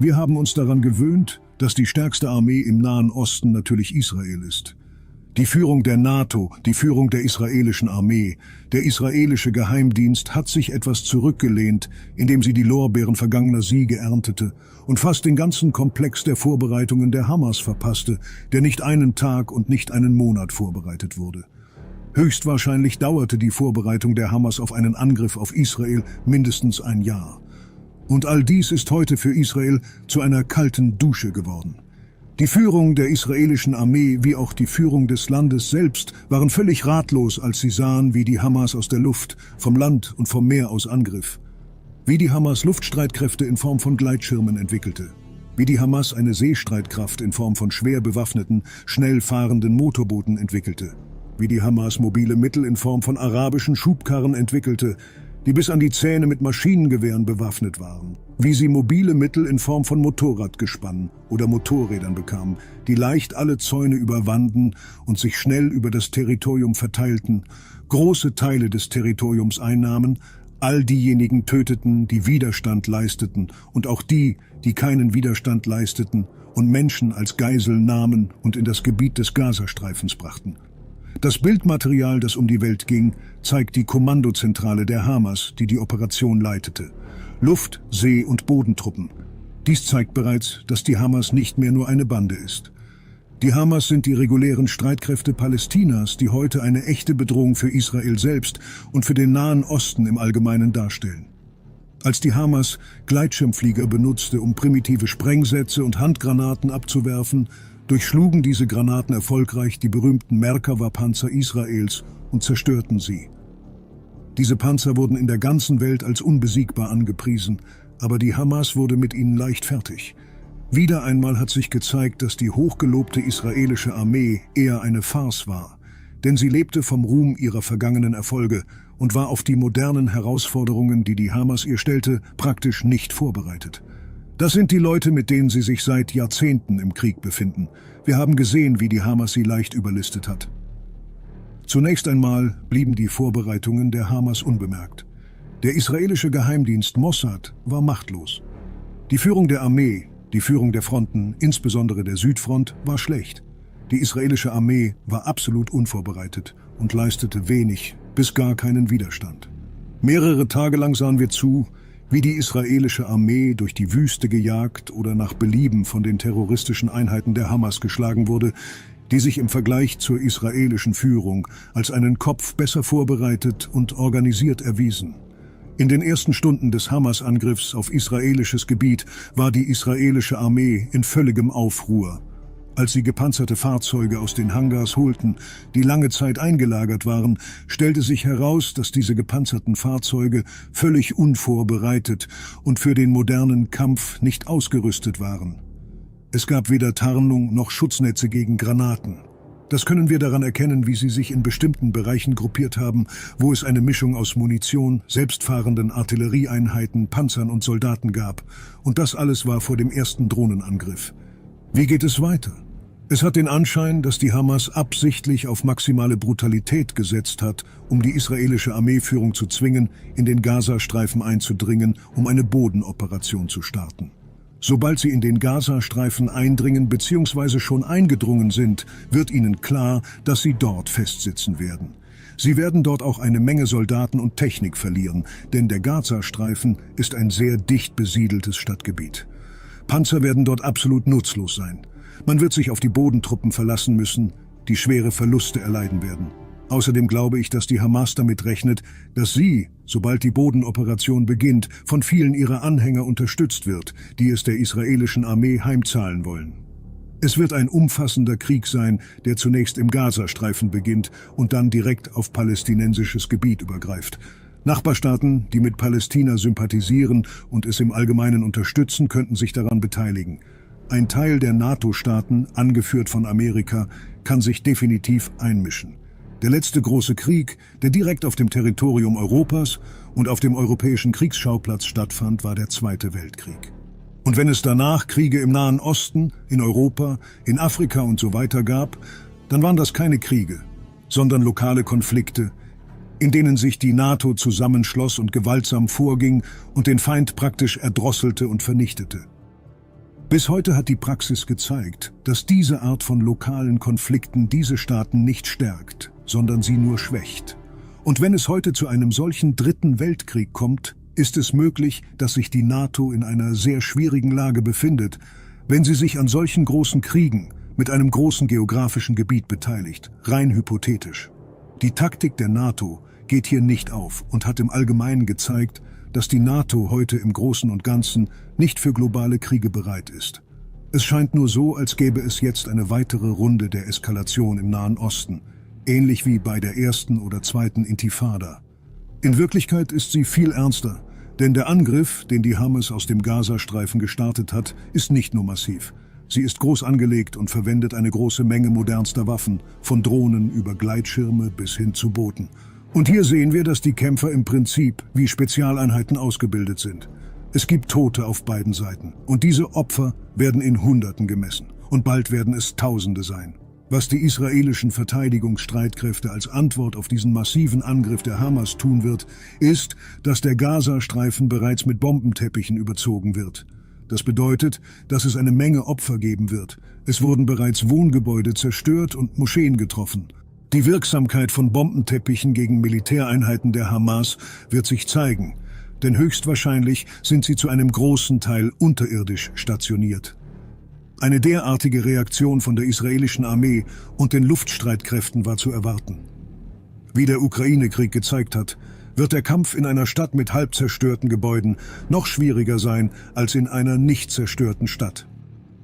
Wir haben uns daran gewöhnt, dass die stärkste Armee im Nahen Osten natürlich Israel ist. Die Führung der NATO, die Führung der israelischen Armee, der israelische Geheimdienst hat sich etwas zurückgelehnt, indem sie die Lorbeeren vergangener Siege erntete und fast den ganzen Komplex der Vorbereitungen der Hamas verpasste, der nicht einen Tag und nicht einen Monat vorbereitet wurde. Höchstwahrscheinlich dauerte die Vorbereitung der Hamas auf einen Angriff auf Israel mindestens ein Jahr. Und all dies ist heute für Israel zu einer kalten Dusche geworden. Die Führung der israelischen Armee wie auch die Führung des Landes selbst waren völlig ratlos, als sie sahen, wie die Hamas aus der Luft, vom Land und vom Meer aus angriff. Wie die Hamas Luftstreitkräfte in Form von Gleitschirmen entwickelte. Wie die Hamas eine Seestreitkraft in Form von schwer bewaffneten, schnell fahrenden Motorbooten entwickelte. Wie die Hamas mobile Mittel in Form von arabischen Schubkarren entwickelte, die bis an die Zähne mit Maschinengewehren bewaffnet waren, wie sie mobile Mittel in Form von Motorradgespannen oder Motorrädern bekamen, die leicht alle Zäune überwanden und sich schnell über das Territorium verteilten, große Teile des Territoriums einnahmen, all diejenigen töteten, die Widerstand leisteten und auch die, die keinen Widerstand leisteten und Menschen als Geisel nahmen und in das Gebiet des Gazastreifens brachten. Das Bildmaterial, das um die Welt ging, zeigt die Kommandozentrale der Hamas, die die Operation leitete. Luft-, See- und Bodentruppen. Dies zeigt bereits, dass die Hamas nicht mehr nur eine Bande ist. Die Hamas sind die regulären Streitkräfte Palästinas, die heute eine echte Bedrohung für Israel selbst und für den Nahen Osten im Allgemeinen darstellen. Als die Hamas Gleitschirmflieger benutzte, um primitive Sprengsätze und Handgranaten abzuwerfen, durchschlugen diese Granaten erfolgreich die berühmten Merkava-Panzer Israels und zerstörten sie. Diese Panzer wurden in der ganzen Welt als unbesiegbar angepriesen, aber die Hamas wurde mit ihnen leicht fertig. Wieder einmal hat sich gezeigt, dass die hochgelobte israelische Armee eher eine Farce war, denn sie lebte vom Ruhm ihrer vergangenen Erfolge und war auf die modernen Herausforderungen, die die Hamas ihr stellte, praktisch nicht vorbereitet. Das sind die Leute, mit denen sie sich seit Jahrzehnten im Krieg befinden. Wir haben gesehen, wie die Hamas sie leicht überlistet hat. Zunächst einmal blieben die Vorbereitungen der Hamas unbemerkt. Der israelische Geheimdienst Mossad war machtlos. Die Führung der Armee, die Führung der Fronten, insbesondere der Südfront, war schlecht. Die israelische Armee war absolut unvorbereitet und leistete wenig bis gar keinen Widerstand. Mehrere Tage lang sahen wir zu, wie die israelische Armee durch die Wüste gejagt oder nach Belieben von den terroristischen Einheiten der Hamas geschlagen wurde, die sich im Vergleich zur israelischen Führung als einen Kopf besser vorbereitet und organisiert erwiesen. In den ersten Stunden des Hamas-Angriffs auf israelisches Gebiet war die israelische Armee in völligem Aufruhr. Als sie gepanzerte Fahrzeuge aus den Hangars holten, die lange Zeit eingelagert waren, stellte sich heraus, dass diese gepanzerten Fahrzeuge völlig unvorbereitet und für den modernen Kampf nicht ausgerüstet waren. Es gab weder Tarnung noch Schutznetze gegen Granaten. Das können wir daran erkennen, wie sie sich in bestimmten Bereichen gruppiert haben, wo es eine Mischung aus Munition, selbstfahrenden Artillerieeinheiten, Panzern und Soldaten gab. Und das alles war vor dem ersten Drohnenangriff. Wie geht es weiter? Es hat den Anschein, dass die Hamas absichtlich auf maximale Brutalität gesetzt hat, um die israelische Armeeführung zu zwingen, in den Gazastreifen einzudringen, um eine Bodenoperation zu starten. Sobald sie in den Gazastreifen eindringen bzw. schon eingedrungen sind, wird ihnen klar, dass sie dort festsitzen werden. Sie werden dort auch eine Menge Soldaten und Technik verlieren, denn der Gazastreifen ist ein sehr dicht besiedeltes Stadtgebiet. Panzer werden dort absolut nutzlos sein. Man wird sich auf die Bodentruppen verlassen müssen, die schwere Verluste erleiden werden. Außerdem glaube ich, dass die Hamas damit rechnet, dass sie, sobald die Bodenoperation beginnt, von vielen ihrer Anhänger unterstützt wird, die es der israelischen Armee heimzahlen wollen. Es wird ein umfassender Krieg sein, der zunächst im Gazastreifen beginnt und dann direkt auf palästinensisches Gebiet übergreift. Nachbarstaaten, die mit Palästina sympathisieren und es im Allgemeinen unterstützen, könnten sich daran beteiligen. Ein Teil der NATO-Staaten, angeführt von Amerika, kann sich definitiv einmischen. Der letzte große Krieg, der direkt auf dem Territorium Europas und auf dem europäischen Kriegsschauplatz stattfand, war der Zweite Weltkrieg. Und wenn es danach Kriege im Nahen Osten, in Europa, in Afrika und so weiter gab, dann waren das keine Kriege, sondern lokale Konflikte, in denen sich die NATO zusammenschloss und gewaltsam vorging und den Feind praktisch erdrosselte und vernichtete. Bis heute hat die Praxis gezeigt, dass diese Art von lokalen Konflikten diese Staaten nicht stärkt, sondern sie nur schwächt. Und wenn es heute zu einem solchen dritten Weltkrieg kommt, ist es möglich, dass sich die NATO in einer sehr schwierigen Lage befindet, wenn sie sich an solchen großen Kriegen mit einem großen geografischen Gebiet beteiligt, rein hypothetisch. Die Taktik der NATO geht hier nicht auf und hat im Allgemeinen gezeigt, dass die NATO heute im Großen und Ganzen nicht für globale Kriege bereit ist. Es scheint nur so, als gäbe es jetzt eine weitere Runde der Eskalation im Nahen Osten, ähnlich wie bei der ersten oder zweiten Intifada. In Wirklichkeit ist sie viel ernster, denn der Angriff, den die Hamas aus dem Gazastreifen gestartet hat, ist nicht nur massiv. Sie ist groß angelegt und verwendet eine große Menge modernster Waffen, von Drohnen über Gleitschirme bis hin zu Booten. Und hier sehen wir, dass die Kämpfer im Prinzip wie Spezialeinheiten ausgebildet sind. Es gibt Tote auf beiden Seiten und diese Opfer werden in Hunderten gemessen und bald werden es Tausende sein. Was die israelischen Verteidigungsstreitkräfte als Antwort auf diesen massiven Angriff der Hamas tun wird, ist, dass der Gazastreifen bereits mit Bombenteppichen überzogen wird. Das bedeutet, dass es eine Menge Opfer geben wird. Es wurden bereits Wohngebäude zerstört und Moscheen getroffen. Die Wirksamkeit von Bombenteppichen gegen Militäreinheiten der Hamas wird sich zeigen, denn höchstwahrscheinlich sind sie zu einem großen Teil unterirdisch stationiert. Eine derartige Reaktion von der israelischen Armee und den Luftstreitkräften war zu erwarten. Wie der Ukraine-Krieg gezeigt hat, wird der Kampf in einer Stadt mit halb zerstörten Gebäuden noch schwieriger sein als in einer nicht zerstörten Stadt.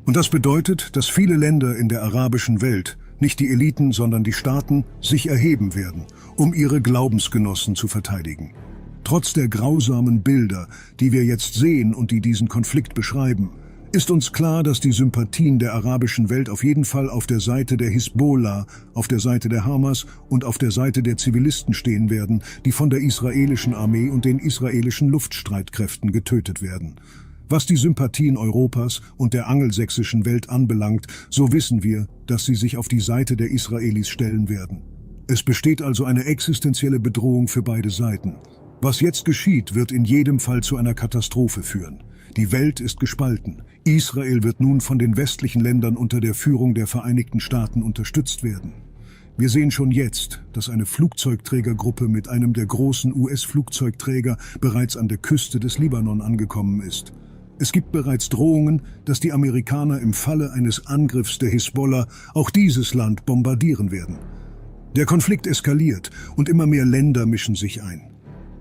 Und das bedeutet, dass viele Länder in der arabischen Welt nicht die Eliten, sondern die Staaten sich erheben werden, um ihre Glaubensgenossen zu verteidigen. Trotz der grausamen Bilder, die wir jetzt sehen und die diesen Konflikt beschreiben, ist uns klar, dass die Sympathien der arabischen Welt auf jeden Fall auf der Seite der Hisbollah, auf der Seite der Hamas und auf der Seite der Zivilisten stehen werden, die von der israelischen Armee und den israelischen Luftstreitkräften getötet werden. Was die Sympathien Europas und der angelsächsischen Welt anbelangt, so wissen wir, dass sie sich auf die Seite der Israelis stellen werden. Es besteht also eine existenzielle Bedrohung für beide Seiten. Was jetzt geschieht, wird in jedem Fall zu einer Katastrophe führen. Die Welt ist gespalten. Israel wird nun von den westlichen Ländern unter der Führung der Vereinigten Staaten unterstützt werden. Wir sehen schon jetzt, dass eine Flugzeugträgergruppe mit einem der großen US-Flugzeugträger bereits an der Küste des Libanon angekommen ist. Es gibt bereits Drohungen, dass die Amerikaner im Falle eines Angriffs der Hisbollah auch dieses Land bombardieren werden. Der Konflikt eskaliert und immer mehr Länder mischen sich ein.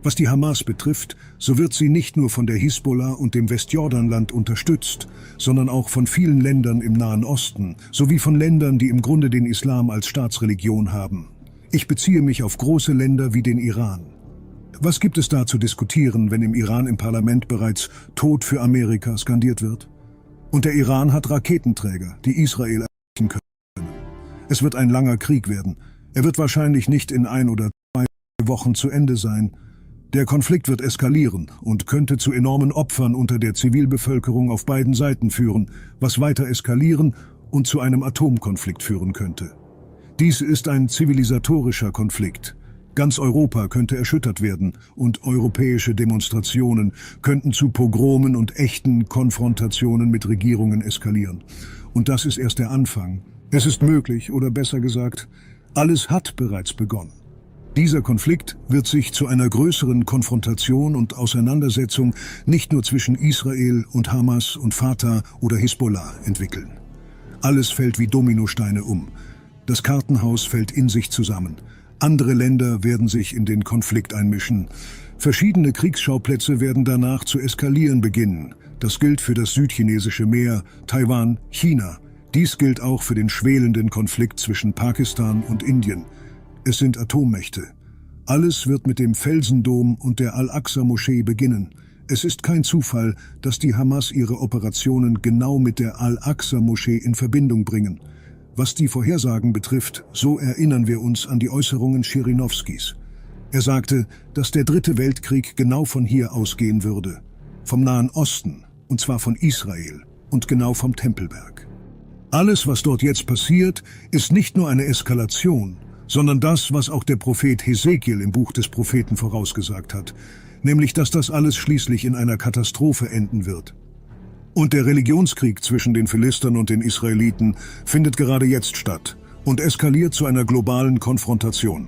Was die Hamas betrifft, so wird sie nicht nur von der Hisbollah und dem Westjordanland unterstützt, sondern auch von vielen Ländern im Nahen Osten, sowie von Ländern, die im Grunde den Islam als Staatsreligion haben. Ich beziehe mich auf große Länder wie den Iran. Was gibt es da zu diskutieren, wenn im Iran im Parlament bereits Tod für Amerika skandiert wird? Und der Iran hat Raketenträger, die Israel erreichen können. Es wird ein langer Krieg werden. Er wird wahrscheinlich nicht in ein oder zwei Wochen zu Ende sein. Der Konflikt wird eskalieren und könnte zu enormen Opfern unter der Zivilbevölkerung auf beiden Seiten führen, was weiter eskalieren und zu einem Atomkonflikt führen könnte. Dies ist ein zivilisatorischer Konflikt. Ganz Europa könnte erschüttert werden und europäische Demonstrationen könnten zu Pogromen und echten Konfrontationen mit Regierungen eskalieren. Und das ist erst der Anfang. Es ist möglich, oder besser gesagt, alles hat bereits begonnen. Dieser Konflikt wird sich zu einer größeren Konfrontation und Auseinandersetzung nicht nur zwischen Israel und Hamas und Fatah oder Hisbollah entwickeln. Alles fällt wie Dominosteine um. Das Kartenhaus fällt in sich zusammen. Andere Länder werden sich in den Konflikt einmischen. Verschiedene Kriegsschauplätze werden danach zu eskalieren beginnen. Das gilt für das südchinesische Meer, Taiwan, China. Dies gilt auch für den schwelenden Konflikt zwischen Pakistan und Indien. Es sind Atommächte. Alles wird mit dem Felsendom und der Al-Aqsa-Moschee beginnen. Es ist kein Zufall, dass die Hamas ihre Operationen genau mit der Al-Aqsa-Moschee in Verbindung bringen. Was die Vorhersagen betrifft, so erinnern wir uns an die Äußerungen Schirinowskis. Er sagte, dass der dritte Weltkrieg genau von hier ausgehen würde. Vom Nahen Osten, und zwar von Israel, und genau vom Tempelberg. Alles, was dort jetzt passiert, ist nicht nur eine Eskalation, sondern das, was auch der Prophet Hesekiel im Buch des Propheten vorausgesagt hat, nämlich dass das alles schließlich in einer Katastrophe enden wird. Und der Religionskrieg zwischen den Philistern und den Israeliten findet gerade jetzt statt und eskaliert zu einer globalen Konfrontation.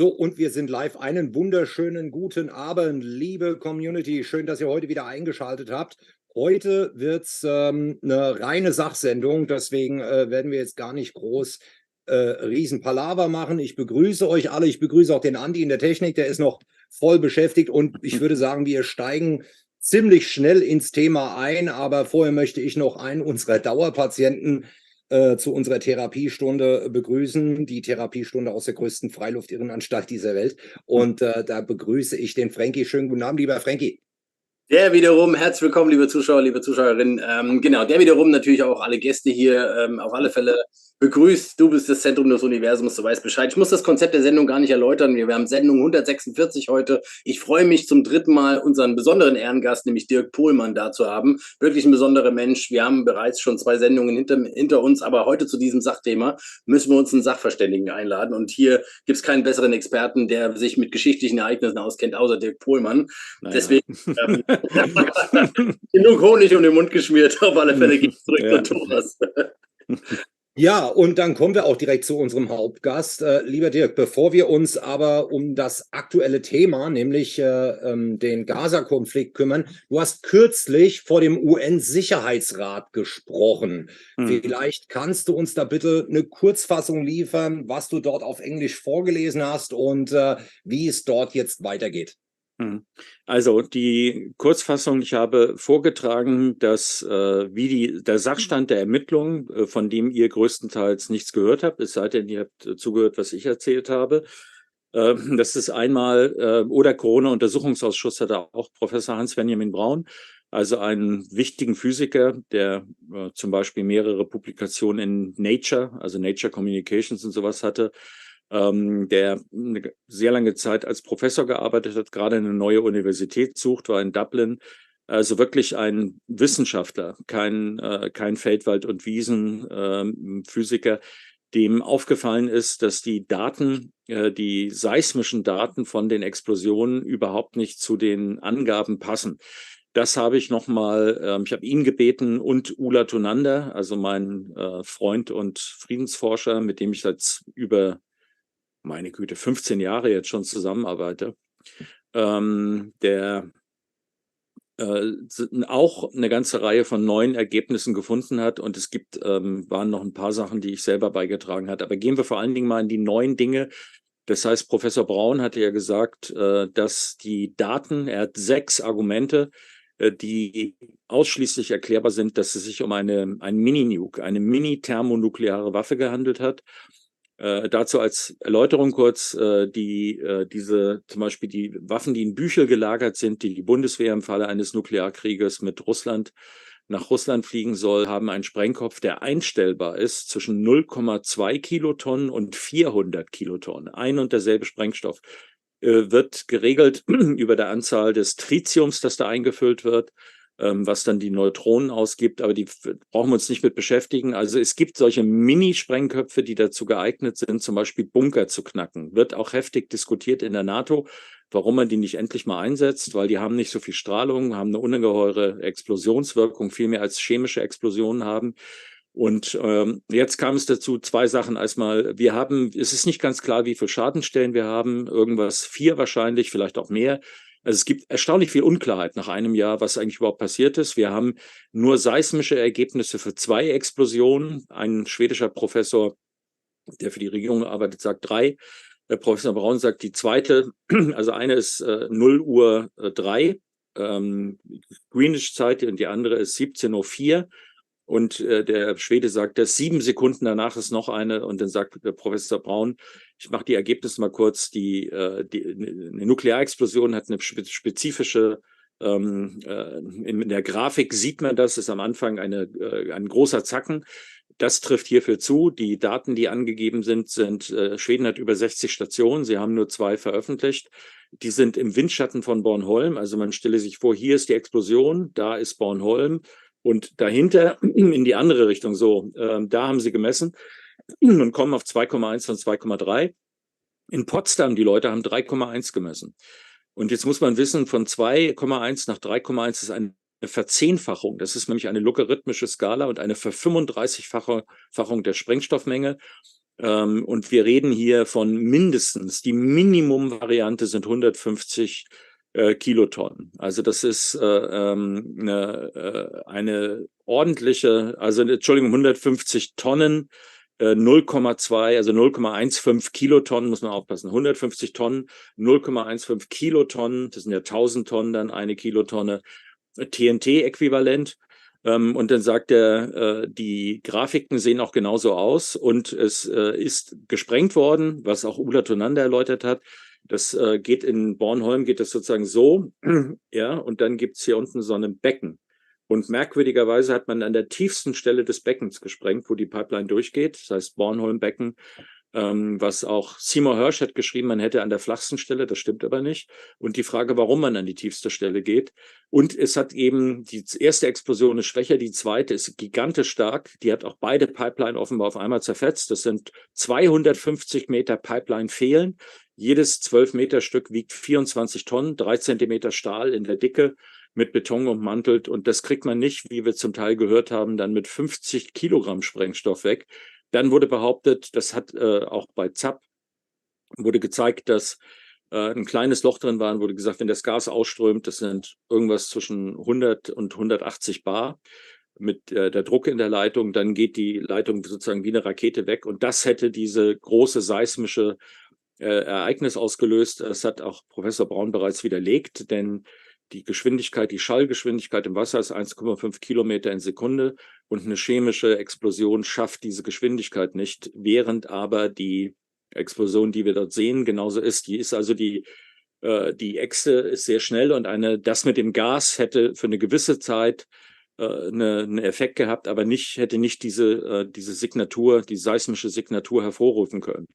So, und wir sind live. Einen wunderschönen guten Abend, liebe Community. Schön, dass ihr heute wieder eingeschaltet habt. Heute wird es ähm, eine reine Sachsendung, deswegen äh, werden wir jetzt gar nicht groß äh, Riesenpalaver machen. Ich begrüße euch alle. Ich begrüße auch den Andi in der Technik, der ist noch voll beschäftigt und ich würde sagen, wir steigen ziemlich schnell ins Thema ein, aber vorher möchte ich noch einen unserer Dauerpatienten äh, zu unserer Therapiestunde begrüßen, die Therapiestunde aus der größten Freiluftirrenanstalt dieser Welt. Und äh, da begrüße ich den Frankie. Schönen guten Abend, lieber Frankie. Der wiederum, herzlich willkommen, liebe Zuschauer, liebe Zuschauerinnen. Ähm, genau, der wiederum natürlich auch alle Gäste hier ähm, auf alle Fälle begrüßt. Du bist das Zentrum des Universums, du weißt Bescheid. Ich muss das Konzept der Sendung gar nicht erläutern. Wir, haben Sendung 146 heute. Ich freue mich zum dritten Mal unseren besonderen Ehrengast, nämlich Dirk Pohlmann, da zu haben. Wirklich ein besonderer Mensch. Wir haben bereits schon zwei Sendungen hinter, hinter uns, aber heute zu diesem Sachthema müssen wir uns einen Sachverständigen einladen. Und hier gibt es keinen besseren Experten, der sich mit geschichtlichen Ereignissen auskennt, außer Dirk Pohlmann. Naja. Deswegen ähm, genug Honig um den Mund geschmiert. Auf alle Fälle geht es zurück ja. zu Thomas. Ja, und dann kommen wir auch direkt zu unserem Hauptgast. Äh, lieber Dirk, bevor wir uns aber um das aktuelle Thema, nämlich äh, ähm, den Gaza-Konflikt kümmern, du hast kürzlich vor dem UN-Sicherheitsrat gesprochen. Hm. Vielleicht kannst du uns da bitte eine Kurzfassung liefern, was du dort auf Englisch vorgelesen hast und äh, wie es dort jetzt weitergeht. Hm. Also die Kurzfassung, ich habe vorgetragen, dass äh, wie die, der Sachstand der Ermittlungen, äh, von dem ihr größtenteils nichts gehört habt, es sei denn, ihr habt äh, zugehört, was ich erzählt habe. Äh, das ist einmal, äh, oder Corona-Untersuchungsausschuss hatte auch Professor Hans-Benjamin Braun, also einen wichtigen Physiker, der äh, zum Beispiel mehrere Publikationen in Nature, also Nature Communications und sowas hatte, ähm, der eine sehr lange Zeit als Professor gearbeitet hat, gerade eine neue Universität sucht, war in Dublin. Also wirklich ein Wissenschaftler, kein, äh, kein Feldwald- und Wiesenphysiker, äh, dem aufgefallen ist, dass die Daten, äh, die seismischen Daten von den Explosionen überhaupt nicht zu den Angaben passen. Das habe ich nochmal, äh, ich habe ihn gebeten und Ula Tonander, also mein äh, Freund und Friedensforscher, mit dem ich seit über meine Güte, 15 Jahre jetzt schon zusammenarbeite, ähm, der äh, auch eine ganze Reihe von neuen Ergebnissen gefunden hat. Und es gibt, ähm, waren noch ein paar Sachen, die ich selber beigetragen hat. Aber gehen wir vor allen Dingen mal in die neuen Dinge. Das heißt, Professor Braun hatte ja gesagt, äh, dass die Daten, er hat sechs Argumente, äh, die ausschließlich erklärbar sind, dass es sich um eine, ein Mini-Nuke, eine mini-thermonukleare Waffe gehandelt hat. Äh, dazu als Erläuterung kurz, äh, die, äh, diese, zum Beispiel die Waffen, die in Büchel gelagert sind, die die Bundeswehr im Falle eines Nuklearkrieges mit Russland nach Russland fliegen soll, haben einen Sprengkopf, der einstellbar ist zwischen 0,2 Kilotonnen und 400 Kilotonnen. Ein und derselbe Sprengstoff äh, wird geregelt über der Anzahl des Tritiums, das da eingefüllt wird was dann die Neutronen ausgibt, aber die brauchen wir uns nicht mit beschäftigen. Also es gibt solche Mini-Sprengköpfe, die dazu geeignet sind, zum Beispiel Bunker zu knacken. Wird auch heftig diskutiert in der NATO, warum man die nicht endlich mal einsetzt, weil die haben nicht so viel Strahlung, haben eine ungeheure Explosionswirkung, viel mehr als chemische Explosionen haben. Und ähm, jetzt kam es dazu, zwei Sachen. Erstmal, wir haben, es ist nicht ganz klar, wie viele Schadenstellen wir haben, irgendwas vier wahrscheinlich, vielleicht auch mehr. Also es gibt erstaunlich viel Unklarheit nach einem Jahr, was eigentlich überhaupt passiert ist. Wir haben nur seismische Ergebnisse für zwei Explosionen. Ein schwedischer Professor, der für die Regierung arbeitet, sagt drei. Der Professor Braun sagt die zweite, also eine ist äh, 0 Uhr äh, 3 ähm, Greenwich-Zeit und die andere ist 17.04 Uhr. Und äh, der Schwede sagt, dass sieben Sekunden danach ist noch eine. Und dann sagt der Professor Braun, ich mache die Ergebnisse mal kurz, die, äh, die eine Nuklearexplosion hat eine spezifische ähm, äh, in der Grafik sieht man das, ist am Anfang eine, äh, ein großer Zacken. Das trifft hierfür zu. Die Daten, die angegeben sind, sind, äh, Schweden hat über 60 Stationen, sie haben nur zwei veröffentlicht. Die sind im Windschatten von Bornholm. Also man stelle sich vor, hier ist die Explosion, da ist Bornholm und dahinter in die andere Richtung so. Äh, da haben sie gemessen und kommen auf 2,1 und 2,3. In Potsdam, die Leute haben 3,1 gemessen. Und jetzt muss man wissen, von 2,1 nach 3,1 ist eine Verzehnfachung. Das ist nämlich eine logarithmische Skala und eine Ver-35-Fachung der Sprengstoffmenge. Ähm, und wir reden hier von mindestens, die Minimum-Variante sind 150 äh, Kilotonnen. Also das ist äh, ähm, eine, äh, eine ordentliche, also Entschuldigung, 150 Tonnen 0,2, äh, also 0,15 Kilotonnen, muss man aufpassen, 150 Tonnen, 0,15 Kilotonnen, das sind ja 1000 Tonnen, dann eine Kilotonne TNT-Äquivalent. Ähm, und dann sagt er, äh, die Grafiken sehen auch genauso aus und es äh, ist gesprengt worden, was auch Ulla Tonanda erläutert hat. Das äh, geht in Bornholm, geht das sozusagen so, ja, und dann gibt's hier unten so ein Becken. Und merkwürdigerweise hat man an der tiefsten Stelle des Beckens gesprengt, wo die Pipeline durchgeht, das heißt Bornholm-Becken, ähm, was auch Seymour Hirsch hat geschrieben, man hätte an der flachsten Stelle, das stimmt aber nicht. Und die Frage, warum man an die tiefste Stelle geht. Und es hat eben, die erste Explosion ist schwächer, die zweite ist gigantisch stark. Die hat auch beide Pipeline offenbar auf einmal zerfetzt. Das sind 250 Meter Pipeline fehlen. Jedes 12 Meter Stück wiegt 24 Tonnen, drei Zentimeter Stahl in der Dicke mit Beton ummantelt. Und das kriegt man nicht, wie wir zum Teil gehört haben, dann mit 50 Kilogramm Sprengstoff weg. Dann wurde behauptet, das hat äh, auch bei ZAP, wurde gezeigt, dass äh, ein kleines Loch drin war, wurde gesagt, wenn das Gas ausströmt, das sind irgendwas zwischen 100 und 180 Bar mit äh, der Druck in der Leitung, dann geht die Leitung sozusagen wie eine Rakete weg. Und das hätte diese große seismische äh, Ereignis ausgelöst. Das hat auch Professor Braun bereits widerlegt, denn die Geschwindigkeit, die Schallgeschwindigkeit im Wasser ist 1,5 Kilometer in Sekunde und eine chemische Explosion schafft diese Geschwindigkeit nicht, während aber die Explosion, die wir dort sehen, genauso ist. Die ist also die, äh, die Äxte ist sehr schnell und eine, das mit dem Gas hätte für eine gewisse Zeit äh, eine, einen Effekt gehabt, aber nicht, hätte nicht diese, äh, diese Signatur, die seismische Signatur hervorrufen können.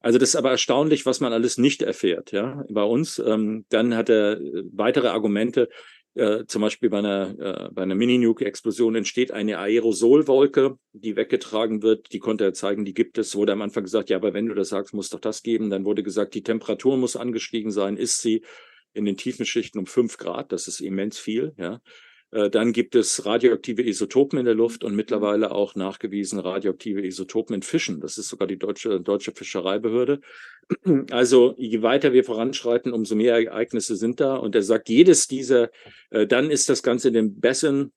Also das ist aber erstaunlich, was man alles nicht erfährt, ja, bei uns. Ähm, dann hat er äh, weitere Argumente, äh, zum Beispiel bei einer, äh, bei einer Mini-Nuke-Explosion entsteht eine Aerosolwolke, die weggetragen wird. Die konnte er zeigen, die gibt es. Wurde am Anfang gesagt, ja, aber wenn du das sagst, muss doch das geben. Dann wurde gesagt, die Temperatur muss angestiegen sein. Ist sie in den tiefen Schichten um fünf Grad? Das ist immens viel, ja. Äh, dann gibt es radioaktive Isotopen in der Luft und mittlerweile auch nachgewiesen radioaktive Isotopen in Fischen. Das ist sogar die deutsche, deutsche Fischereibehörde. Also je weiter wir voranschreiten, umso mehr Ereignisse sind da. Und er sagt, jedes dieser, äh, dann ist das Ganze in dem Basin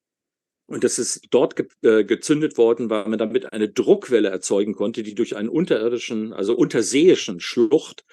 und das ist dort ge äh, gezündet worden, weil man damit eine Druckwelle erzeugen konnte, die durch einen unterirdischen, also unterseeischen Schlucht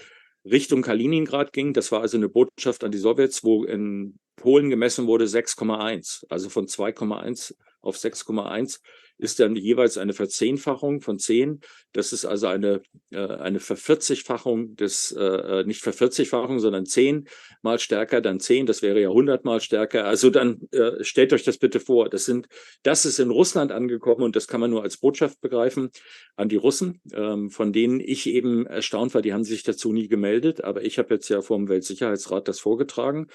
Richtung Kaliningrad ging. Das war also eine Botschaft an die Sowjets, wo in Polen gemessen wurde 6,1. Also von 2,1 auf 6,1 ist dann jeweils eine Verzehnfachung von 10. Das ist also eine, äh, eine Vervierzigfachung des, äh, äh nicht Vervierzigfachung, sondern 10 mal stärker, dann 10, das wäre ja 100 mal stärker. Also dann äh, stellt euch das bitte vor. Das sind, das ist in Russland angekommen und das kann man nur als Botschaft begreifen an die Russen, ähm, von denen ich eben erstaunt war, die haben sich dazu nie gemeldet, aber ich habe jetzt ja vom Weltsicherheitsrat das vorgetragen.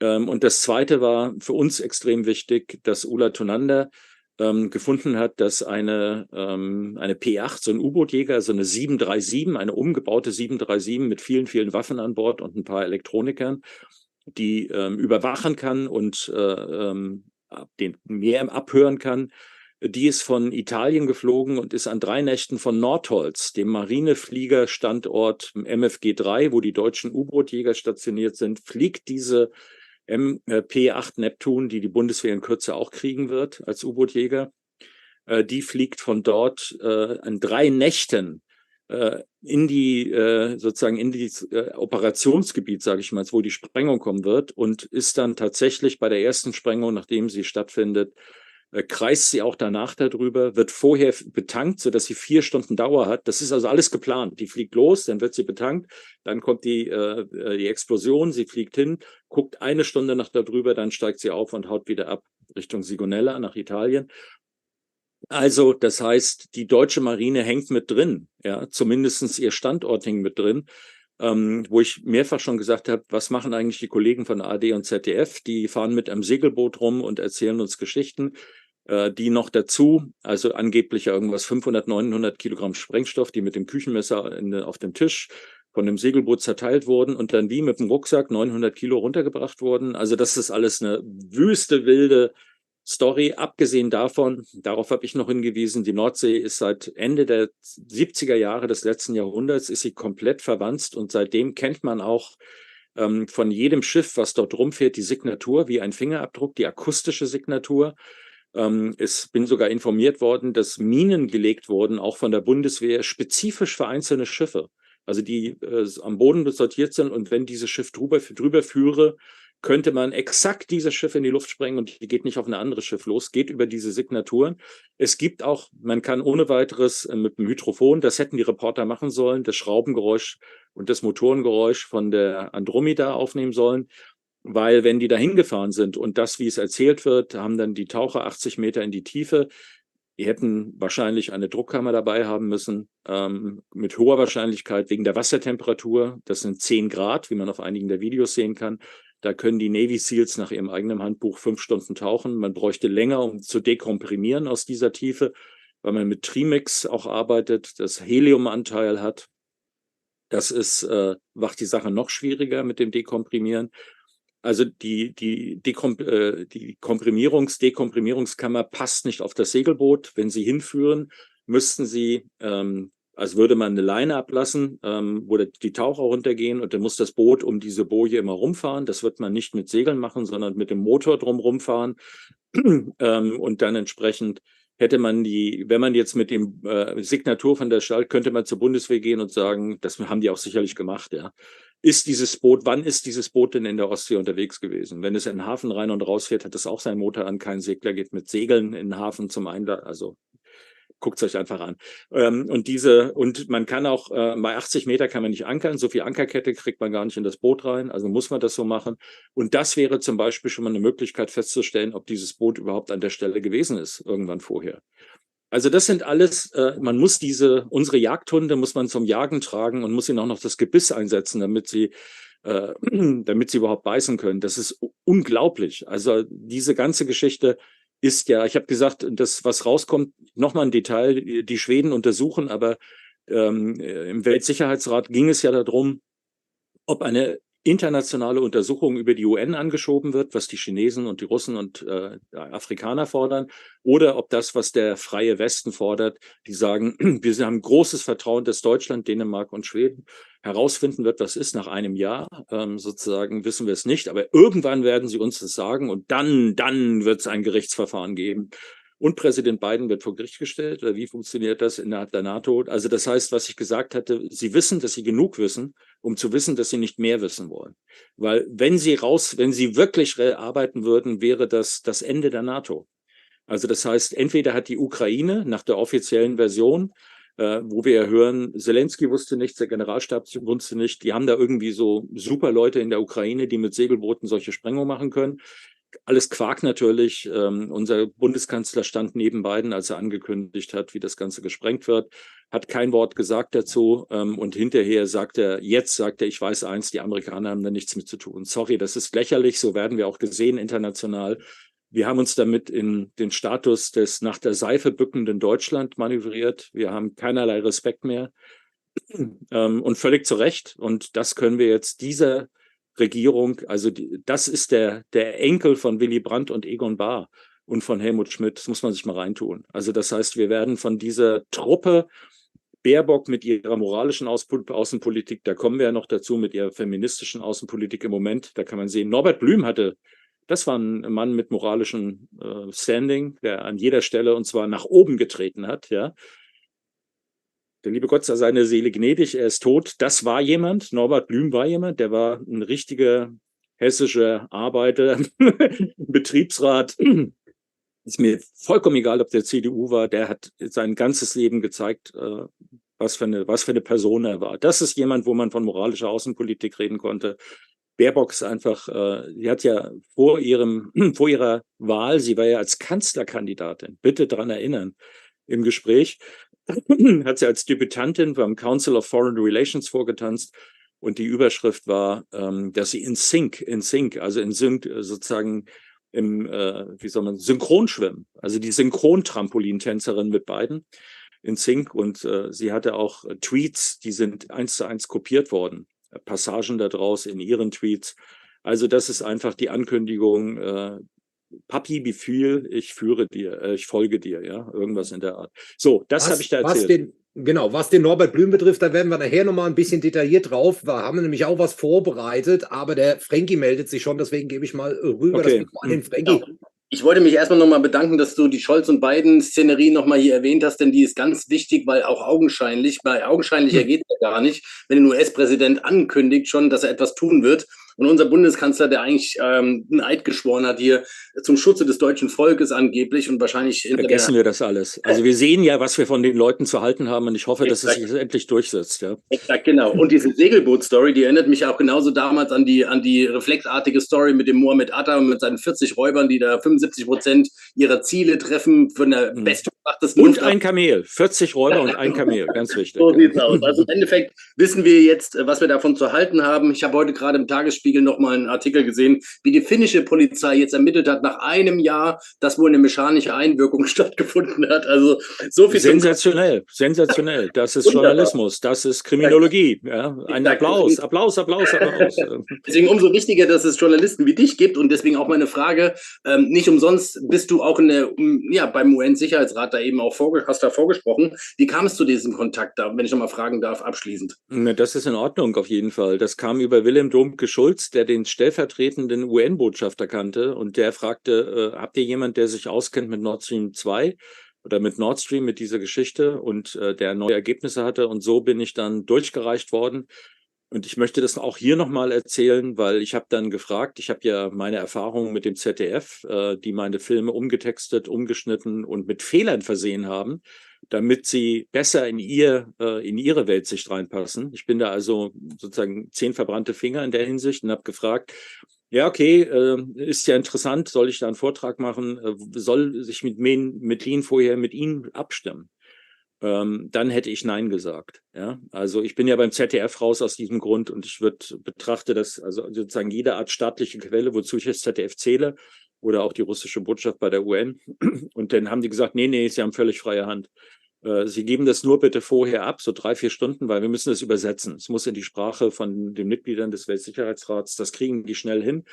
Ähm, und das Zweite war für uns extrem wichtig, dass Ulla Tonander ähm, gefunden hat, dass eine, ähm, eine P8, so ein U-Bootjäger, so eine 737, eine umgebaute 737 mit vielen, vielen Waffen an Bord und ein paar Elektronikern, die ähm, überwachen kann und äh, ähm, den Meer abhören kann. Die ist von Italien geflogen und ist an drei Nächten von Nordholz, dem Marinefliegerstandort MFG 3, wo die deutschen U-Bootjäger stationiert sind, fliegt diese MP8 Neptun, die die Bundeswehr in Kürze auch kriegen wird als U-Bootjäger. Äh, die fliegt von dort äh, an drei Nächten äh, in die äh, sozusagen in die äh, Operationsgebiet, sage ich mal, wo die Sprengung kommen wird und ist dann tatsächlich bei der ersten Sprengung, nachdem sie stattfindet, äh, kreist sie auch danach darüber, wird vorher betankt, sodass sie vier Stunden Dauer hat. Das ist also alles geplant. Die fliegt los, dann wird sie betankt, dann kommt die, äh, äh die Explosion, sie fliegt hin, guckt eine Stunde nach darüber, dann steigt sie auf und haut wieder ab Richtung Sigonella nach Italien. Also, das heißt, die deutsche Marine hängt mit drin, ja, zumindestens ihr Standort hängt mit drin. Ähm, wo ich mehrfach schon gesagt habe, was machen eigentlich die Kollegen von AD und ZDF? Die fahren mit einem Segelboot rum und erzählen uns Geschichten äh, die noch dazu, also angeblich irgendwas 500, 900 Kilogramm Sprengstoff, die mit dem Küchenmesser in, auf dem Tisch von dem Segelboot zerteilt wurden und dann wie mit dem Rucksack 900 Kilo runtergebracht wurden. Also das ist alles eine wüste, wilde Story. Abgesehen davon, darauf habe ich noch hingewiesen, die Nordsee ist seit Ende der 70er Jahre des letzten Jahrhunderts, ist sie komplett verwanzt und seitdem kennt man auch ähm, von jedem Schiff, was dort rumfährt, die Signatur wie ein Fingerabdruck, die akustische Signatur. Ähm, es bin sogar informiert worden, dass Minen gelegt wurden, auch von der Bundeswehr, spezifisch für einzelne Schiffe. Also die äh, am Boden sortiert sind und wenn dieses Schiff drüber, drüber führe, könnte man exakt dieses Schiff in die Luft sprengen und die geht nicht auf ein anderes Schiff los, geht über diese Signaturen. Es gibt auch, man kann ohne weiteres äh, mit dem Hydrophon, das hätten die Reporter machen sollen, das Schraubengeräusch und das Motorengeräusch von der Andromeda aufnehmen sollen. Weil wenn die da hingefahren sind und das, wie es erzählt wird, haben dann die Taucher 80 Meter in die Tiefe. Die hätten wahrscheinlich eine Druckkammer dabei haben müssen, ähm, mit hoher Wahrscheinlichkeit wegen der Wassertemperatur. Das sind 10 Grad, wie man auf einigen der Videos sehen kann. Da können die Navy SEALs nach ihrem eigenen Handbuch fünf Stunden tauchen. Man bräuchte länger, um zu dekomprimieren aus dieser Tiefe, weil man mit Trimix auch arbeitet, das Heliumanteil hat. Das ist, äh, macht die Sache noch schwieriger mit dem Dekomprimieren. Also die, die, Dekom äh, die Komprimierungs-, Dekomprimierungskammer passt nicht auf das Segelboot. Wenn Sie hinführen, müssten Sie, ähm, als würde man eine Leine ablassen, ähm, wo die Taucher runtergehen und dann muss das Boot um diese Boje immer rumfahren. Das wird man nicht mit Segeln machen, sondern mit dem Motor drum rumfahren ähm, und dann entsprechend hätte man die, wenn man jetzt mit dem äh, Signatur von der Stadt, könnte man zur Bundeswehr gehen und sagen, das haben die auch sicherlich gemacht, ja ist dieses Boot, wann ist dieses Boot denn in der Ostsee unterwegs gewesen? Wenn es in den Hafen rein und raus fährt, hat es auch seinen Motor an. Kein Segler geht mit Segeln in den Hafen zum Einladen. Also guckt es euch einfach an. Ähm, und diese, und man kann auch, äh, bei 80 Meter kann man nicht ankern, so viel Ankerkette kriegt man gar nicht in das Boot rein, also muss man das so machen. Und das wäre zum Beispiel schon mal eine Möglichkeit festzustellen, ob dieses Boot überhaupt an der Stelle gewesen ist, irgendwann vorher. Also das sind alles, äh, man muss diese, unsere Jagdhunde muss man zum Jagen tragen und muss ihnen auch noch das Gebiss einsetzen, damit sie, äh, damit sie überhaupt beißen können. Das ist unglaublich. Also diese ganze Geschichte ist ja, ich habe gesagt, das, was rauskommt, nochmal ein Detail, die Schweden untersuchen, aber ähm, im Weltsicherheitsrat ging es ja darum, ob eine internationale Untersuchung über die UN angeschoben wird, was die Chinesen und die Russen und äh, Afrikaner fordern, oder ob das, was der freie Westen fordert, die sagen, wir haben großes Vertrauen, dass Deutschland, Dänemark und Schweden herausfinden wird, was ist nach einem Jahr. Ähm, sozusagen wissen wir es nicht, aber irgendwann werden sie uns das sagen und dann, dann wird es ein Gerichtsverfahren geben und Präsident Biden wird vor Gericht gestellt. Oder wie funktioniert das innerhalb der NATO? Also das heißt, was ich gesagt hatte, sie wissen, dass sie genug wissen, um zu wissen, dass sie nicht mehr wissen wollen. Weil wenn sie raus, wenn sie wirklich arbeiten würden, wäre das das Ende der NATO. Also das heißt, entweder hat die Ukraine nach der offiziellen Version äh, wo wir ja hören, Zelensky wusste nichts, der Generalstab wusste nicht, die haben da irgendwie so super Leute in der Ukraine, die mit Segelbooten solche Sprengungen machen können alles Quark natürlich. Ähm, unser Bundeskanzler stand neben beiden, als er angekündigt hat, wie das Ganze gesprengt wird, hat kein Wort gesagt dazu. Ähm, und hinterher sagt er, jetzt sagt er, ich weiß eins, die Amerikaner haben da nichts mit zu tun. Sorry, das ist lächerlich, so werden wir auch gesehen international. Wir haben uns damit in den Status des nach der Seife bückenden Deutschland manövriert. Wir haben keinerlei Respekt mehr. Ähm, und völlig zu Recht. Und das können wir jetzt dieser Regierung, also die, das ist der, der Enkel von Willy Brandt und Egon Bahr und von Helmut Schmidt, das muss man sich mal reintun. Also das heißt, wir werden von dieser Truppe Baerbock mit ihrer moralischen Außenpolitik, da kommen wir ja noch dazu, mit ihrer feministischen Außenpolitik im Moment, da kann man sehen, Norbert Blüm hatte, das war ein Mann mit moralischem äh, Standing, der an jeder Stelle und zwar nach oben getreten hat, ja. Der liebe Gott sei seine Seele gnädig, er ist tot. Das war jemand, Norbert Blüm war jemand, der war ein richtiger hessischer Arbeiter, Betriebsrat. Ist mir vollkommen egal, ob der CDU war, der hat sein ganzes Leben gezeigt, äh, was für eine, was für eine Person er war. Das ist jemand, wo man von moralischer Außenpolitik reden konnte. Baerbock ist einfach, äh, sie hat ja vor ihrem, vor ihrer Wahl, sie war ja als Kanzlerkandidatin, bitte dran erinnern, im Gespräch, hat sie als Debütantin beim Council of Foreign Relations vorgetanzt. Und die Überschrift war, ähm, dass sie in Sync, in Sync, also in Sync äh, sozusagen im, äh, wie soll man, Synchronschwimmen, also die Synchrontrampolintänzerin mit beiden in Sync. Und äh, sie hatte auch äh, Tweets, die sind eins zu eins kopiert worden, Passagen daraus in ihren Tweets. Also das ist einfach die Ankündigung, äh, Papi, Befehl, ich führe dir, äh, ich folge dir, ja, irgendwas in der Art. So, das habe ich da erzählt. Was den, genau, was den Norbert Blüm betrifft, da werden wir nachher nochmal ein bisschen detailliert drauf. Wir haben nämlich auch was vorbereitet, aber der Frankie meldet sich schon, deswegen gebe ich mal rüber Okay. an den Frankie. Ja. Ich wollte mich erstmal nochmal bedanken, dass du die Scholz- und Biden-Szenerie nochmal hier erwähnt hast, denn die ist ganz wichtig, weil auch augenscheinlich, bei augenscheinlicher Hm. geht es ja gar nicht, wenn ein US-Präsident ankündigt schon, dass er etwas tun wird. Und unser Bundeskanzler, der eigentlich ähm, einen Eid geschworen hat hier zum Schutze des deutschen Volkes angeblich und wahrscheinlich Vergessen wir das alles. Also wir sehen ja, was wir von den Leuten zu halten haben und ich hoffe, dass es sich Exakt. endlich durchsetzt. Ja. Exakt, genau. Und diese Segelboot-Story, die erinnert mich auch genauso damals an die, an die reflexartige Story mit dem Mohammed Atta und mit seinen 40 Räubern, die da 75 Prozent ihrer Ziele treffen von der Mhm. bestgemachten Und ein Kamel, 40 Räuber und ein Kamel, ganz wichtig. So sieht's aus. Also im Endeffekt wissen wir jetzt, äh, was wir davon zu halten haben. Ich habe heute gerade im Tagesspiegel nochmal einen Artikel gesehen, wie die finnische Polizei jetzt ermittelt hat nach einem Jahr, dass wohl eine mechanische Einwirkung stattgefunden hat. Also so viel Sensationell, sensationell. Das ist. Journalismus, das ist Kriminologie. Ja. Ein. Applaus, Applaus, Applaus, Applaus. Deswegen umso wichtiger, dass es Journalisten wie dich gibt und deswegen auch meine Frage, ähm, nicht umsonst bist du auch in der, ja, beim UN-Sicherheitsrat da eben auch vorge hast da vorgesprochen. Wie kam es zu diesem Kontakt da, wenn ich nochmal fragen darf, abschließend? Das ist in Ordnung, auf jeden Fall. Das kam über Willem Domke Schulz, der den stellvertretenden UN-Botschafter kannte und der fragte, äh, habt ihr jemand, der sich auskennt mit Nord Stream 2 oder mit Nord Stream, mit dieser Geschichte und äh, der neue Ergebnisse hatte und so bin ich dann durchgereicht worden. Und ich möchte das auch hier nochmal erzählen, weil ich habe dann gefragt, ich habe ja meine Erfahrungen mit dem ZDF, äh, die meine Filme umgetextet, umgeschnitten und mit Fehlern versehen haben, damit sie besser in ihr, äh, in ihre Weltsicht reinpassen. Ich bin da also sozusagen zehn verbrannte Finger in der Hinsicht und habe gefragt, ja, okay, äh, ist ja interessant, soll ich da einen Vortrag machen, äh, soll sich mit, mit Lin vorher mit Ihnen abstimmen? Ähm, dann hätte ich Nein gesagt. Ja, also ich bin ja beim ZDF raus aus diesem Grund und ich würde betrachte das, also sozusagen jede Art staatliche Quelle, wozu ich das ZDF zähle, oder auch die russische Botschaft bei der UN. Und dann haben die gesagt, nee, nee, sie haben völlig freie Hand. Äh, Sie geben das nur bitte vorher ab, so drei, vier Stunden, weil wir müssen das übersetzen. Es muss in die Sprache von den Mitgliedern des Weltsicherheitsrats, das kriegen die schnell hin.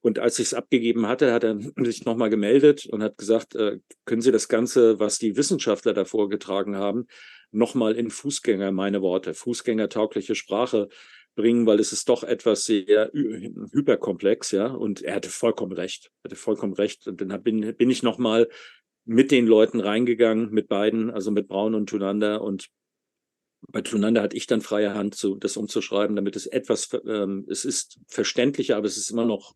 Und als ich es abgegeben hatte, hat er sich nochmal gemeldet und hat gesagt, äh, können Sie das Ganze, was die Wissenschaftler da vorgetragen haben, nochmal in Fußgänger, meine Worte, Fußgängertaugliche Sprache bringen, weil es ist doch etwas sehr hy- hyperkomplex, ja. Und er hatte vollkommen recht, hatte vollkommen recht. Und dann bin, bin ich nochmal mit den Leuten reingegangen, mit beiden, also mit Braun und Tunander und bei Tunander hatte ich dann freie Hand, zu, das umzuschreiben, damit es etwas, ähm, es ist verständlicher, aber es ist immer noch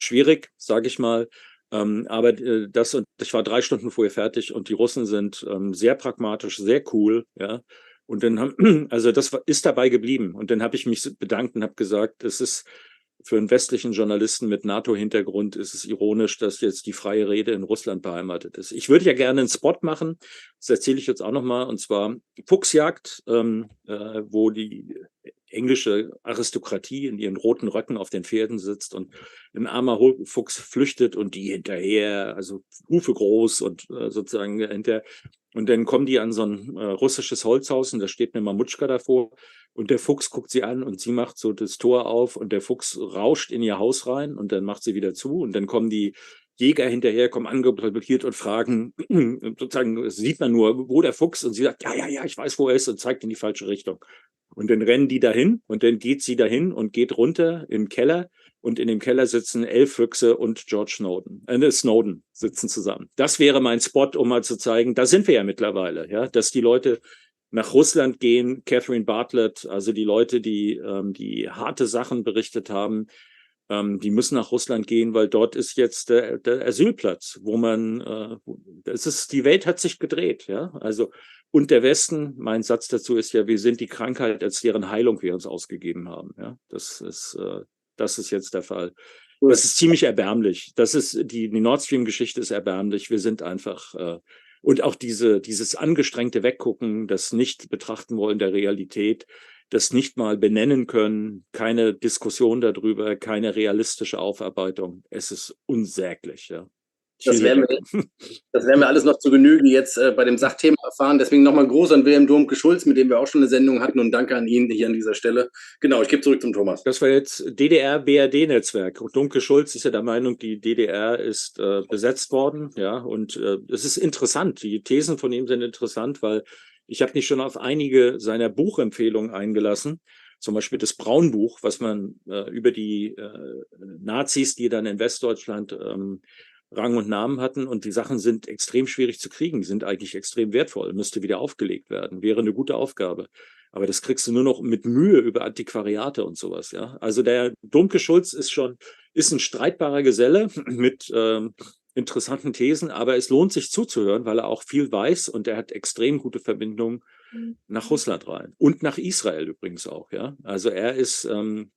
schwierig, sage ich mal. Ähm, aber äh, das und ich war drei Stunden vorher fertig und die Russen sind ähm, sehr pragmatisch, sehr cool, ja. Und dann haben, also das ist dabei geblieben. Und dann habe ich mich bedankt und habe gesagt, es ist für einen westlichen Journalisten mit NATO-Hintergrund ist es ironisch, dass jetzt die freie Rede in Russland beheimatet ist. Ich würde ja gerne einen Spot machen, das erzähle ich jetzt auch nochmal, und zwar Fuchsjagd, ähm, äh, wo die englische Aristokratie in ihren roten Röcken auf den Pferden sitzt und ein armer Fuchs flüchtet und die hinterher, also Hufe groß und äh, sozusagen hinter. Und dann kommen die an so ein äh, russisches Holzhaus und da steht eine Mamutschka davor und der Fuchs guckt sie an und sie macht so das Tor auf und der Fuchs rauscht in ihr Haus rein und dann macht sie wieder zu und dann kommen die Jäger hinterher, kommen angeblockiert und fragen, sozusagen sieht man nur, wo der Fuchs und sie sagt, ja, ja, ja, ich weiß, wo er ist und zeigt in die falsche Richtung. Und dann rennen die dahin und dann geht sie dahin und geht runter im Keller und in dem Keller sitzen elf Füchse und George Snowden. Äh, Snowden sitzen zusammen. Das wäre mein Spot, um mal zu zeigen, da sind wir ja mittlerweile, ja, dass die Leute nach Russland gehen, Catherine Bartlett, also die Leute, die, ähm, die harte Sachen berichtet haben, ähm, die müssen nach Russland gehen, weil dort ist jetzt der, der Asylplatz, wo man, äh, es ist, die Welt hat sich gedreht, ja. Also, und der Westen, mein Satz dazu ist ja, wir sind die Krankheit, als deren Heilung wir uns ausgegeben haben. Ja, das ist, äh, das ist jetzt der Fall. Das ist ziemlich erbärmlich. Das ist, die, die Nord Stream-Geschichte ist erbärmlich. Wir sind einfach, äh, und auch diese, dieses angestrengte Weggucken, das nicht betrachten wollen der Realität, das nicht mal benennen können, keine Diskussion darüber, keine realistische Aufarbeitung. Es ist unsäglich, ja. Das werden, wir, das werden wir alles noch zu Genüge jetzt äh, bei dem Sachthema erfahren. Deswegen nochmal groß an Wilhelm Domke-Schulz, mit dem wir auch schon eine Sendung hatten und danke an ihn hier an dieser Stelle. Genau, ich gebe zurück zum Thomas. Das war jetzt DDR-BRD-Netzwerk. Domke-Schulz ist ja der Meinung, die DDR ist äh, besetzt worden. Ja, und äh, es ist interessant. Die Thesen von ihm sind interessant, weil ich habe mich schon auf einige seiner Buchempfehlungen eingelassen zum Beispiel das Braunbuch, was man äh, über die äh, Nazis, die dann in Westdeutschland ähm, Rang und Namen hatten und die Sachen sind extrem schwierig zu kriegen, sind eigentlich extrem wertvoll, müsste wieder aufgelegt werden, wäre eine gute Aufgabe. Aber das kriegst du nur noch mit Mühe über Antiquariate und sowas, ja. Also der Domke Schulz ist schon, ist ein streitbarer Geselle mit ähm, interessanten Thesen, aber es lohnt sich zuzuhören, weil er auch viel weiß und er hat extrem gute Verbindungen mhm. nach Russland rein und nach Israel übrigens auch, ja. Also er ist, ähm,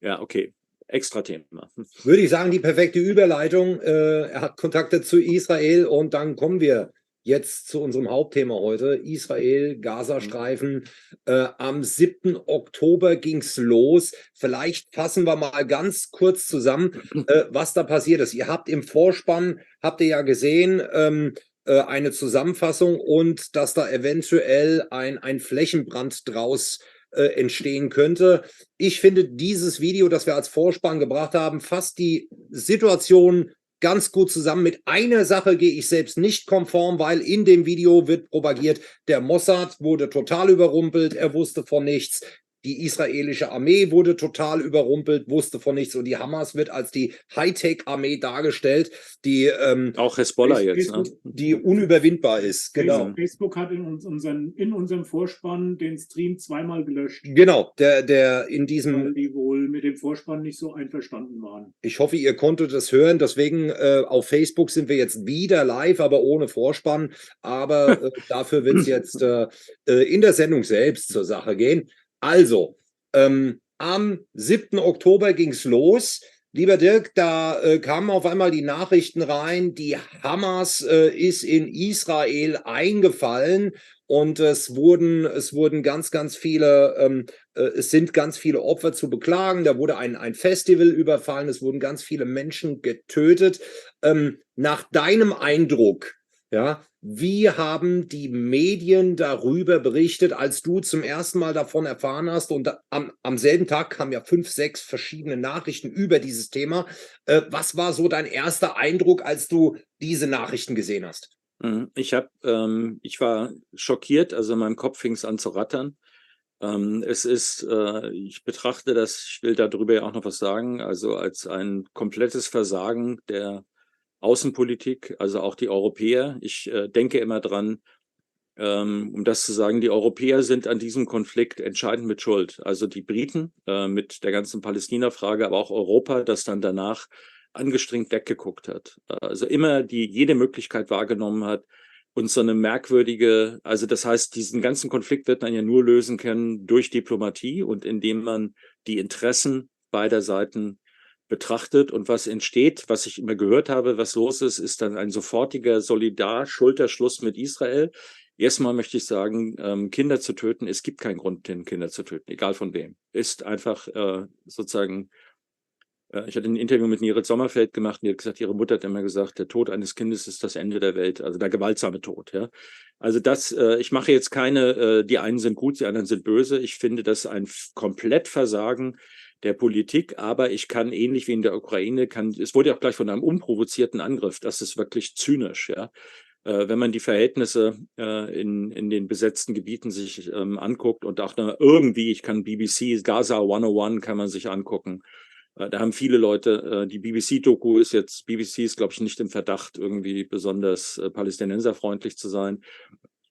ja, okay, extra Thema. Würde ich sagen, die perfekte Überleitung. Äh, er hat Kontakte zu Israel und dann kommen wir jetzt zu unserem Hauptthema heute. Israel, Gazastreifen. Äh, am 7. Oktober ging es los. Vielleicht fassen wir mal ganz kurz zusammen, äh, was da passiert ist. Ihr habt im Vorspann, habt ihr ja gesehen, ähm, äh, eine Zusammenfassung und dass da eventuell ein, ein Flächenbrand draus äh, entstehen könnte. Ich finde dieses Video, das wir als Vorspann gebracht haben, fasst die Situation ganz gut zusammen. Mit einer Sache gehe ich selbst nicht konform, weil in dem Video wird propagiert, der Mossad wurde total überrumpelt, er wusste von nichts. Die israelische Armee wurde total überrumpelt, wusste von nichts und die Hamas wird als die Hightech-Armee dargestellt, die ähm, auch Hezbollah jetzt, ne? die unüberwindbar ist. Genau. Facebook hat in, uns, unseren, in unserem Vorspann den Stream zweimal gelöscht. Genau, der, der in diesem. Weil die wohl mit dem Vorspann nicht so einverstanden waren. Ich hoffe, ihr konntet das hören. Deswegen äh, auf Facebook sind wir jetzt wieder live, aber ohne Vorspann. Aber äh, dafür wird es jetzt äh, äh, in der Sendung selbst zur Sache gehen. Also, ähm, am 7. Oktober ging es los. Lieber Dirk, da äh, kamen auf einmal die Nachrichten rein, die Hamas äh, ist in Israel eingefallen und es wurden, es wurden ganz, ganz viele, ähm, äh, es sind ganz viele Opfer zu beklagen. Da wurde ein, ein Festival überfallen, es wurden ganz viele Menschen getötet. Ähm, nach deinem Eindruck, ja, wie haben die Medien darüber berichtet, als du zum ersten Mal davon erfahren hast? Und am, am selben Tag kamen ja fünf, sechs verschiedene Nachrichten über dieses Thema. Äh, was war so dein erster Eindruck, als du diese Nachrichten gesehen hast? Mhm. Ich habe, ähm, ich war schockiert, also in meinem Kopf fing es an zu rattern. Ähm, es ist, äh, ich betrachte das, ich will darüber ja auch noch was sagen, also als ein komplettes Versagen der Außenpolitik, also auch die Europäer. Ich äh, denke immer dran, ähm, um das zu sagen, die Europäer sind an diesem Konflikt entscheidend mit Schuld. Also die Briten äh, mit der ganzen Palästina-Frage, aber auch Europa, das dann danach angestrengt weggeguckt hat. Also immer die jede Möglichkeit wahrgenommen hat und so eine merkwürdige, also das heißt, diesen ganzen Konflikt wird man ja nur lösen können durch Diplomatie und indem man die Interessen beider Seiten betrachtet und was entsteht, was ich immer gehört habe, was los ist, ist dann ein sofortiger Solidar-Schulterschluss mit Israel. Erstmal möchte ich sagen, ähm, Kinder zu töten, es gibt keinen Grund, Kinder zu töten, egal von wem. Ist einfach äh, sozusagen, äh, ich hatte ein Interview mit Nirit Sommerfeld gemacht und die hat gesagt, ihre Mutter hat immer gesagt, der Tod eines Kindes ist das Ende der Welt, also der gewaltsame Tod. Ja? Also das, äh, ich mache jetzt keine, äh, die einen sind gut, die anderen sind böse. Ich finde das ein komplett Versagen der Politik, aber ich kann ähnlich wie in der Ukraine, kann, es wurde ja auch gleich von einem unprovozierten Angriff, das ist wirklich zynisch, ja. Äh, wenn man die Verhältnisse äh, in, in den besetzten Gebieten sich ähm, anguckt und auch da irgendwie, ich kann BBC, Gaza 101 kann man sich angucken. Äh, da haben viele Leute, äh, die BBC-Doku ist jetzt, BBC ist, glaube ich, nicht im Verdacht, irgendwie besonders äh, palästinenserfreundlich zu sein.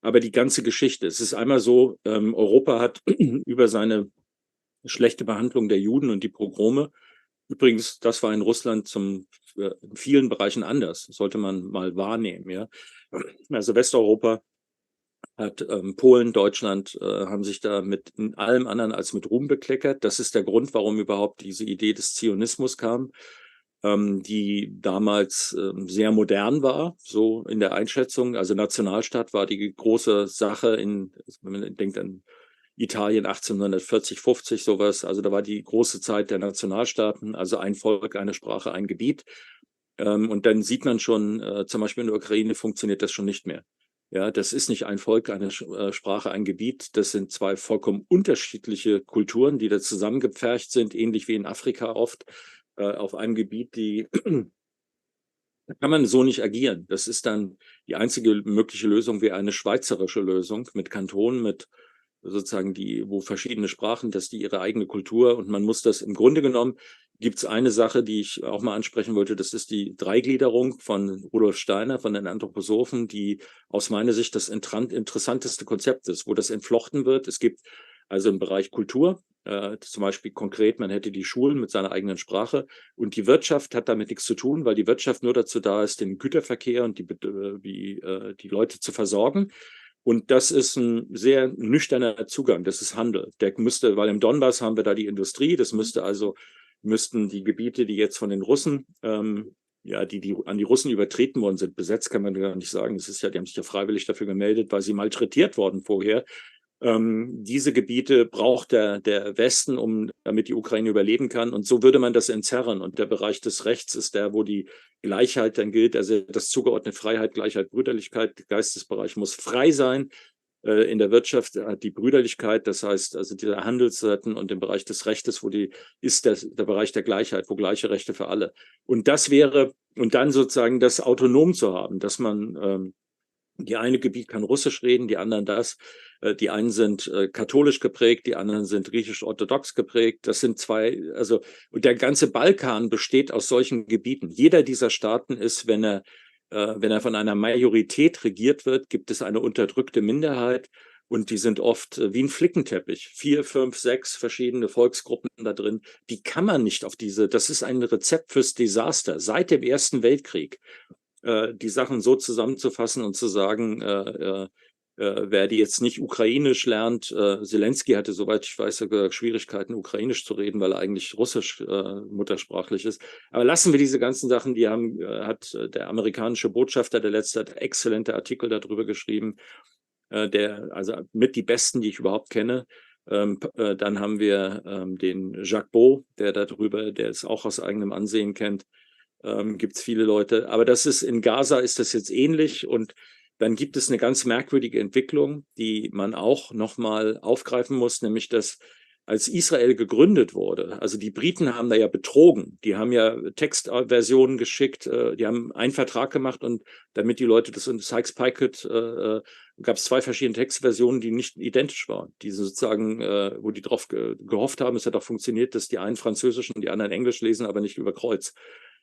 aber die ganze Geschichte. Es ist einmal so, ähm, Europa hat über seine schlechte Behandlung der Juden und die Pogrome, übrigens, das war in Russland zum, äh, in vielen Bereichen anders, sollte man mal wahrnehmen. Ja? Also Westeuropa hat ähm, Polen, Deutschland äh, haben sich da mit allem anderen als mit Ruhm bekleckert. Das ist der Grund, warum überhaupt diese Idee des Zionismus kam ähm, die damals ähm, sehr modern war, so in der Einschätzung. Also Nationalstaat war die große Sache in, wenn man denkt an Italien 1840, 50, sowas. Also da war die große Zeit der Nationalstaaten, also ein Volk, eine Sprache, ein Gebiet. Ähm, und dann sieht man schon, äh, zum Beispiel in der Ukraine funktioniert das schon nicht mehr. Ja, das ist nicht ein Volk, eine äh, Sprache, ein Gebiet. Das sind zwei vollkommen unterschiedliche Kulturen, die da zusammengepfercht sind, ähnlich wie in Afrika oft äh, auf einem Gebiet, die da kann man so nicht agieren. Das ist dann die einzige mögliche Lösung, wäre eine schweizerische Lösung mit Kantonen, mit sozusagen die, wo verschiedene Sprachen, dass die ihre eigene Kultur und man muss das im Grunde genommen gibt es eine Sache, die ich auch mal ansprechen wollte, das ist die Dreigliederung von Rudolf Steiner, von den Anthroposophen, die aus meiner Sicht das interessanteste Konzept ist, wo das entflochten wird. Es gibt also im Bereich Kultur, äh, zum Beispiel konkret, man hätte die Schulen mit seiner eigenen Sprache und die Wirtschaft hat damit nichts zu tun, weil die Wirtschaft nur dazu da ist, den Güterverkehr und die, äh, die, äh, die Leute zu versorgen. Und das ist ein sehr nüchterner Zugang, das ist Handel. Der müsste, weil im Donbass haben wir da die Industrie, das müsste also, müssten die Gebiete, die jetzt von den Russen ähm, ja, die, die an die Russen übertreten worden sind, besetzt kann man gar nicht sagen. Das ist ja, die haben sich ja freiwillig dafür gemeldet, weil sie malträtiert worden vorher. Ähm, diese Gebiete braucht der, der Westen, um, damit die Ukraine überleben kann. Und so würde man das entzerren. Und der Bereich des Rechts ist der, wo die Gleichheit dann gilt. Also das zugeordnete Freiheit, Gleichheit, Brüderlichkeit. Der Geistesbereich muss frei sein. Äh, in der Wirtschaft hat die Brüderlichkeit, das heißt also diese Handelsseiten und im Bereich des Rechtes, wo die ist der, der Bereich der Gleichheit, wo gleiche Rechte für alle. Und das wäre, und dann sozusagen das autonom zu haben, dass man ähm, die eine Gebiet kann Russisch reden, die anderen das. Äh, die einen sind äh, katholisch geprägt, die anderen sind griechisch-orthodox geprägt. Das sind zwei, also, und der ganze Balkan besteht aus solchen Gebieten. Jeder dieser Staaten ist, wenn er, äh, wenn er von einer Majorität regiert wird, gibt es eine unterdrückte Minderheit. Und die sind oft wie ein Flickenteppich. Vier, fünf, sechs verschiedene Volksgruppen da drin. Die kann man nicht auf diese, das ist ein Rezept fürs Desaster seit dem Ersten Weltkrieg. Die Sachen so zusammenzufassen und zu sagen, äh, wer die jetzt nicht ukrainisch lernt, äh, Zelensky hatte, soweit ich weiß, Schwierigkeiten, ukrainisch zu reden, weil er eigentlich russisch äh, muttersprachlich ist. Aber lassen wir diese ganzen Sachen, die haben, äh, hat äh, der amerikanische Botschafter, der letzte hat exzellente Artikel darüber geschrieben, äh, der, also mit die besten, die ich überhaupt kenne. Ähm, äh, dann haben wir ähm, den Jacques Beau, der darüber, der es auch aus eigenem Ansehen kennt. Ähm, Gibt es viele Leute. Aber das ist in Gaza ist das jetzt ähnlich und dann gibt es eine ganz merkwürdige Entwicklung, die man auch nochmal aufgreifen muss, nämlich dass als Israel gegründet wurde, also die Briten haben da ja betrogen, die haben ja Textversionen geschickt, äh, die haben einen Vertrag gemacht und damit die Leute das in Sykes-Picot äh, äh gab es zwei verschiedene Textversionen, die nicht identisch waren, die sozusagen, äh, wo die drauf ge gehofft haben, es hat auch funktioniert, dass die einen Französisch und die anderen Englisch lesen, aber nicht über Kreuz.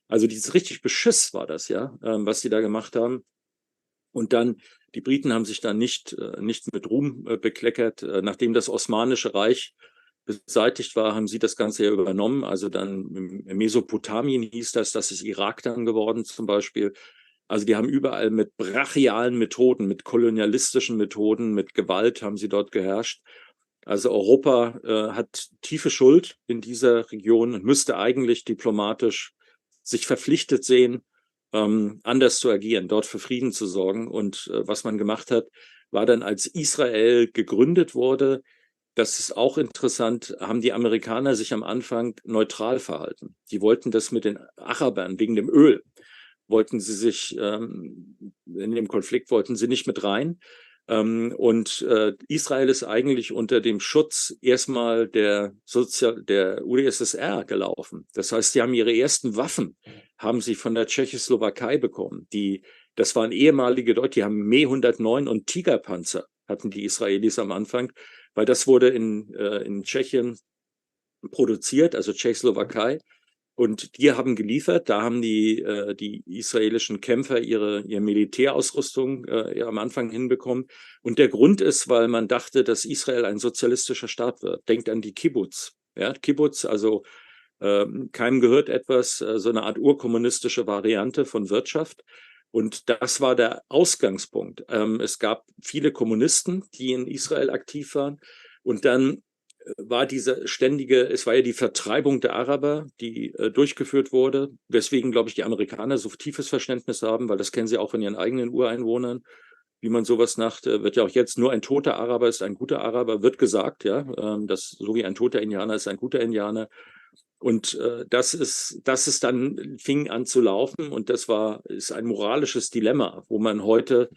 Also dieses richtig Beschiss war das ja, ähm, was die da gemacht haben. Und dann, die Briten haben sich dann nicht, äh, nicht mit Ruhm äh, bekleckert. Äh, nachdem das Osmanische Reich beseitigt war, haben sie das Ganze ja übernommen. Also dann Mesopotamien hieß das, das ist Irak dann geworden zum Beispiel. Also die haben überall mit brachialen Methoden, mit kolonialistischen Methoden, mit Gewalt haben sie dort geherrscht. Also Europa äh, hat tiefe Schuld in dieser Region und müsste eigentlich diplomatisch sich verpflichtet sehen, ähm, anders zu agieren, dort für Frieden zu sorgen. Und äh, was man gemacht hat, war dann, als Israel gegründet wurde, das ist auch interessant, haben die Amerikaner sich am Anfang neutral verhalten. Die wollten das mit den Arabern wegen dem Öl, wollten sie sich ähm, in dem Konflikt wollten sie nicht mit rein. Ähm, und äh, Israel ist eigentlich unter dem Schutz erstmal der, Sozial der UdSSR gelaufen. Das heißt, sie haben ihre ersten Waffen, haben sie von der Tschechoslowakei bekommen. Die, das waren ehemalige Leute, die haben Me 109 und Tigerpanzer hatten die Israelis am Anfang, weil das wurde in, äh, in Tschechien produziert, also Tschechoslowakei. Und die haben geliefert, da haben die, äh, die israelischen Kämpfer ihre, ihre Militärausrüstung äh, am Anfang hinbekommen. Und der Grund ist, weil man dachte, dass Israel ein sozialistischer Staat wird. Denkt an die Kibbutz. Ja, Kibbutz, also äh, keinem gehört etwas, äh, so eine Art urkommunistische Variante von Wirtschaft. Und das war der Ausgangspunkt. Ähm, es gab viele Kommunisten, die in Israel aktiv waren. Und dann war diese ständige, es war ja die Vertreibung der Araber, die äh, durchgeführt wurde, weswegen, glaube ich, die Amerikaner so tiefes Verständnis haben, weil das kennen sie auch von ihren eigenen Ureinwohnern, wie man sowas macht, äh, wird ja auch jetzt nur ein toter Araber ist ein guter Araber, wird gesagt, ja, äh, dass so wie ein toter Indianer ist ein guter Indianer. Und äh, das ist, das ist dann fing an zu laufen und das war ist ein moralisches Dilemma, wo man heute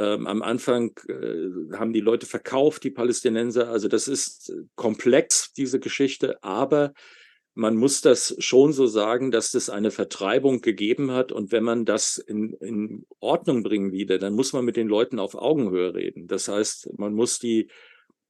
ähm, am Anfang äh, haben die Leute verkauft, die Palästinenser. Also das ist komplex, diese Geschichte, aber man muss das schon so sagen, dass es eine Vertreibung gegeben hat. Und wenn man das in, in Ordnung bringen wieder, dann muss man mit den Leuten auf Augenhöhe reden. Das heißt, man muss die,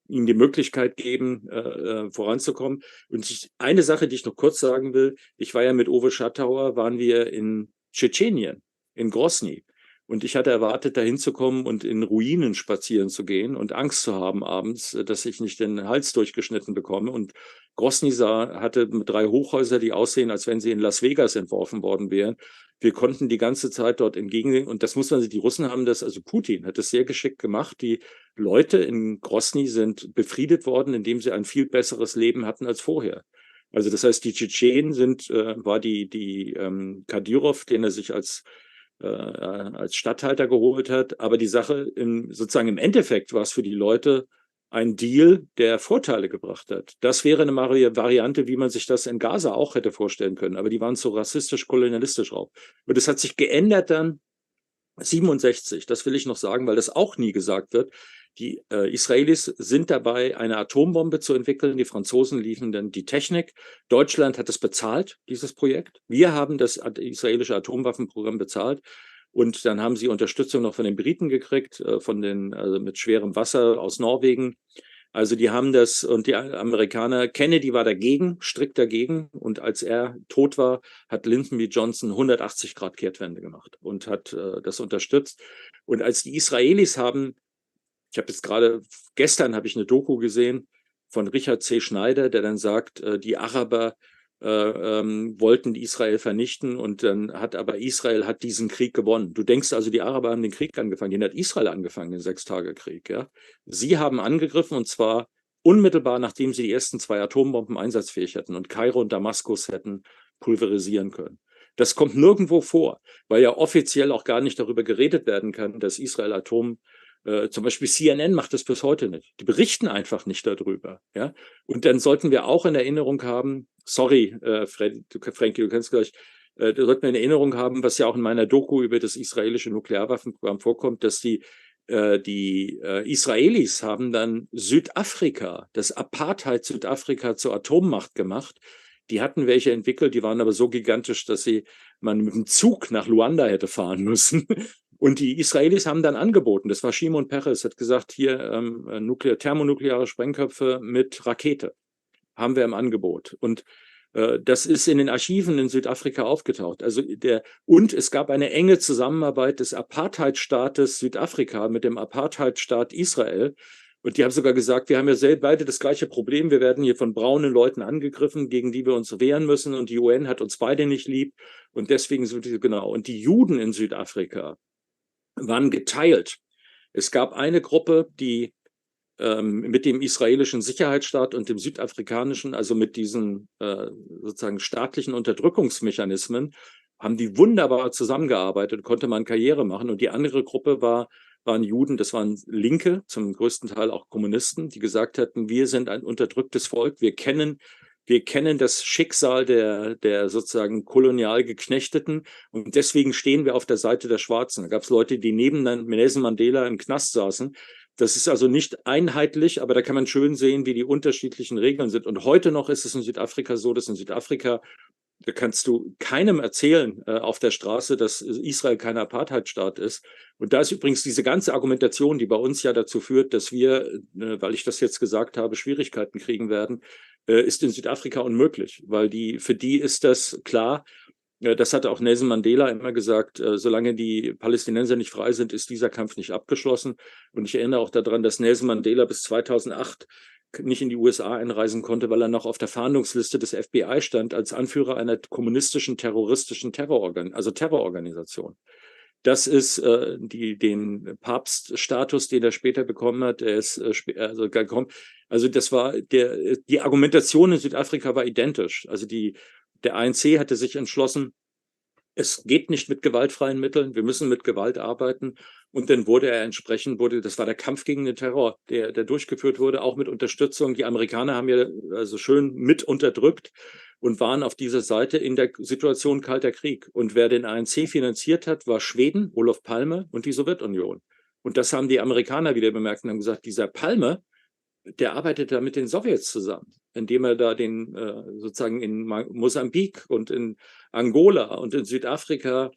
ihnen die Möglichkeit geben, äh, äh voranzukommen. Und ich, eine Sache, die ich noch kurz sagen will, ich war ja mit Uwe Schattauer, waren wir in Tschetschenien, in Grosny. Und ich hatte erwartet, da hinzukommen und in Ruinen spazieren zu gehen und Angst zu haben abends, äh, dass ich nicht den Hals durchgeschnitten bekomme. Und Grosny hatte drei Hochhäuser, die aussehen, als wenn sie in Las Vegas entworfen worden wären. Wir konnten die ganze Zeit dort entgegengehen. Und das muss man sich, die Russen haben das, also Putin hat das sehr geschickt gemacht. Die Leute in Grosny sind befriedet worden, indem sie ein viel besseres Leben hatten als vorher. Also das heißt, die Tschetschenen sind, äh, war die, die ähm, Kadyrov, den er sich als äh, als Stadthalter geholt hat. Aber die Sache im, sozusagen im Endeffekt war es für die Leute ein Deal, der Vorteile gebracht hat. Das wäre eine Variante, wie man sich das in Gaza auch hätte vorstellen können. Aber die waren so rassistisch, kolonialistisch drauf. Und es hat sich geändert dann 67. Das will ich noch sagen, weil das auch nie gesagt wird. Die äh, Israelis sind dabei, eine Atombombe zu entwickeln. Die Franzosen liefern dann die Technik. Deutschland hat es bezahlt, dieses Projekt. Wir haben das israelische Atomwaffenprogramm bezahlt. Und dann haben sie Unterstützung noch von den Briten gekriegt, äh, von den, also mit schwerem Wasser aus Norwegen. Also die haben das und die Amerikaner, Kennedy war dagegen, strikt dagegen. Und als er tot war, hat Lyndon B. Johnson 180 Grad Kehrtwende gemacht und hat äh, das unterstützt. Und als die Israelis haben ich habe jetzt gerade, gestern habe ich eine Doku gesehen von Richard C. Schneider, der dann sagt, äh, die Araber äh, ähm, wollten Israel vernichten und dann hat aber Israel hat diesen Krieg gewonnen. Du denkst also, die Araber haben den Krieg angefangen, den hat Israel angefangen, den Sechstagekrieg. Ja? Sie haben angegriffen und zwar unmittelbar, nachdem sie die ersten zwei Atombomben einsatzfähig hätten und Kairo und Damaskus hätten pulverisieren können. Das kommt nirgendwo vor, weil ja offiziell auch gar nicht darüber geredet werden kann, dass Israel Atom äh, zum Beispiel CNN macht das bis heute nicht. Die berichten einfach nicht darüber. Ja? Und dann sollten wir auch in Erinnerung haben, sorry, äh, Fred, du, Frankie, du kennst gleich, äh, da sollten wir in Erinnerung haben, was ja auch in meiner Doku über das israelische Nuklearwaffenprogramm vorkommt, dass die äh, die äh, Israelis haben dann Südafrika, das Apartheid Südafrika zur Atommacht gemacht. Die hatten welche entwickelt, die waren aber so gigantisch, dass sie man mit dem Zug nach Luanda hätte fahren müssen. Und die Israelis haben dann angeboten, das war Shimon Peres, hat gesagt, hier ähm, nuklear, thermonukleare Sprengköpfe mit Rakete haben wir im Angebot. Und äh, das ist in den Archiven in Südafrika aufgetaucht. Also der, und es gab eine enge Zusammenarbeit des Apartheidstaates Südafrika mit dem Apartheidstaat Israel. Und die haben sogar gesagt, wir haben ja beide das gleiche Problem. Wir werden hier von braunen Leuten angegriffen, gegen die wir uns wehren müssen. Und die UN hat uns beide nicht lieb. Und deswegen sind wir genau. Und die Juden in Südafrika, waren geteilt. Es gab eine Gruppe, die ähm, mit dem israelischen Sicherheitsstaat und dem südafrikanischen, also mit diesen äh, sozusagen staatlichen Unterdrückungsmechanismen, haben die wunderbar zusammengearbeitet, konnte man Karriere machen. Und die andere Gruppe war, waren Juden, das waren Linke, zum größten Teil auch Kommunisten, die gesagt hatten, wir sind ein unterdrücktes Volk, wir kennen wir kennen das Schicksal der, der sozusagen kolonial Geknechteten und deswegen stehen wir auf der Seite der Schwarzen. Da gab es Leute, die neben Nelson Mandela im Knast saßen. Das ist also nicht einheitlich, aber da kann man schön sehen, wie die unterschiedlichen Regeln sind. Und heute noch ist es in Südafrika so, dass in Südafrika da kannst du keinem erzählen äh, auf der Straße, dass Israel kein Apartheidstaat ist. Und da ist übrigens diese ganze Argumentation, die bei uns ja dazu führt, dass wir, äh, weil ich das jetzt gesagt habe, Schwierigkeiten kriegen werden, äh, ist in Südafrika unmöglich, weil die, für die ist das klar, das hatte auch Nelson Mandela immer gesagt, äh, solange die Palästinenser nicht frei sind, ist dieser Kampf nicht abgeschlossen. Und ich erinnere auch daran, dass Nelson Mandela bis 2008 nicht in die USA einreisen konnte, weil er noch auf der Fahndungsliste des FBI stand als Anführer einer kommunistischen terroristischen Terrororgan also Terrororganisation. Das ist äh, die, den Papststatus, den er später bekommen hat. Er ist äh, also gekommen. Also das war der die Argumentation in Südafrika war identisch. Also die der ANC hatte sich entschlossen, es geht nicht mit gewaltfreien Mitteln, wir müssen mit Gewalt arbeiten. Und dann wurde er entsprechend, wurde, das war der Kampf gegen den Terror, der, der durchgeführt wurde, auch mit Unterstützung. Die Amerikaner haben ja also schön mit unterdrückt und waren auf dieser Seite in der Situation Kalter Krieg. Und wer den ANC finanziert hat, war Schweden, Olof Palme und die Sowjetunion. Und das haben die Amerikaner wieder bemerkt und haben gesagt, dieser Palme, der arbeitet da mit den Sowjets zusammen, indem er da den äh, sozusagen in Mosambik und in Angola und in Südafrika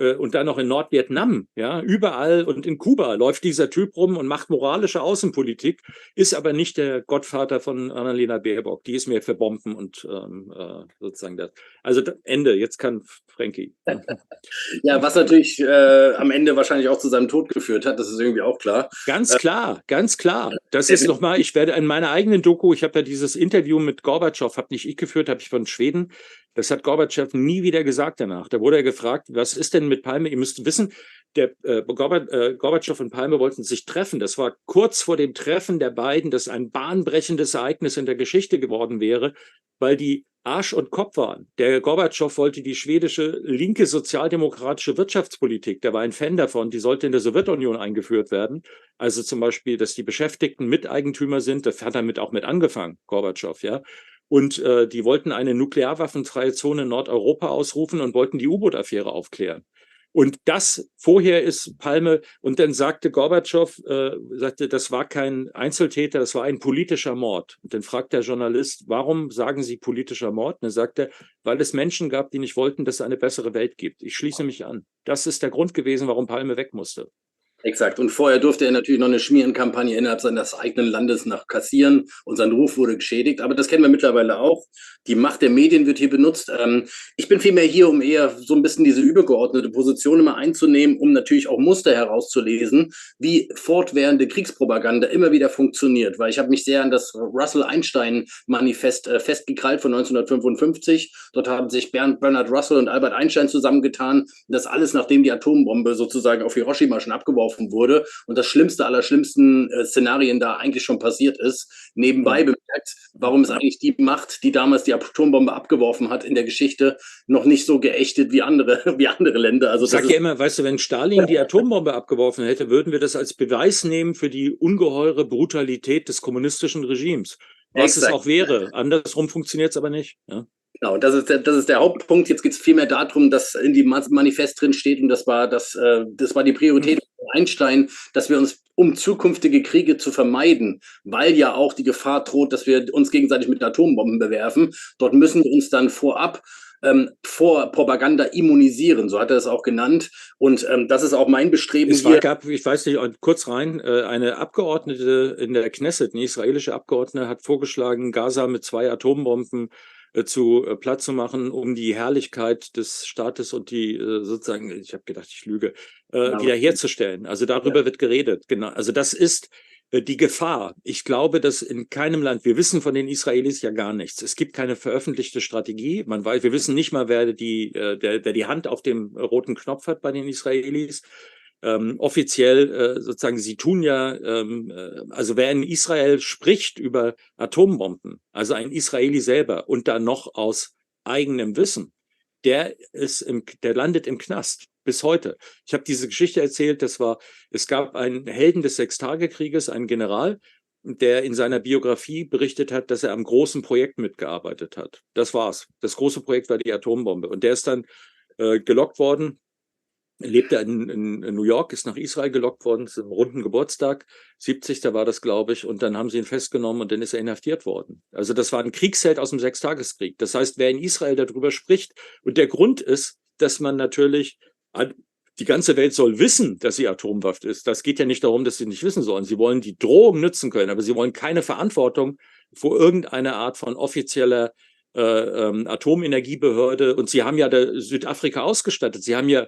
und dann noch in Nordvietnam, ja, überall und in Kuba läuft dieser Typ rum und macht moralische Außenpolitik, ist aber nicht der Gottvater von Annalena Baerbock. Die ist mir für Bomben und ähm, äh, sozusagen das. Also Ende, jetzt kann Frankie. ja, was natürlich äh, am Ende wahrscheinlich auch zu seinem Tod geführt hat, das ist irgendwie auch klar. Ganz äh, klar, ganz klar. Das ist nochmal, ich werde in meiner eigenen Doku, ich habe ja dieses Interview mit Gorbatschow, habe nicht ich geführt, habe ich von Schweden das hat Gorbatschow nie wieder gesagt danach. Da wurde er gefragt, was ist denn mit Palme? Ihr müsst wissen, der äh, äh, Gorbatschow und Palme wollten sich treffen. Das war kurz vor dem Treffen der beiden, das ein bahnbrechendes Ereignis in der Geschichte geworden wäre, weil die Arsch und Kopf waren. Der Gorbatschow wollte die schwedische linke sozialdemokratische Wirtschaftspolitik, der war ein Fan davon, die sollte in der Sowjetunion eingeführt werden. Also zum Beispiel, dass die Beschäftigten Miteigentümer sind, das hat damit auch mit angefangen, Gorbatschow, ja. Und äh, die wollten eine nuklearwaffenfreie Zone in Nordeuropa ausrufen und wollten die U-Boot-Affäre aufklären. Und das vorher ist Palme, und dann sagte Gorbatschow, äh, sagte, das war kein Einzeltäter, das war ein politischer Mord. Und dann fragt der Journalist, warum sagen Sie politischer Mord? Und dann sagt er, weil es Menschen gab, die nicht wollten, dass es eine bessere Welt gibt. Ich schließe mich an. Das ist der Grund gewesen, warum Palme weg musste. Exakt. Und vorher durfte er natürlich noch eine Schmierenkampagne innerhalb seines eigenen Landes nach kassieren und sein Ruf wurde geschädigt. Aber das kennen wir mittlerweile auch. Die Macht der Medien wird hier benutzt. Ähm, ich bin vielmehr hier, um eher so ein bisschen diese übergeordnete Position immer einzunehmen, um natürlich auch Muster herauszulesen, wie fortwährende Kriegspropaganda immer wieder funktioniert. Weil ich habe mich sehr an das Russell-Einstein-Manifest äh, festgekrallt von 1955. Dort haben sich Bernard Russell und Albert Einstein zusammengetan. Das alles, nachdem die Atombombe sozusagen auf Hiroshima schon abgeworfen geworfen wurde und das Schlimmste aller schlimmsten äh, Szenarien da eigentlich schon passiert ist. Nebenbei bemerkt, warum ist eigentlich die Macht, die damals die Atombombe abgeworfen hat in der Geschichte, noch nicht so geächtet wie andere, wie andere Länder. Also ich sag ja immer, weißt du, wenn Stalin die Atombombe abgeworfen hätte, würden wir das als Beweis nehmen für die ungeheure Brutalität des kommunistischen Regimes. Was Exakt. es auch wäre. Andersrum funktioniert es aber nicht. Ja? Genau, das ist, der, das ist der Hauptpunkt. Jetzt geht es vielmehr darum, dass in dem Manifest drin steht, und das war, das, äh, das war die Priorität von Einstein, dass wir uns, um zukünftige Kriege zu vermeiden, weil ja auch die Gefahr droht, dass wir uns gegenseitig mit Atombomben bewerfen, dort müssen wir uns dann vorab ähm, vor Propaganda immunisieren, so hat er es auch genannt. Und ähm, das ist auch mein Bestreben. Es war, hier. gab, ich weiß nicht, kurz rein, äh, eine Abgeordnete in der Knesset, eine israelische Abgeordnete, hat vorgeschlagen, Gaza mit zwei Atombomben zu äh, Platz zu machen, um die Herrlichkeit des Staates und die äh, sozusagen, ich habe gedacht, ich lüge, äh, genau. wiederherzustellen. Also darüber ja. wird geredet. Genau. Also das ist äh, die Gefahr. Ich glaube, dass in keinem Land, wir wissen von den Israelis ja gar nichts. Es gibt keine veröffentlichte Strategie. Man weiß, wir wissen nicht mal, wer die, äh, der, der die Hand auf dem roten Knopf hat bei den Israelis ähm, offiziell äh, sozusagen, sie tun ja, ähm, äh, also wer in Israel spricht über Atombomben, also ein Israeli selber und dann noch aus eigenem Wissen, der ist im, der landet im Knast bis heute. Ich habe diese Geschichte erzählt, das war, es gab einen Helden des Sechstagekrieges, einen General, der in seiner Biografie berichtet hat, dass er am großen Projekt mitgearbeitet hat. Das war's. Das große Projekt war die Atombombe. Und der ist dann äh, gelockt worden lebte in, in, in, New York, ist nach Israel gelockt worden, zum runden Geburtstag, 70. war das, glaube ich, und dann haben sie ihn festgenommen und dann ist er inhaftiert worden. Also das war ein Kriegsheld aus dem Sechstageskrieg. Das heißt, wer in Israel darüber spricht, und der Grund ist, dass man natürlich die ganze Welt soll wissen, dass sie Atomwaffen ist. Das geht ja nicht darum, dass sie nicht wissen sollen. Sie wollen die Drohung nützen können, aber sie wollen keine Verantwortung vor irgendeiner Art von offizieller äh, ähm, Atomenergiebehörde. Und sie haben ja Südafrika ausgestattet. Sie haben ja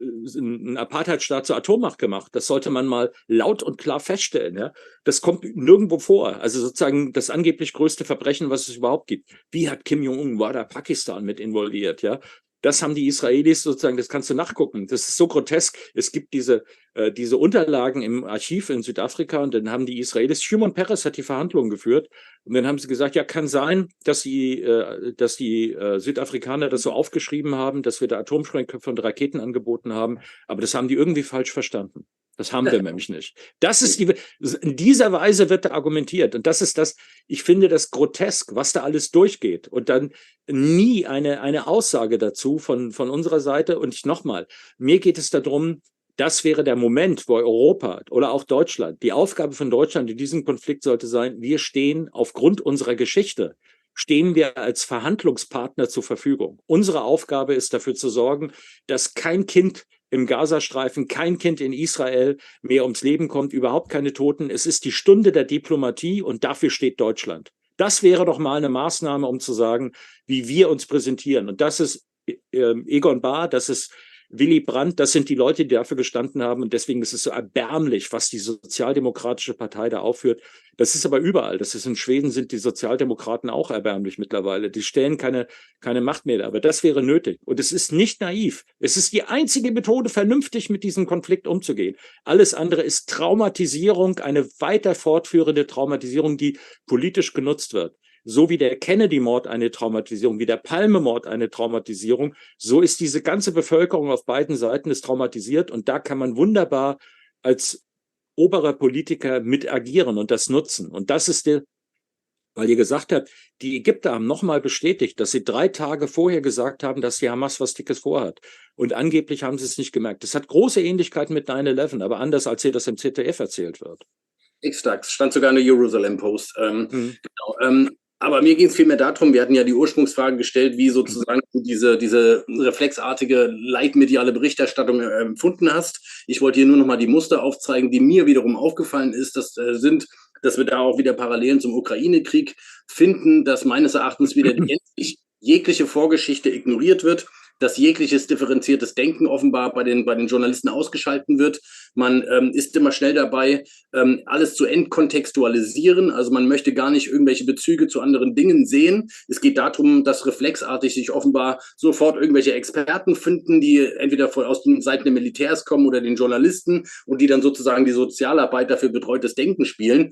einen Apartheidstaat zur Atommacht gemacht. Das sollte man mal laut und klar feststellen. Ja? Das kommt nirgendwo vor. Also sozusagen das angeblich größte Verbrechen, was es überhaupt gibt. Wie hat Kim Jong-un, war da Pakistan mit involviert? Ja? Das haben die Israelis sozusagen, das kannst du nachgucken. Das ist so grotesk. Es gibt diese, äh, diese Unterlagen im Archiv in Südafrika und dann haben die Israelis, Shimon Peres hat die Verhandlungen geführt und dann haben sie gesagt, ja, kann sein, dass die, äh, dass die äh, Südafrikaner das so aufgeschrieben haben, dass wir da Atomsprengköpfe und Raketen angeboten haben, aber das haben die irgendwie falsch verstanden. Das haben wir nämlich nicht. Das ist die, in dieser Weise wird da argumentiert. Und das ist das, ich finde das grotesk, was da alles durchgeht. Und dann nie eine, eine Aussage dazu von, von unserer Seite. Und ich nochmal, mir geht es darum, das wäre der Moment, wo Europa oder auch Deutschland, die Aufgabe von Deutschland in diesem Konflikt sollte sein, wir stehen aufgrund unserer Geschichte, stehen wir als Verhandlungspartner zur Verfügung. Unsere Aufgabe ist dafür zu sorgen, dass kein Kind im Gazastreifen, kein Kind in Israel mehr ums Leben kommt, überhaupt keine Toten. Es ist die Stunde der Diplomatie und dafür steht Deutschland. Das wäre doch mal eine Maßnahme, um zu sagen, wie wir uns präsentieren. Und das ist äh, Egon Bahr, das ist Willy Brandt, das sind die Leute, die dafür gestanden haben. Und deswegen ist es so erbärmlich, was die Sozialdemokratische Partei da aufführt. Das ist aber überall. Das ist in Schweden sind die Sozialdemokraten auch erbärmlich mittlerweile. Die stellen keine, keine Macht mehr. Aber das wäre nötig. Und es ist nicht naiv. Es ist die einzige Methode, vernünftig mit diesem Konflikt umzugehen. Alles andere ist Traumatisierung, eine weiter fortführende Traumatisierung, die politisch genutzt wird so wie der Kennedy-Mord eine Traumatisierung, wie der Palme-Mord eine Traumatisierung, so ist diese ganze Bevölkerung auf beiden Seiten ist traumatisiert und da kann man wunderbar als oberer Politiker mit agieren und das nutzen. Und das ist der, weil ihr gesagt habt, die Ägypter haben nochmal bestätigt, dass sie drei Tage vorher gesagt haben, dass die Hamas was Dickes vorhat. Und angeblich haben sie es nicht gemerkt. Das hat große Ähnlichkeiten mit 9-11, aber anders, als hier das im ZDF erzählt wird. X-Dax, stand sogar in der Jerusalem Post. Ähm, mhm. genau, ähm, aber mir ging es vielmehr darum, wir hatten ja die Ursprungsfrage gestellt, wie sozusagen du diese, diese reflexartige leitmediale Berichterstattung äh, empfunden hast. Ich wollte hier nur nochmal die Muster aufzeigen, die mir wiederum aufgefallen ist. Das äh, sind, dass wir da auch wieder Parallelen zum Ukraine-Krieg finden, dass meines Erachtens wieder die jegliche Vorgeschichte ignoriert wird dass jegliches differenziertes Denken offenbar bei den, bei den Journalisten ausgeschalten wird. Man ähm, ist immer schnell dabei, ähm, alles zu entkontextualisieren. Also man möchte gar nicht irgendwelche Bezüge zu anderen Dingen sehen. Es geht darum, dass reflexartig sich offenbar sofort irgendwelche Experten finden, die entweder von, aus den Seiten der Militärs kommen oder den Journalisten und die dann sozusagen die Sozialarbeit dafür betreutes Denken spielen.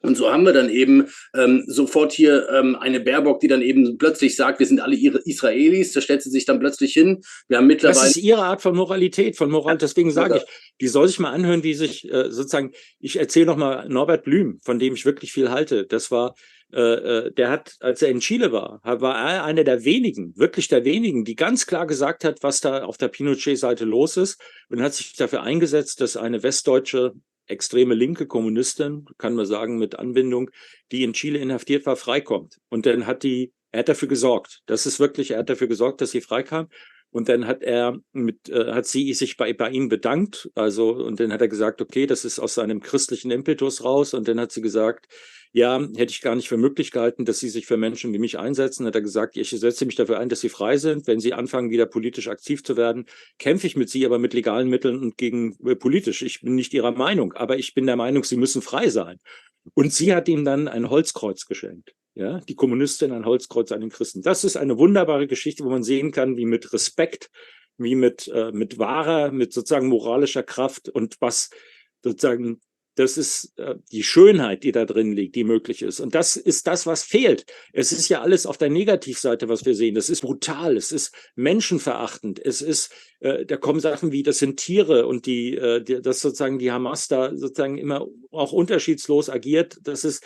Und so haben wir dann eben ähm, sofort hier ähm, eine Baerbock, die dann eben plötzlich sagt, wir sind alle Israelis. Da stellt sie sich dann plötzlich hin. Wir haben mittlerweile. Das ist ihre Art von Moralität, von Moral. Deswegen sage ich, die soll sich mal anhören, wie sich äh, sozusagen. Ich erzähle noch mal Norbert Blüm, von dem ich wirklich viel halte. Das war äh, äh, der hat, als er in Chile war, war er einer der wenigen, wirklich der wenigen, die ganz klar gesagt hat, was da auf der Pinochet-Seite los ist und hat sich dafür eingesetzt, dass eine westdeutsche extreme linke Kommunistin, kann man sagen, mit Anbindung, die in Chile inhaftiert war, freikommt. Und dann hat die, er hat dafür gesorgt. Das ist wirklich, er hat dafür gesorgt, dass sie freikam. Und dann hat er mit, äh, hat sie sich bei, bei ihm bedankt. Also, und dann hat er gesagt, okay, das ist aus seinem christlichen Impetus raus. Und dann hat sie gesagt, ja, hätte ich gar nicht für möglich gehalten, dass sie sich für Menschen wie mich einsetzen. Hat er gesagt, ich setze mich dafür ein, dass sie frei sind. Wenn sie anfangen, wieder politisch aktiv zu werden, kämpfe ich mit sie aber mit legalen Mitteln und gegen äh, politisch. Ich bin nicht ihrer Meinung, aber ich bin der Meinung, sie müssen frei sein. Und sie hat ihm dann ein Holzkreuz geschenkt ja, die Kommunistin ein Holzkreuz an den Christen. Das ist eine wunderbare Geschichte, wo man sehen kann, wie mit Respekt, wie mit, äh, mit wahrer, mit sozusagen moralischer Kraft und was sozusagen, das ist äh, die Schönheit, die da drin liegt, die möglich ist. Und das ist das, was fehlt. Es ist ja alles auf der Negativseite, was wir sehen. Das ist brutal, es ist menschenverachtend, es ist, äh, da kommen Sachen wie, das sind Tiere und die, äh, die, dass sozusagen die Hamas da sozusagen immer auch unterschiedslos agiert. Das ist,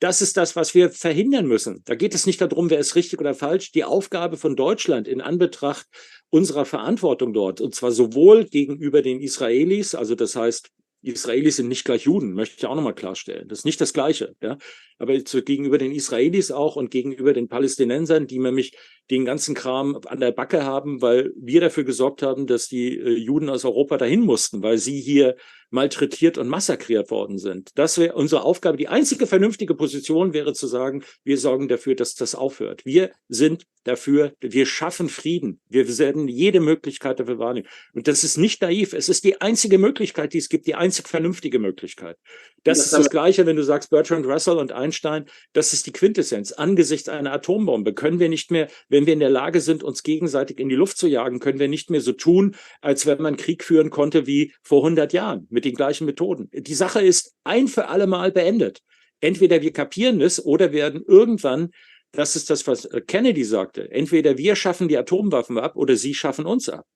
das ist das, was wir verhindern müssen. Da geht es nicht darum, wer ist richtig oder falsch. Die Aufgabe von Deutschland in Anbetracht unserer Verantwortung dort, und zwar sowohl gegenüber den Israelis, also das heißt Israelis sind nicht gleich Juden, möchte ich auch nochmal klarstellen. Das ist nicht das Gleiche. Ja? Aber zu, gegenüber den Israelis auch und gegenüber den Palästinensern, die nämlich den ganzen Kram an der Backe haben, weil wir dafür gesorgt haben, dass die äh, Juden aus Europa dahin mussten, weil sie hier malträtiert und massakriert worden sind. Das wäre unsere Aufgabe. Die einzige vernünftige Position wäre zu sagen, wir sorgen dafür, dass das aufhört. Wir sind dafür, wir schaffen Frieden. Wir werden jede Möglichkeit dafür wahrnehmen. Und das ist nicht naiv. Es ist die einzige Möglichkeit, die es gibt, die einzig vernünftige Möglichkeit. Das, das ist das Gleiche, wenn du sagst, Bertrand Russell und Einstein, das ist die Quintessenz. Angesichts einer Atombombe können wir nicht mehr, wenn wir in der Lage sind, uns gegenseitig in die Luft zu jagen, können wir nicht mehr so tun, als wenn man Krieg führen konnte wie vor 100 Jahren mit den gleichen Methoden. Die Sache ist ein für alle Mal beendet. Entweder wir kapieren es oder werden irgendwann das ist das, was Kennedy sagte. Entweder wir schaffen die Atomwaffen ab oder sie schaffen uns ab.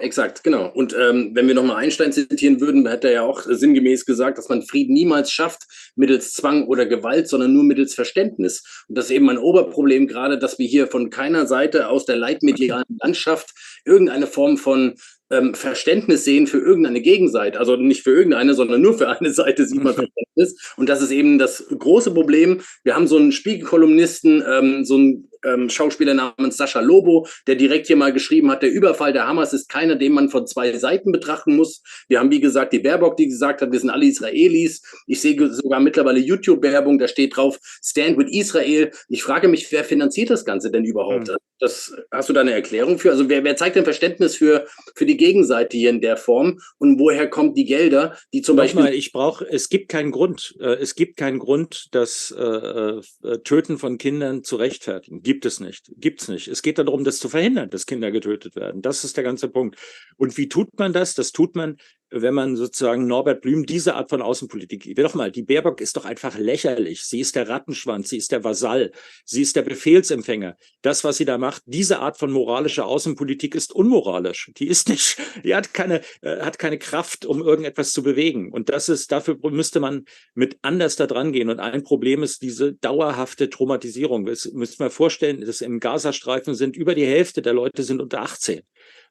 Exakt, genau. Und ähm, wenn wir nochmal Einstein zitieren würden, hat er ja auch sinngemäß gesagt, dass man Frieden niemals schafft mittels Zwang oder Gewalt, sondern nur mittels Verständnis. Und das ist eben ein Oberproblem gerade, dass wir hier von keiner Seite aus der leitmedialen Landschaft irgendeine Form von ähm, Verständnis sehen für irgendeine Gegenseite. Also nicht für irgendeine, sondern nur für eine Seite sieht man Verständnis. Und das ist eben das große Problem. Wir haben so einen Spiegelkolumnisten, ähm, so einen ähm, Schauspieler namens Sascha Lobo, der direkt hier mal geschrieben hat, der Überfall der Hamas ist keiner, den man von zwei Seiten betrachten muss. Wir haben, wie gesagt, die Baerbock, die gesagt hat, wir sind alle Israelis. Ich sehe sogar mittlerweile YouTube-Werbung, da steht drauf, Stand with Israel. Ich frage mich, wer finanziert das Ganze denn überhaupt? Mhm. Das, hast du da eine Erklärung für? Also wer, wer zeigt denn Verständnis für, für die Gegenseite hier in der Form? Und woher kommen die Gelder, die zum Nochmal, Beispiel... ich brauche, es gibt keinen Grund, äh, es gibt keinen Grund, das äh, äh, Töten von Kindern zu rechtfertigen. Gibt es nicht. Gibt es nicht. Es geht darum, das zu verhindern, dass Kinder getötet werden. Das ist der ganze Punkt. Und wie tut man das? Das tut man, wenn man sozusagen Norbert Blüm diese Art von Außenpolitik, doch mal, die Baerbock ist doch einfach lächerlich. Sie ist der Rattenschwanz, sie ist der Vasall, sie ist der Befehlsempfänger. Das, was sie da macht, diese Art von moralischer Außenpolitik ist unmoralisch. Die ist nicht, die hat keine, äh, hat keine Kraft, um irgendetwas zu bewegen. Und das ist, dafür müsste man mit anders da dran gehen. Und ein Problem ist diese dauerhafte Traumatisierung. Das müsst man vorstellen, dass im Gazastreifen sind über die Hälfte der Leute sind unter 18.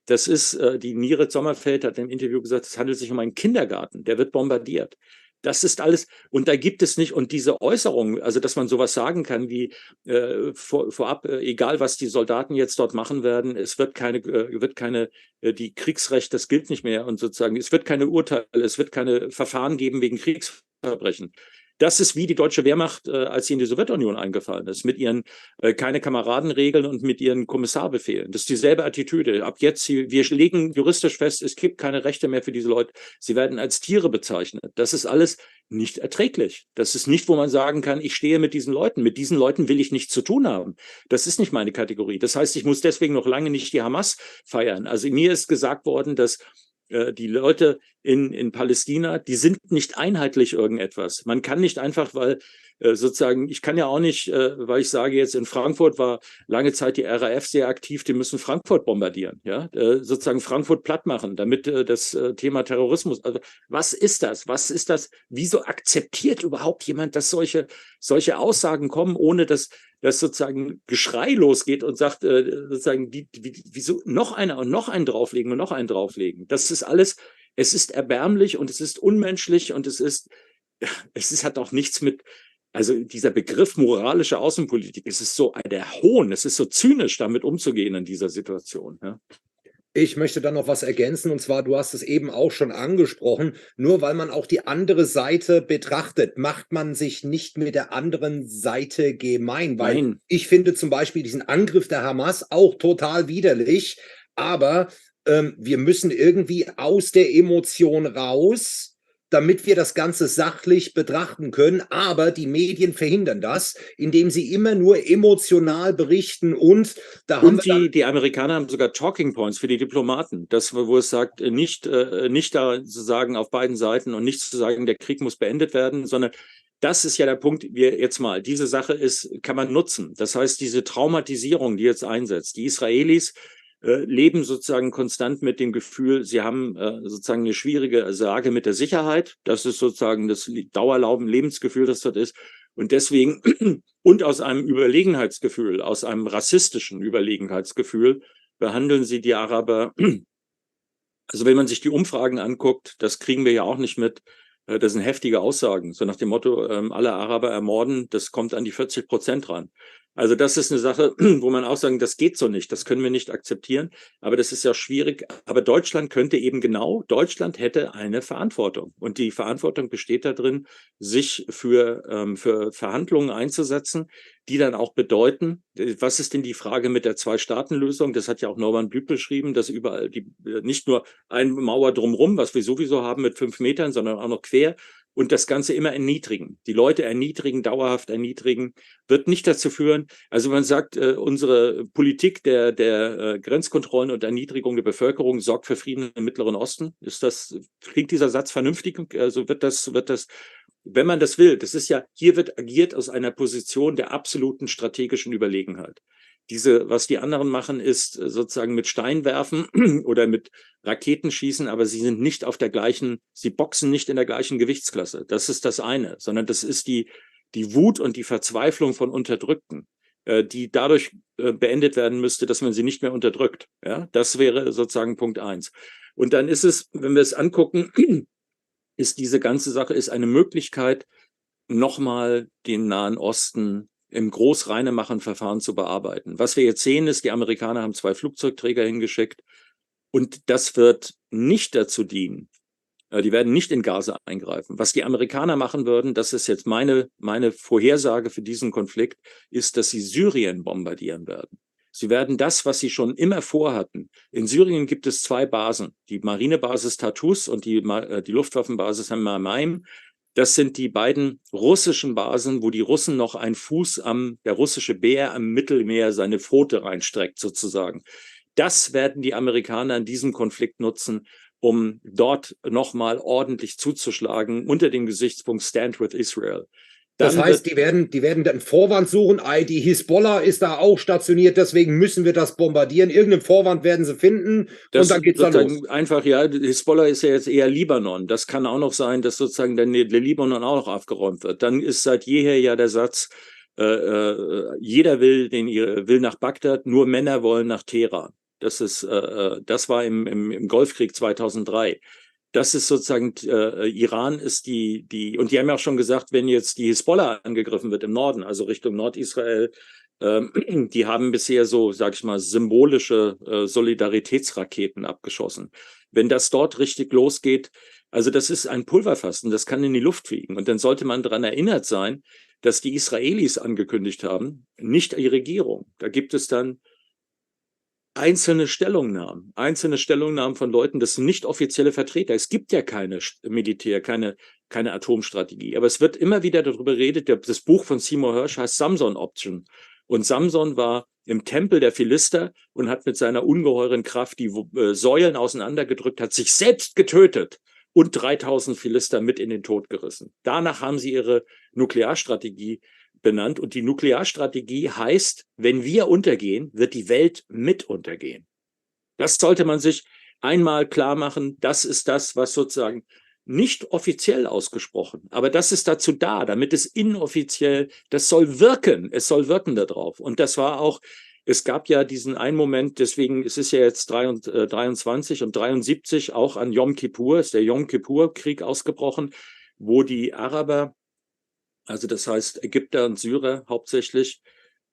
Das ist, äh, die Niere Sommerfeld hat im Interview gesagt, es handelt sich um einen Kindergarten, der wird bombardiert. Das ist alles, und da gibt es nicht, und diese Äußerung, also dass man sowas sagen kann wie äh, vor, vorab, äh, egal was die Soldaten jetzt dort machen werden, es wird keine, äh, wird keine, äh, die Kriegsrecht, das gilt nicht mehr und sozusagen, es wird keine Urteile, es wird keine Verfahren geben wegen Kriegsverbrechen. Das ist wie die deutsche Wehrmacht, äh, als sie in die Sowjetunion eingefallen ist, mit ihren äh, keine Kameradenregeln und mit ihren Kommissarbefehlen. Das ist dieselbe Attitüde. Ab jetzt, wir legen juristisch fest, es gibt keine Rechte mehr für diese Leute. Sie werden als Tiere bezeichnet. Das ist alles nicht erträglich. Das ist nicht, wo man sagen kann, ich stehe mit diesen Leuten. Mit diesen Leuten will ich nichts zu tun haben. Das ist nicht meine Kategorie. Das heißt, ich muss deswegen noch lange nicht die Hamas feiern. Also mir ist gesagt worden, dass die Leute in, in Palästina, die sind nicht einheitlich irgendetwas. Man kann nicht einfach, weil äh, sozusagen, ich kann ja auch nicht, äh, weil ich sage jetzt, in Frankfurt war lange Zeit die RAF sehr aktiv, die müssen Frankfurt bombardieren, ja, äh, sozusagen Frankfurt platt machen, damit äh, das äh, Thema Terrorismus, also was ist das? Was ist das? Wieso akzeptiert überhaupt jemand, dass solche, solche Aussagen kommen, ohne dass dass sozusagen Geschrei losgeht und sagt, äh, sozusagen, die, wie, wieso noch einer und noch einen drauflegen und noch einen drauflegen. Das ist alles, es ist erbärmlich und es ist unmenschlich und es ist, es ist, hat auch nichts mit, also dieser Begriff moralische Außenpolitik, es ist so der Hohn, es ist so zynisch, damit umzugehen in dieser Situation. Ja. Ich möchte da noch was ergänzen und zwar, du hast es eben auch schon angesprochen, nur weil man auch die andere Seite betrachtet, macht man sich nicht mit der anderen Seite gemein, weil Nein. ich finde zum Beispiel diesen Angriff der Hamas auch total widerlich, aber ähm, wir müssen irgendwie aus der Emotion raus damit wir das Ganze sachlich betrachten können. Aber die Medien verhindern das, indem sie immer nur emotional berichten und da und haben die, die Amerikaner haben sogar Talking Points für die Diplomaten, das wo es sagt, äh, nicht äh, nicht da zu sagen auf beiden Seiten und nicht zu sagen, der Krieg muss beendet werden, sondern das ist ja der Punkt, wir jetzt mal, diese Sache ist, kann man nutzen. Das heißt, diese Traumatisierung, die jetzt einsetzt, die Israelis äh, leben sozusagen konstant mit dem Gefühl, sie haben äh, sozusagen eine schwierige Sage mit der Sicherheit. Das ist sozusagen das Dauerlauben, Lebensgefühl, das dort ist. Und deswegen, und aus einem Überlegenheitsgefühl, aus einem rassistischen Überlegenheitsgefühl, behandeln sie die Araber Also wenn man sich die Umfragen anguckt, das kriegen wir ja auch nicht mit. äh, Das sind heftige Aussagen. So nach dem Motto, ähm, alle Araber ermorden, das kommt an die 40 Prozent ran. Also das ist eine Sache, wo man auch sagen, das geht so nicht, das können wir nicht akzeptieren. Aber das ist ja schwierig. Aber Deutschland könnte eben genau, Deutschland hätte eine Verantwortung. Und die Verantwortung besteht darin, sich für, ähm, für Verhandlungen einzusetzen, die dann auch bedeuten, äh, was ist denn die Frage mit der Zwei-Staaten-Lösung? Das hat ja auch Norman Blüth beschrieben, dass überall die, äh, nicht nur eine Mauer drumherum, was wir sowieso haben mit fünf Metern, sondern auch noch quer und das Ganze immer erniedrigen. Die Leute erniedrigen, dauerhaft erniedrigen, wird nicht dazu führen. Also man sagt, äh, unsere Politik der, der äh, Grenzkontrollen und Erniedrigung der Bevölkerung sorgt für Frieden im Mittleren Osten. Ist das, klingt dieser Satz vernünftig? Also wird das, wird das, wenn man das will, das ist ja, hier wird agiert aus einer Position der absoluten strategischen Überlegenheit diese, was die anderen machen, ist äh, sozusagen mit Stein werfen oder mit Raketen schießen, aber sie sind nicht auf der gleichen, sie boxen nicht in der gleichen Gewichtsklasse. Das ist das eine, sondern das ist die, die Wut und die Verzweiflung von Unterdrückten, äh, die dadurch äh, beendet werden müsste, dass man sie nicht mehr unterdrückt. Ja, das wäre sozusagen Punkt eins. Und dann ist es, wenn wir es angucken, ist diese ganze Sache ist eine Möglichkeit, nochmal den Nahen Osten im Großreinemachenverfahren zu bearbeiten. Was wir jetzt sehen, ist, die Amerikaner haben zwei Flugzeugträger hingeschickt und das wird nicht dazu dienen, äh, die werden nicht in Gaza eingreifen. Was die Amerikaner machen würden, das ist jetzt meine, meine Vorhersage für diesen Konflikt, ist, dass sie Syrien bombardieren werden. Sie werden das, was sie schon immer vorhatten. In Syrien gibt es zwei Basen, die Marinebasis Tartus und die, äh, die Luftwaffenbasis Hamaim. Das sind die beiden russischen Basen, wo die Russen noch einen Fuß am, der russische Bär am Mittelmeer seine Pfote reinstreckt sozusagen. Das werden die Amerikaner in diesem Konflikt nutzen, um dort nochmal ordentlich zuzuschlagen unter dem Gesichtspunkt Stand with Israel. Das heißt, die werden, die werden dann Vorwand suchen. Die Hisbollah ist da auch stationiert, deswegen müssen wir das bombardieren. Irgendeinen Vorwand werden sie finden das und dann geht's dann los. Einfach, ja, Hisbollah ist ja jetzt eher Libanon. Das kann auch noch sein, dass sozusagen dann der Libanon auch noch aufgeräumt wird. Dann ist seit jeher ja der Satz, äh, äh, jeder will, den, will nach Bagdad, nur Männer wollen nach Teheran. Das ist, äh, äh das war im, im, im Golfkrieg 2003 das ist sozusagen, äh, Iran ist die, die, und die haben ja auch schon gesagt, wenn jetzt die Hisbollah angegriffen wird im Norden, also Richtung Nordisrael, ähm, die haben bisher so, sag ich mal, symbolische äh, Solidaritätsraketen abgeschossen. Wenn das dort richtig losgeht, also das ist ein Pulverfasten, das kann in die Luft fliegen. Und dann sollte man daran erinnert sein, dass die Israelis angekündigt haben, nicht die Regierung. Da gibt es dann einzelne Stellungnahmen, einzelne Stellungnahmen von Leuten, das sind nicht offizielle Vertreter. Es gibt ja keine Militär, keine, keine Atomstrategie. Aber es wird immer wieder darüber geredet, das Buch von Seymour Hirsch heißt Samson Option. Und Samson war im Tempel der Philister und hat mit seiner ungeheuren Kraft die äh, Säulen auseinandergedrückt, hat sich selbst getötet und 3000 Philister mit in den Tod gerissen. Danach haben sie ihre Nuklearstrategie benannt. Und die Nuklearstrategie heißt, wenn wir untergehen, wird die Welt mit untergehen. Das sollte man sich einmal klar machen. Das ist das, was sozusagen nicht offiziell ausgesprochen, aber das ist dazu da, damit es inoffiziell, das soll wirken, es soll wirken darauf. Und das war auch, es gab ja diesen einen Moment, deswegen es ist ja jetzt 23 und 73 auch an Yom Kippur, ist der Yom Kippur-Krieg ausgebrochen, wo die Araber also das heißt Ägypter und Syrer hauptsächlich,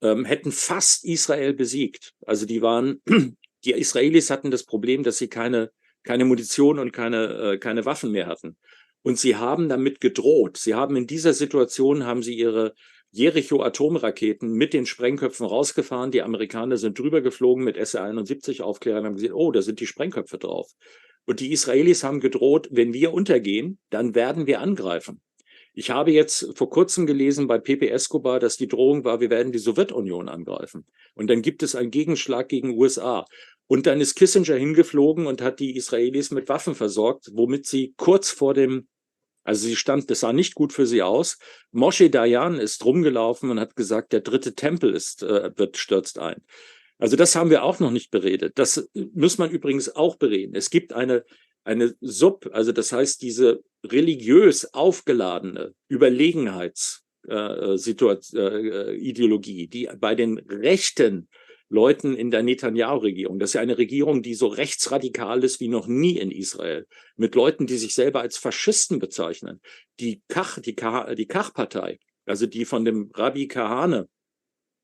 ähm, hätten fast Israel besiegt. Also die waren, die Israelis hatten das Problem, dass sie keine, keine Munition und keine, äh, keine Waffen mehr hatten. Und sie haben damit gedroht. Sie haben in dieser Situation, haben sie ihre Jericho-Atomraketen mit den Sprengköpfen rausgefahren. Die Amerikaner sind drüber geflogen mit SR-71 Aufklärern und haben gesehen, oh, da sind die Sprengköpfe drauf. Und die Israelis haben gedroht, wenn wir untergehen, dann werden wir angreifen. Ich habe jetzt vor kurzem gelesen bei Pepe Escobar, dass die Drohung war, wir werden die Sowjetunion angreifen. Und dann gibt es einen Gegenschlag gegen USA. Und dann ist Kissinger hingeflogen und hat die Israelis mit Waffen versorgt, womit sie kurz vor dem, also sie stand, das sah nicht gut für sie aus. Moshe Dayan ist rumgelaufen und hat gesagt, der dritte Tempel ist, äh, wird stürzt ein. Also das haben wir auch noch nicht beredet. Das muss man übrigens auch bereden. Es gibt eine eine Sub, also das heißt diese religiös aufgeladene Überlegenheitsideologie, äh, äh, äh, die bei den Rechten Leuten in der Netanyahu-Regierung. Das ist ja eine Regierung, die so rechtsradikal ist wie noch nie in Israel. Mit Leuten, die sich selber als Faschisten bezeichnen. Die Kach, die, Kach, die Kach-Partei, also die von dem Rabbi Kahane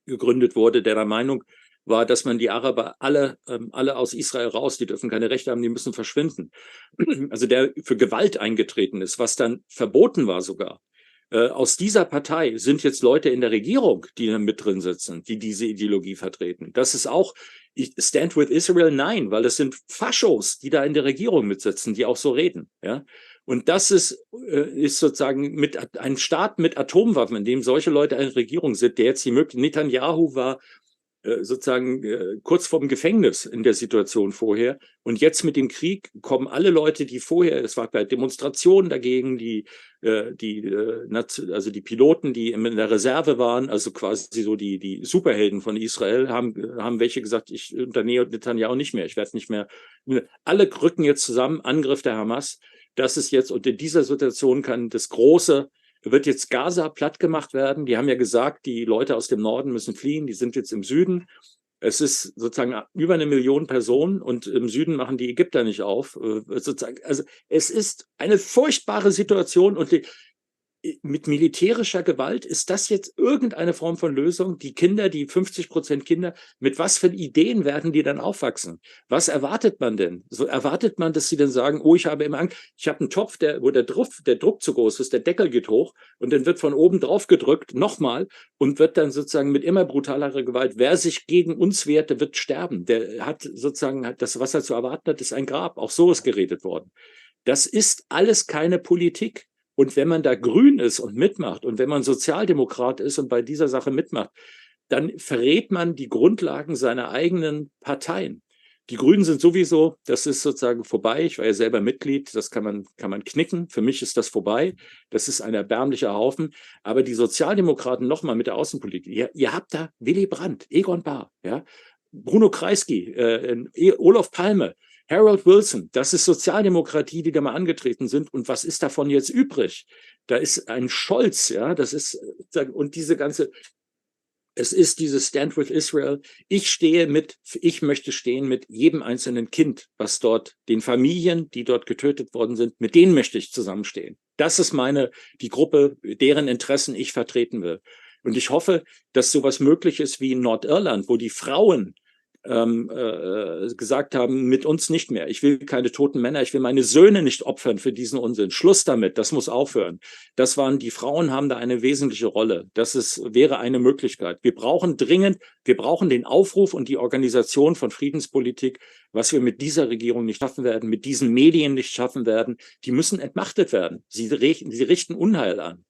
gegründet wurde, der der Meinung war, dass man die Araber alle, ähm, alle aus Israel raus, die dürfen keine Rechte haben, die müssen verschwinden. Also der für Gewalt eingetreten ist, was dann verboten war sogar. Äh, aus dieser Partei sind jetzt Leute in der Regierung, die da mit drin sitzen, die diese Ideologie vertreten. Das ist auch, stand with Israel, nein, weil das sind Faschos, die da in der Regierung mitsitzen, die auch so reden. Ja? Und das ist, äh, ist sozusagen mit ein Staat mit Atomwaffen, in dem solche Leute eine Regierung sind, der jetzt die Möglichkeit, Netanyahu war sozusagen äh, kurz vorm Gefängnis in der Situation vorher. Und jetzt mit dem Krieg kommen alle Leute, die vorher, es war bei Demonstrationen dagegen, die, äh, die, also die Piloten, die in der Reserve waren, also quasi so die, die Superhelden von Israel, haben, haben welche gesagt, ich unternehme Netanyahu nicht mehr, ich werde nicht mehr. Alle rücken jetzt zusammen, Angriff der Hamas. Das ist jetzt, und in dieser Situation kann das große wird jetzt Gaza platt gemacht werden. Die haben ja gesagt, die Leute aus dem Norden müssen fliehen, die sind jetzt im Süden. Es ist sozusagen über eine Million Personen und im Süden machen die Ägypter nicht auf. Äh, sozusagen, also es ist eine furchtbare Situation und die, mit militärischer Gewalt, ist das jetzt irgendeine Form von Lösung? Die Kinder, die 50 Prozent Kinder, mit was für Ideen werden die dann aufwachsen? Was erwartet man denn? So erwartet man, dass sie dann sagen, oh, ich habe immer Angst, ich habe einen Topf, der, wo der Druck, der Druck zu groß ist, der Deckel geht hoch und dann wird von oben drauf gedrückt, nochmal, und wird dann sozusagen mit immer brutalerer Gewalt, wer sich gegen uns wehrt, der wird sterben. Der hat sozusagen, das, was er zu erwarten hat, ist ein Grab. Auch so ist geredet worden. Das ist alles keine Politik. Und wenn man da grün ist und mitmacht und wenn man Sozialdemokrat ist und bei dieser Sache mitmacht, dann verrät man die Grundlagen seiner eigenen Parteien. Die Grünen sind sowieso, das ist sozusagen vorbei. Ich war ja selber Mitglied, das kann man, kann man knicken. Für mich ist das vorbei. Das ist ein erbärmlicher Haufen. Aber die Sozialdemokraten nochmal mit der Außenpolitik. Ihr, ihr habt da Willy Brandt, Egon Bahr, ja, Bruno Kreisky, äh, Olaf Palme, Harold Wilson, das ist Sozialdemokratie, die da mal angetreten sind. Und was ist davon jetzt übrig? Da ist ein Scholz, ja, das ist, und diese ganze, es ist dieses Stand with Israel. Ich stehe mit, ich möchte stehen mit jedem einzelnen Kind, was dort, den Familien, die dort getötet worden sind, mit denen möchte ich zusammenstehen. Das ist meine, die Gruppe, deren Interessen ich vertreten will. Und ich hoffe, dass sowas möglich ist wie in Nordirland, wo die Frauen ähm, äh, gesagt haben, mit uns nicht mehr. Ich will keine toten Männer, ich will meine Söhne nicht opfern für diesen Unsinn. Schluss damit, das muss aufhören. Das waren, die Frauen haben da eine wesentliche Rolle. Das ist, wäre eine Möglichkeit. Wir brauchen dringend, wir brauchen den Aufruf und die Organisation von Friedenspolitik, was wir mit dieser Regierung nicht schaffen werden, mit diesen Medien nicht schaffen werden. Die müssen entmachtet werden. Sie, sie richten Unheil an.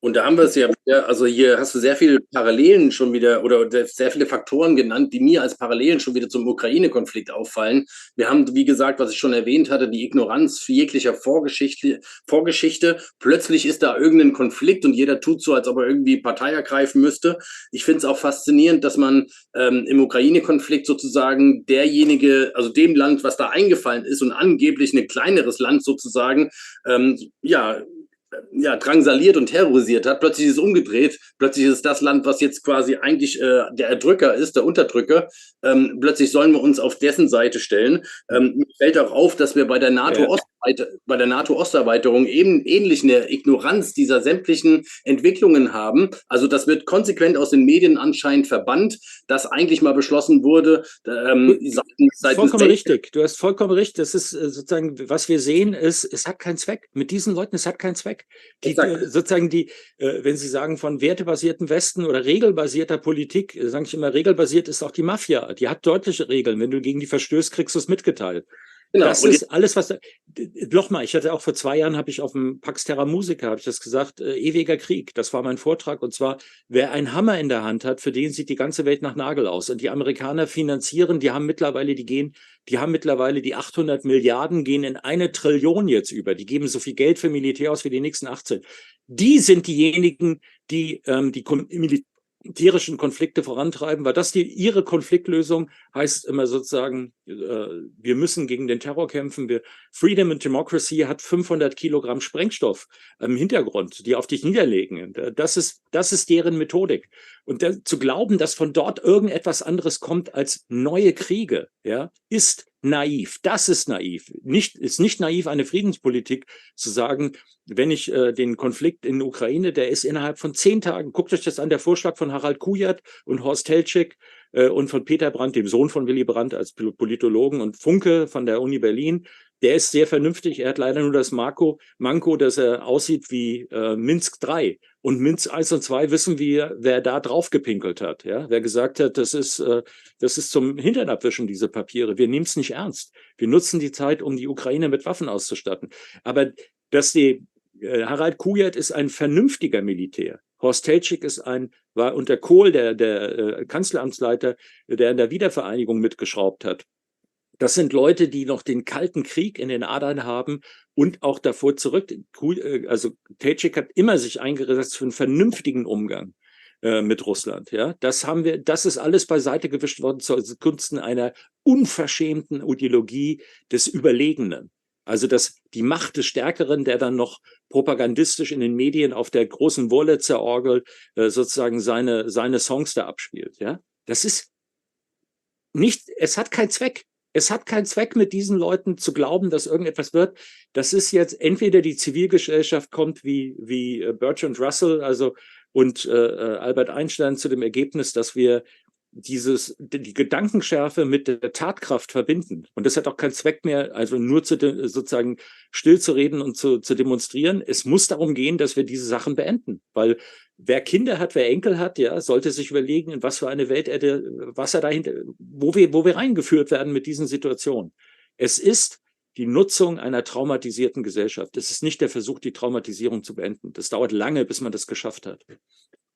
Und da haben wir es ja, also hier hast du sehr viele Parallelen schon wieder oder sehr viele Faktoren genannt, die mir als Parallelen schon wieder zum Ukraine-Konflikt auffallen. Wir haben, wie gesagt, was ich schon erwähnt hatte, die Ignoranz jeglicher Vorgeschichte, Vorgeschichte. Plötzlich ist da irgendein Konflikt und jeder tut so, als ob er irgendwie Partei ergreifen müsste. Ich finde es auch faszinierend, dass man ähm, im Ukraine-Konflikt sozusagen derjenige, also dem Land, was da eingefallen ist und angeblich ein kleineres Land sozusagen, ähm, ja, ja, drangsaliert und terrorisiert hat. Plötzlich ist es umgedreht. Plötzlich ist es das Land, was jetzt quasi eigentlich äh, der Erdrücker ist, der Unterdrücker. Ähm, plötzlich sollen wir uns auf dessen Seite stellen. Ähm, mir fällt auch auf, dass wir bei der NATO ja. Bei der NATO-Osterweiterung eben ähnlich eine Ignoranz dieser sämtlichen Entwicklungen haben. Also das wird konsequent aus den Medien anscheinend verbannt, dass eigentlich mal beschlossen wurde, ähm, seitens, vollkommen richtig. Du hast vollkommen recht. Das ist äh, sozusagen, was wir sehen, ist, es hat keinen Zweck. Mit diesen Leuten, es hat keinen Zweck. Die, äh, sozusagen die, äh, wenn Sie sagen von wertebasierten Westen oder regelbasierter Politik, äh, sage ich immer, regelbasiert ist auch die Mafia. Die hat deutliche Regeln. Wenn du gegen die verstößt, kriegst du es mitgeteilt. Genau. Das und ist alles, was nochmal, ich hatte auch vor zwei Jahren, habe ich auf dem Pax Terra Musica, habe ich das gesagt, äh, ewiger Krieg. Das war mein Vortrag. Und zwar, wer einen Hammer in der Hand hat, für den sieht die ganze Welt nach Nagel aus. Und die Amerikaner finanzieren, die haben mittlerweile, die gehen, die haben mittlerweile die 800 Milliarden gehen in eine Trillion jetzt über. Die geben so viel Geld für Militär aus wie die nächsten 18. Die sind diejenigen, die ähm, die Mil tierischen Konflikte vorantreiben, weil das die ihre Konfliktlösung heißt immer sozusagen, äh, wir müssen gegen den Terror kämpfen. Wir, Freedom and Democracy hat 500 Kilogramm Sprengstoff im Hintergrund, die auf dich niederlegen. Das ist, das ist deren Methodik. Und der, zu glauben, dass von dort irgendetwas anderes kommt als neue Kriege, ja, ist naiv. Das ist naiv. Nicht, ist nicht naiv, eine Friedenspolitik zu sagen, wenn ich äh, den Konflikt in der Ukraine, der ist innerhalb von zehn Tagen, guckt euch das an, der Vorschlag von Harald Kujat und Horst Helczek äh, und von Peter Brandt, dem Sohn von Willy Brandt als Politologen und Funke von der Uni Berlin, der ist sehr vernünftig. Er hat leider nur das Marco, Manko, dass er aussieht wie äh, Minsk 3. Und Minsk 1 und 2 wissen wir, wer da draufgepinkelt hat. Ja? Wer gesagt hat, das ist, äh, das ist zum Hintern abwischen, diese Papiere. Wir nehmen es nicht ernst. Wir nutzen die Zeit, um die Ukraine mit Waffen auszustatten. Aber dass die, äh, Harald Kujat ist ein vernünftiger Militär. Horst Teltschik ist ein, war unter Kohl der, der äh, Kanzleramtsleiter, der in der Wiedervereinigung mitgeschraubt hat. Das sind Leute, die noch den Kalten Krieg in den Adern haben und auch davor zurück. Äh, also Tajik hat immer sich eingesetzt für einen vernünftigen Umgang äh, mit Russland. Ja, das haben wir, das ist alles beiseite gewischt worden zugunsten einer unverschämten Ideologie des Überlegenen. Also dass die Macht des Stärkeren, der dann noch propagandistisch in den Medien auf der großen Wurlitzer Orgel äh, sozusagen seine, seine Songs da abspielt. Ja, das ist nicht, es hat keinen Zweck. Es hat keinen Zweck, mit diesen Leuten zu glauben, dass irgendetwas wird. Das ist jetzt entweder die Zivilgesellschaft kommt wie, wie äh, Bertrand Russell, also und äh, äh, Albert Einstein zu dem Ergebnis, dass wir dieses, die Gedankenschärfe mit der Tatkraft verbinden. Und das hat auch keinen Zweck mehr, also nur zu sozusagen still zu reden und zu, zu demonstrieren. Es muss darum gehen, dass wir diese Sachen beenden, weil wer Kinder hat, wer Enkel hat, ja, sollte sich überlegen, in was für eine Welt er, was er dahinter, wo wir, wo wir reingeführt werden mit diesen Situationen. Es ist die Nutzung einer traumatisierten Gesellschaft. Es ist nicht der Versuch, die Traumatisierung zu beenden. Das dauert lange, bis man das geschafft hat.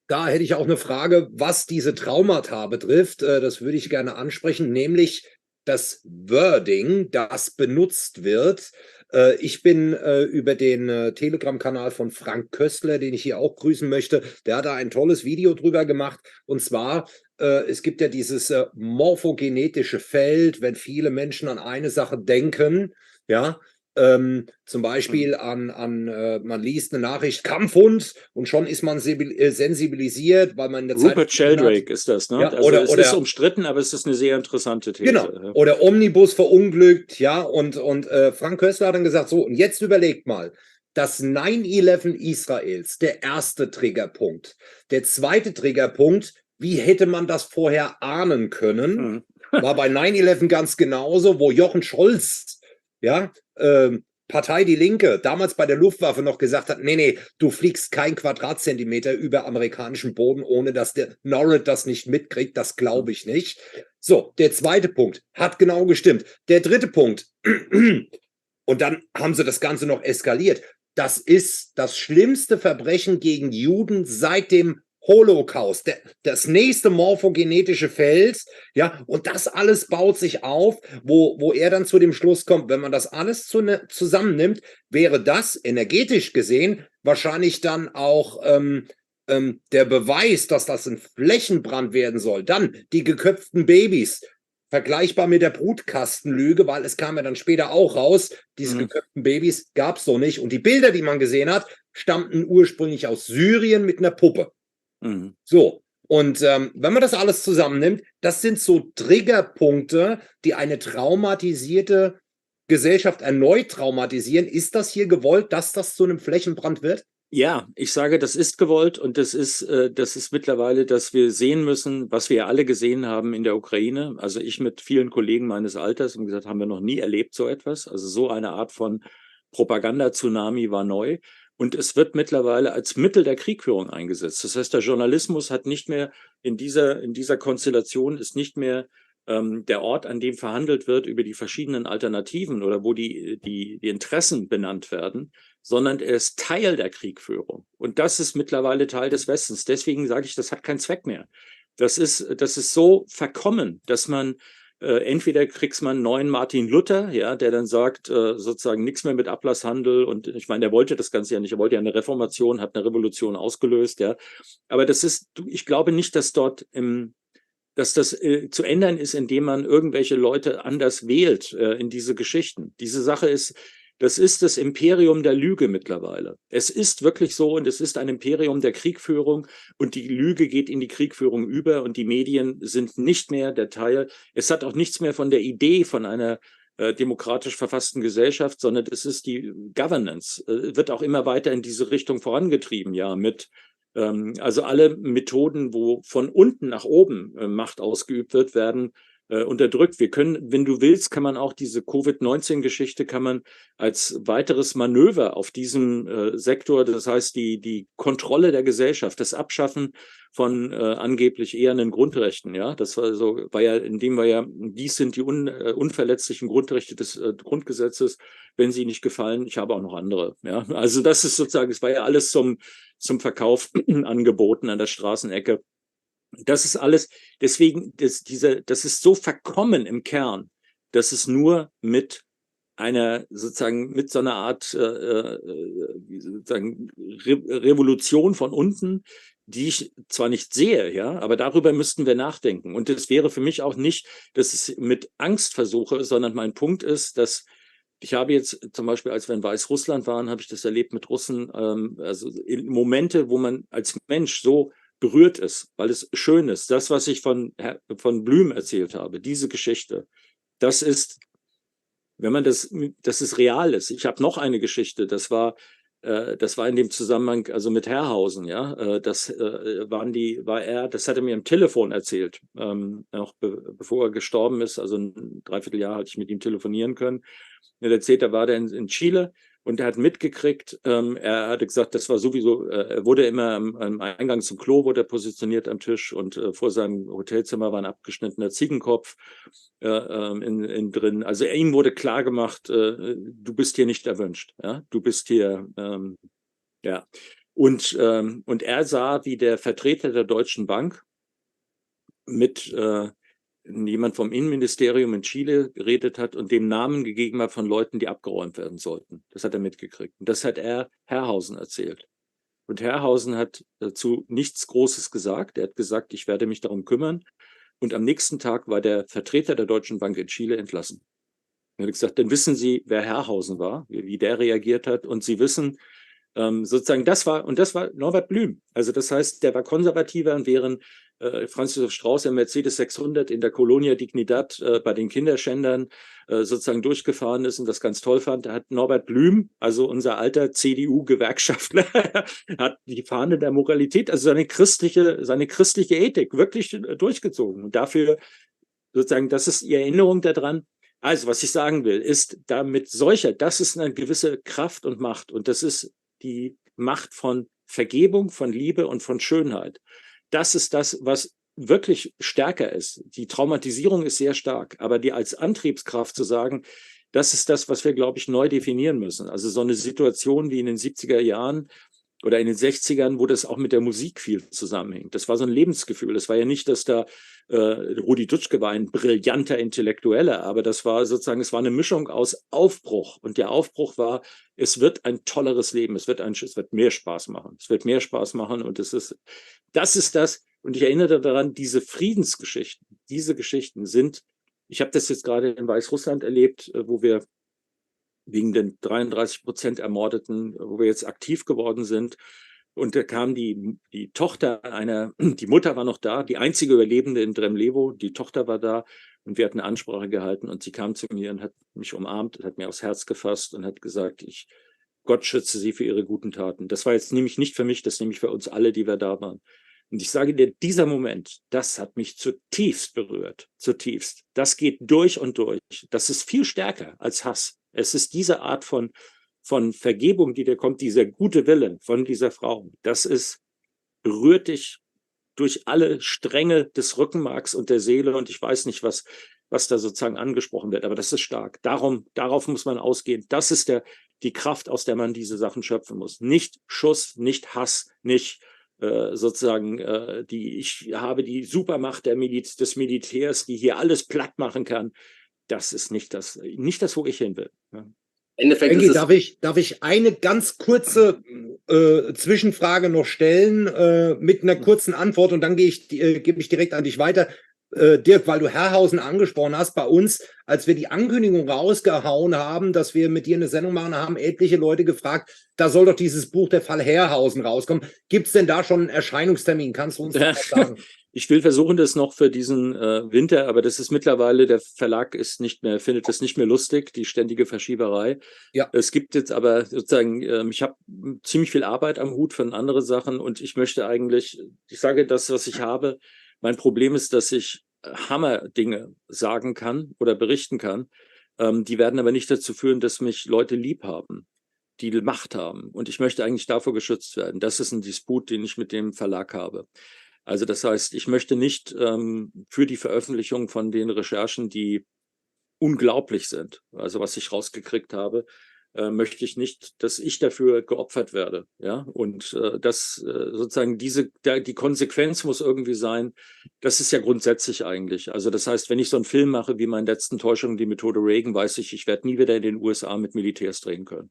Da hätte ich auch eine Frage, was diese Traumata betrifft. Äh, das würde ich gerne ansprechen, nämlich das Wording, das benutzt wird. Äh, ich bin äh, über den Telegram-Kanal von Frank Köstler, den ich hier auch grüßen möchte, der hat da ein tolles Video drüber gemacht. Und zwar, es gibt ja dieses morphogenetische Feld, wenn viele Menschen an eine Sache denken, ja, ähm, zum Beispiel mhm. an, an äh, man liest eine Nachricht Kampfhund und schon ist man äh, sensibilisiert, weil man in der Rupert Zeit Sheldrake ist das, ne? Ja, also oder, es oder, ist umstritten, aber es ist eine sehr interessante These. Genau. Oder Omnibus verunglückt, ja, und, und äh, Frank Köstler hat dann gesagt, so, und jetzt überlegt mal, das 9-11 Israels, der erste Triggerpunkt. Der zweite Triggerpunkt, wie hätte man das vorher ahnen können? Mhm. War bei 9-11 ganz genauso, wo Jochen Scholz ja, ähm, Partei Die Linke damals bei der Luftwaffe noch gesagt hat, nee, nee, du fliegst kein Quadratzentimeter über amerikanischen Boden, ohne dass der Norrid das nicht mitkriegt, das glaube ich nicht. So, der zweite Punkt hat genau gestimmt. Der dritte Punkt, und dann haben sie das Ganze noch eskaliert. Das ist das schlimmste Verbrechen gegen Juden seit dem Holocaust, der, das nächste morphogenetische Feld, ja, und das alles baut sich auf, wo, wo er dann zu dem Schluss kommt, wenn man das alles zu, ne, zusammennimmt, wäre das energetisch gesehen wahrscheinlich dann auch ähm, ähm, der Beweis, dass das ein Flächenbrand werden soll. Dann die geköpften Babys, vergleichbar mit der Brutkastenlüge, weil es kam ja dann später auch raus, diese mhm. geköpften Babys gab es so nicht. Und die Bilder, die man gesehen hat, stammten ursprünglich aus Syrien mit einer Puppe. Mhm. So, und ähm, wenn man das alles zusammennimmt, das sind so Triggerpunkte, die eine traumatisierte Gesellschaft erneut traumatisieren. Ist das hier gewollt, dass das zu einem Flächenbrand wird? Ja, ich sage, das ist gewollt und das ist, äh, das ist mittlerweile, dass wir sehen müssen, was wir alle gesehen haben in der Ukraine. Also ich mit vielen Kollegen meines Alters haben gesagt, haben wir noch nie erlebt so etwas. Also so eine Art von Propaganda-Tsunami war neu. Und es wird mittlerweile als Mittel der Kriegführung eingesetzt. Das heißt, der Journalismus hat nicht mehr in dieser, in dieser Konstellation ist nicht mehr ähm, der Ort, an dem verhandelt wird über die verschiedenen Alternativen oder wo die, die, die Interessen benannt werden, sondern er ist Teil der Kriegführung. Und das ist mittlerweile Teil des Westens. Deswegen sage ich, das hat keinen Zweck mehr. Das ist, das ist so verkommen, dass man äh, entweder kriegst man einen neuen Martin Luther, ja, der dann sagt, äh, sozusagen nichts mehr mit Ablasshandel und ich meine, der wollte das Ganze ja nicht, er wollte ja eine Reformation, hat eine Revolution ausgelöst, ja. Aber das ist, ich glaube nicht, dass dort im, dass das äh, zu ändern ist, indem man irgendwelche Leute anders wählt äh, in diese Geschichten. Diese Sache ist, das ist das Imperium der Lüge mittlerweile. Es ist wirklich so und es ist ein Imperium der Kriegführung und die Lüge geht in die Kriegführung über und die Medien sind nicht mehr der Teil. Es hat auch nichts mehr von der Idee von einer äh, demokratisch verfassten Gesellschaft, sondern es ist die Governance, äh, wird auch immer weiter in diese Richtung vorangetrieben, ja, mit ähm, also alle Methoden, wo von unten nach oben äh, Macht ausgeübt wird, werden unterdrückt. Wir können, wenn du willst, kann man auch diese Covid-19-Geschichte kann man als weiteres Manöver auf diesem äh, Sektor, das heißt die, die Kontrolle der Gesellschaft, das Abschaffen von äh, angeblich ehernen Grundrechten, ja, das war so, war ja, in dem war ja, dies sind die un, äh, unverletzlichen Grundrechte des äh, Grundgesetzes, wenn sie nicht gefallen, ich habe auch noch andere, ja, also das ist sozusagen, es war ja alles zum, zum Verkauf angeboten an der Straßenecke das ist alles, deswegen, das, diese, das ist so verkommen im Kern, dass es nur mit einer sozusagen mit so einer Art äh, äh, sozusagen Re Revolution von unten, die ich zwar nicht sehe, ja, aber darüber müssten wir nachdenken. Und es wäre für mich auch nicht, dass ich mit Angst versuche, sondern mein Punkt ist, dass ich habe jetzt zum Beispiel, als wir in Weißrussland waren, habe ich das erlebt mit Russen, ähm, also in Momente, wo man als Mensch so berührt ist, weil es schön ist. Das, was ich von, von Blüm erzählt habe, diese Geschichte, das ist, wenn man das, das ist real ist. Ich habe noch eine Geschichte, das war, äh, das war in dem Zusammenhang, also mit Herrhausen, ja, äh, das äh, waren die, war er, das hat er mir am Telefon erzählt, ähm, noch be bevor er gestorben ist, also ein Dreivierteljahr hatte ich mit ihm telefonieren können. Er erzählt, da war in, in Chile und er hat mitgekriegt, ähm, er hatte gesagt, das war sowieso, äh, er wurde immer am, am, Eingang zum Klo, wurde er positioniert am Tisch und äh, vor seinem Hotelzimmer war ein abgeschnittener Ziegenkopf äh, ähm, in, in drin. Also ihm wurde klar gemacht, äh, du bist hier nicht erwünscht, ja, du bist hier, ähm, ja. Und, ähm, und er sah, wie der Vertreter der Deutschen Bank mit äh, jemand vom Innenministerium in Chile geredet hat und dem Namen gegeben hat von Leuten, die abgeräumt werden sollten. Das hat er mitgekriegt. Und das hat er Herrhausen erzählt. Und Herrhausen hat dazu nichts Großes gesagt. Er hat gesagt, ich werde mich darum kümmern. Und am nächsten Tag war der Vertreter der Deutschen Bank in Chile entlassen. Er hat gesagt, dann wissen Sie, wer Herrhausen war, wie der reagiert hat. Und Sie wissen, ähm, sozusagen, das war, und das war Norbert Blüm. Also das heißt, der war konservativer und während äh, Franz Josef Strauß im Mercedes 600 in der Colonia Dignidad äh, bei den Kinderschändern äh, sozusagen durchgefahren ist und das ganz toll fand, hat Norbert Blüm, also unser alter CDU-Gewerkschaftler, hat die Fahne der Moralität, also seine christliche, seine christliche Ethik wirklich äh, durchgezogen. Und dafür sozusagen, das ist die Erinnerung daran. Also, was ich sagen will, ist, damit solcher, das ist eine gewisse Kraft und Macht und das ist die Macht von Vergebung, von Liebe und von Schönheit das ist das, was wirklich stärker ist. Die Traumatisierung ist sehr stark, aber die als Antriebskraft zu sagen, das ist das, was wir, glaube ich, neu definieren müssen. Also so eine Situation wie in den 70er Jahren oder in den 60ern, wo das auch mit der Musik viel zusammenhängt. Das war so ein Lebensgefühl. Das war ja nicht, dass da äh, Rudi Dutschke war ein brillanter Intellektueller, aber das war sozusagen, es war eine Mischung aus Aufbruch. Und der Aufbruch war, es wird ein tolleres Leben, es wird, ein, es wird mehr Spaß machen. Es wird mehr Spaß machen und es ist, das ist das. Und ich erinnere daran, diese Friedensgeschichten, diese Geschichten sind, ich habe das jetzt gerade in Weißrussland erlebt, äh, wo wir wegen den 33 Prozent Ermordeten, wo wir jetzt aktiv geworden sind. Und da kam die, die Tochter einer, die Mutter war noch da, die einzige Überlebende in Dremlevo, die Tochter war da und wir hatten eine Ansprache gehalten und sie kam zu mir und hat mich umarmt, hat mir aufs Herz gefasst und hat gesagt, ich, Gott schütze sie für ihre guten Taten. Das war jetzt nämlich nicht für mich, das nämlich für uns alle, die wir da waren. Und ich sage dir, dieser Moment, das hat mich zutiefst berührt, zutiefst. Das geht durch und durch. Das ist viel stärker als Hass. Es ist diese Art von, von Vergebung, die dir kommt, dieser gute Wille von dieser Frau. Das ist, berührt dich durch alle Stränge des Rückenmarks und der Seele. Und ich weiß nicht, was, was da sozusagen angesprochen wird, aber das ist stark. Darum, darauf muss man ausgehen. Das ist der, die Kraft, aus der man diese Sachen schöpfen muss. Nicht Schuss, nicht Hass, nicht äh, sozusagen äh, die, ich habe die Supermacht der Miliz, des Militärs, die hier alles platt machen kann. Das ist nicht das, nicht das, wo ich hin will. Endeffekt Engi, darf, ich, darf ich eine ganz kurze äh, Zwischenfrage noch stellen äh, mit einer kurzen Antwort und dann gehe ich, äh, gebe ich direkt an dich weiter. äh, Dirk, weil du Herrhausen angesprochen hast, bei uns, als wir die Ankündigung rausgehauen haben, dass wir mit dir eine Sendung machen, haben etliche Leute gefragt, da soll doch dieses Buch Der Fall Herrhausen rauskommen. Gibt es denn da schon einen Erscheinungstermin? Kannst du uns das sagen? Ich will versuchen, das noch für diesen äh, Winter, aber das ist mittlerweile, der Verlag ist nicht mehr, findet das nicht mehr lustig, die ständige Verschieberei. Ja. Es gibt jetzt aber sozusagen, ähm, ich habe ziemlich viel Arbeit am Hut von anderen Sachen und ich möchte eigentlich, ich sage das, was ich habe. Mein Problem ist, dass ich Hammer-Dinge sagen kann oder berichten kann. Ähm, die werden aber nicht dazu führen, dass mich Leute lieb haben, die Macht haben. Und ich möchte eigentlich davor geschützt werden. Das ist ein Disput, den ich mit dem Verlag habe. Also das heißt, ich möchte nicht ähm, für die Veröffentlichung von den Recherchen, die unglaublich sind, also was ich rausgekriegt habe, äh, möchte ich nicht, dass ich dafür geopfert werde. Ja, und äh, das äh, sozusagen diese, der, die Konsequenz muss irgendwie sein. Das ist ja grundsätzlich eigentlich. Also das heißt, wenn ich so einen Film mache wie meinen letzten Täuschung, die Methode Reagan, weiß ich, ich werde nie wieder in den USA mit Militärs drehen können.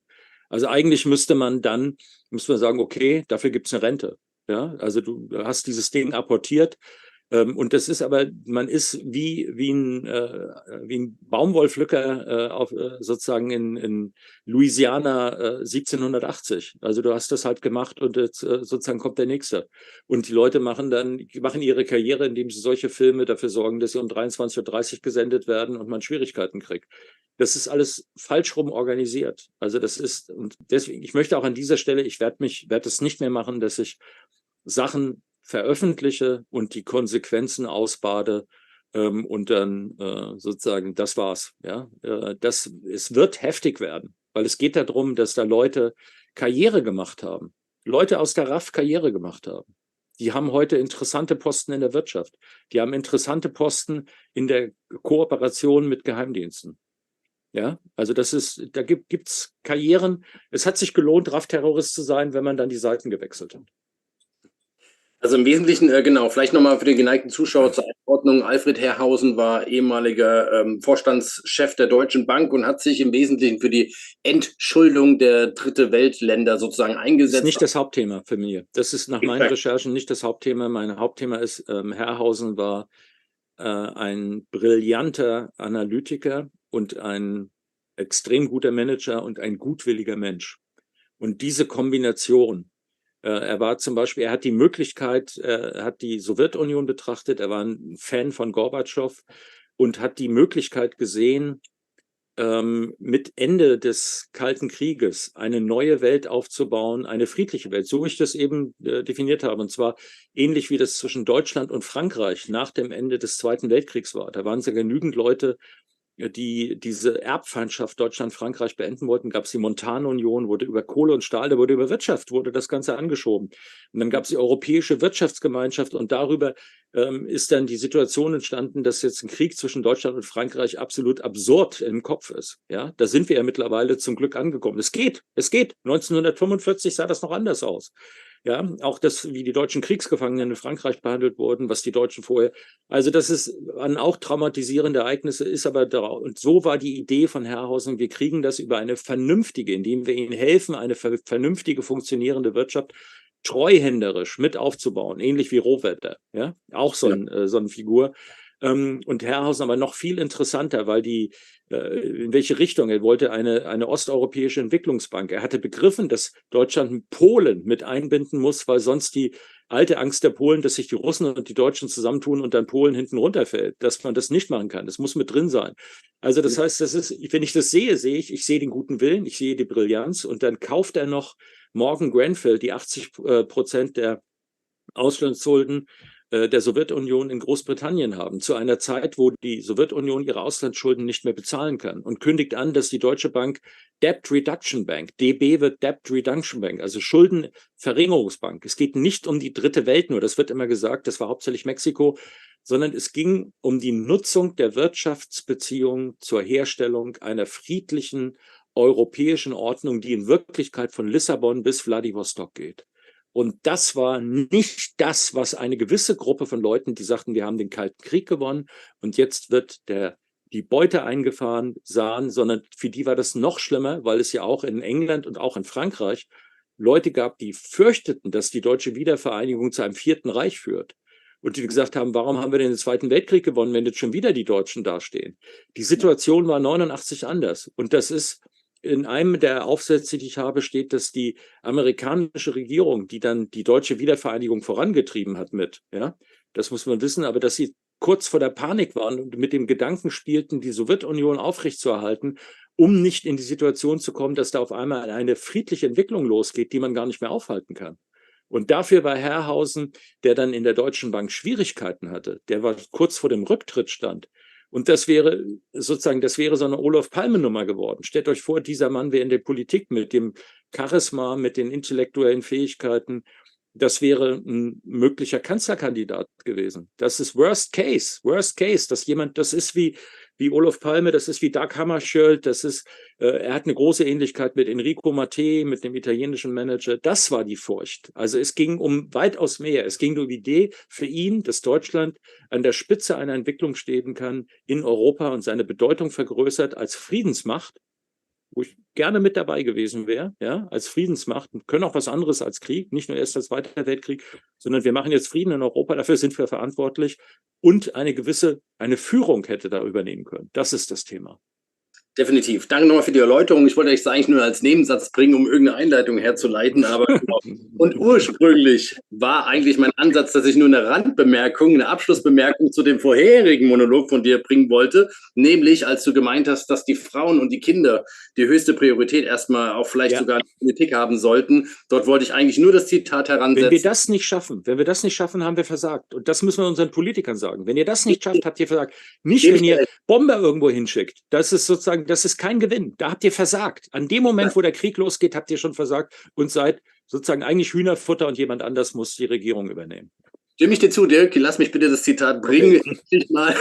Also eigentlich müsste man dann, müsste man sagen, okay, dafür gibt es eine Rente. Ja, also du hast dieses Ding apportiert. Ähm, und das ist aber, man ist wie, wie ein, äh, wie ein Baumwollpflücker äh, auf, äh, sozusagen in, in Louisiana 1780. Äh, also du hast das halt gemacht und jetzt äh, sozusagen kommt der nächste. Und die Leute machen dann, machen ihre Karriere, indem sie solche Filme dafür sorgen, dass sie um 23.30 Uhr gesendet werden und man Schwierigkeiten kriegt. Das ist alles falsch rum organisiert. Also das ist, und deswegen, ich möchte auch an dieser Stelle, ich werde mich, werde es nicht mehr machen, dass ich Sachen veröffentliche und die Konsequenzen ausbade ähm, und dann äh, sozusagen, das war's. Ja, äh, das, es wird heftig werden, weil es geht darum, dass da Leute Karriere gemacht haben. Leute aus der RAF Karriere gemacht haben. Die haben heute interessante Posten in der Wirtschaft. Die haben interessante Posten in der Kooperation mit Geheimdiensten. Ja, also das ist, da gibt es Karrieren. Es hat sich gelohnt, RAF-Terrorist zu sein, wenn man dann die Seiten gewechselt hat. Also im Wesentlichen, äh, genau, vielleicht nochmal für den geneigten Zuschauer zur Einordnung. Alfred Herrhausen war ehemaliger ähm, Vorstandschef der Deutschen Bank und hat sich im Wesentlichen für die Entschuldung der Dritte Weltländer sozusagen eingesetzt. Das ist nicht das Hauptthema für mich. Das ist nach meinen Recherchen nicht das Hauptthema. Mein Hauptthema ist, ähm, Herrhausen war äh, ein brillanter Analytiker und ein extrem guter Manager und ein gutwilliger Mensch. Und diese Kombination, er war zum Beispiel, er hat die Möglichkeit, er hat die Sowjetunion betrachtet, er war ein Fan von Gorbatschow und hat die Möglichkeit gesehen, ähm, mit Ende des Kalten Krieges eine neue Welt aufzubauen, eine friedliche Welt, so wie ich das eben äh, definiert habe. Und zwar ähnlich wie das zwischen Deutschland und Frankreich nach dem Ende des Zweiten Weltkriegs war. Da waren es ja genügend Leute, die diese Erbfeindschaft Deutschland-Frankreich beenden wollten, gab es die Montanunion, wurde über Kohle und Stahl, da wurde über Wirtschaft, wurde das Ganze angeschoben. Und dann gab es die Europäische Wirtschaftsgemeinschaft und darüber ähm, ist dann die Situation entstanden, dass jetzt ein Krieg zwischen Deutschland und Frankreich absolut absurd im Kopf ist. Ja, da sind wir ja mittlerweile zum Glück angekommen. Es geht, es geht. 1945 sah das noch anders aus. Ja, auch das, wie die deutschen Kriegsgefangenen in Frankreich behandelt wurden, was die Deutschen vorher. Also, das ist an auch traumatisierende Ereignisse ist, aber da, und so war die Idee von Herrhausen, wir kriegen das über eine vernünftige, indem wir ihnen helfen, eine vernünftige, funktionierende Wirtschaft treuhänderisch mit aufzubauen, ähnlich wie Rohwetter, ja, auch so, ein, ja. äh, so eine Figur. Ähm, und Herrhausen aber noch viel interessanter, weil die, in welche Richtung? Er wollte eine, eine osteuropäische Entwicklungsbank. Er hatte begriffen, dass Deutschland Polen mit einbinden muss, weil sonst die alte Angst der Polen, dass sich die Russen und die Deutschen zusammentun und dann Polen hinten runterfällt, dass man das nicht machen kann. Das muss mit drin sein. Also das heißt, das ist, wenn ich das sehe, sehe ich, ich sehe den guten Willen, ich sehe die Brillanz und dann kauft er noch Morgan Grenfell die 80 äh, Prozent der Auslandsschulden äh, der Sowjetunion in Großbritannien haben, zu einer Zeit, wo die Sowjetunion ihre Auslandsschulden nicht mehr bezahlen kann und kündigt an, dass die Deutsche Bank Debt Reduction Bank, DB wird Debt Reduction Bank, also Schuldenverringerungsbank. Es geht nicht um die dritte Welt nur, das wird immer gesagt, das war hauptsächlich Mexiko, sondern es ging um die Nutzung der Wirtschaftsbeziehungen zur Herstellung einer friedlichen europäischen Ordnung, die in Wirklichkeit von Lissabon bis Vladivostok geht. Und das war nicht das, was eine gewisse Gruppe von Leuten, die sagten, wir haben den Kalten Krieg gewonnen und jetzt wird der, die Beute eingefahren, sahen, sondern für die war das noch schlimmer, weil es ja auch in England und auch in Frankreich Leute gab, die fürchteten, dass die deutsche Wiedervereinigung zu einem vierten Reich führt. und die gesagt haben, warum haben wir denn den Zweiten Weltkrieg gewonnen, wenn jetzt schon wieder die Deutschen dastehen? Die Situation war 89 anders. Und das ist in einem der Aufsätze, die ich habe, steht, dass die amerikanische Regierung, die dann die deutsche Wiedervereinigung vorangetrieben hat mit, ja, das muss man wissen, aber dass sie kurz vor der Panik waren und mit dem Gedanken spielten, die Sowjetunion aufrechtzuerhalten, um nicht in die Situation zu kommen, dass da auf einmal eine friedliche Entwicklung losgeht, die man gar nicht mehr aufhalten kann. Und dafür war Herrhausen, der dann in der Deutschen Bank Schwierigkeiten hatte, der war kurz vor dem Rücktritt stand. Und das wäre sozusagen, das wäre so eine Olaf Palme-Nummer geworden. Stellt euch vor, dieser Mann wäre in der Politik mit dem Charisma, mit den intellektuellen Fähigkeiten das wäre ein möglicher Kanzlerkandidat gewesen. Das ist Worst Case, Worst Case, dass jemand, das ist wie, wie Olaf Palme, das ist wie Doug Hammarskjöld, das ist, äh, er hat eine große Ähnlichkeit mit Enrico Mattei, mit dem italienischen Manager. Das war die Furcht. Also es ging um weitaus mehr. Es ging um die Idee für ihn, dass Deutschland an der Spitze einer Entwicklung stehen kann in Europa und seine Bedeutung vergrößert als Friedensmacht wo ich gerne mit dabei gewesen wäre, ja, als Friedensmacht. Wir können auch was anderes als Krieg, nicht nur erst als Zweiter Weltkrieg, sondern wir machen jetzt Frieden in Europa, dafür sind wir verantwortlich und eine gewisse, eine Führung hätte da übernehmen können. Das ist das Thema. Definitiv. Danke nochmal für die Erläuterung. Ich wollte euch das eigentlich nur als Nebensatz bringen, um irgendeine Einleitung herzuleiten. Aber und ursprünglich war eigentlich mein Ansatz, dass ich nur eine Randbemerkung, eine Abschlussbemerkung zu dem vorherigen Monolog von dir bringen wollte. Nämlich, als du gemeint hast, dass die Frauen und die Kinder die höchste Priorität erstmal auch vielleicht ja. sogar in der Politik haben sollten. Dort wollte ich eigentlich nur das Zitat heransetzen. Wenn wir das nicht schaffen, wenn wir das nicht schaffen, haben wir versagt. Und das müssen wir unseren Politikern sagen. Wenn ihr das nicht schafft, habt ihr versagt. Nicht, wenn ihr Bomber irgendwo hinschickt. Das ist sozusagen das ist kein Gewinn. Da habt ihr versagt. An dem Moment, wo der Krieg losgeht, habt ihr schon versagt und seid sozusagen eigentlich Hühnerfutter und jemand anders muss die Regierung übernehmen. Stimme ich dir zu, Dirk? Lass mich bitte das Zitat bringen. Okay. mal.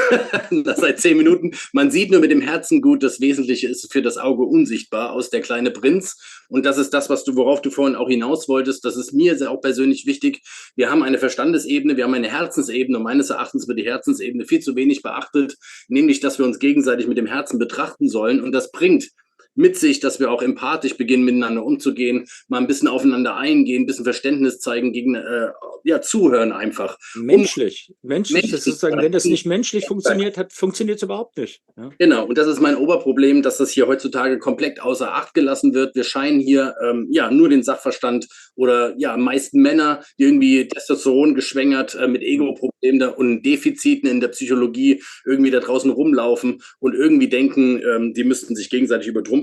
das seit zehn Minuten. Man sieht nur mit dem Herzen gut, das Wesentliche ist für das Auge unsichtbar aus der kleine Prinz. Und das ist das, was du, worauf du vorhin auch hinaus wolltest. Das ist mir auch persönlich wichtig. Wir haben eine Verstandesebene, wir haben eine Herzensebene. Und meines Erachtens wird die Herzensebene viel zu wenig beachtet, nämlich, dass wir uns gegenseitig mit dem Herzen betrachten sollen. Und das bringt mit sich, dass wir auch empathisch beginnen, miteinander umzugehen, mal ein bisschen aufeinander eingehen, ein bisschen Verständnis zeigen, gegen, äh, ja, zuhören einfach. Menschlich. Um, menschlich, menschlich das sozusagen, wenn das nicht menschlich funktioniert hat, funktioniert es überhaupt nicht. Ja? Genau, und das ist mein Oberproblem, dass das hier heutzutage komplett außer Acht gelassen wird. Wir scheinen hier ähm, ja nur den Sachverstand oder ja, meist Männer, die irgendwie Testosteron geschwängert äh, mit Ego-Problemen und Defiziten in der Psychologie irgendwie da draußen rumlaufen und irgendwie denken, ähm, die müssten sich gegenseitig übertrumpfen.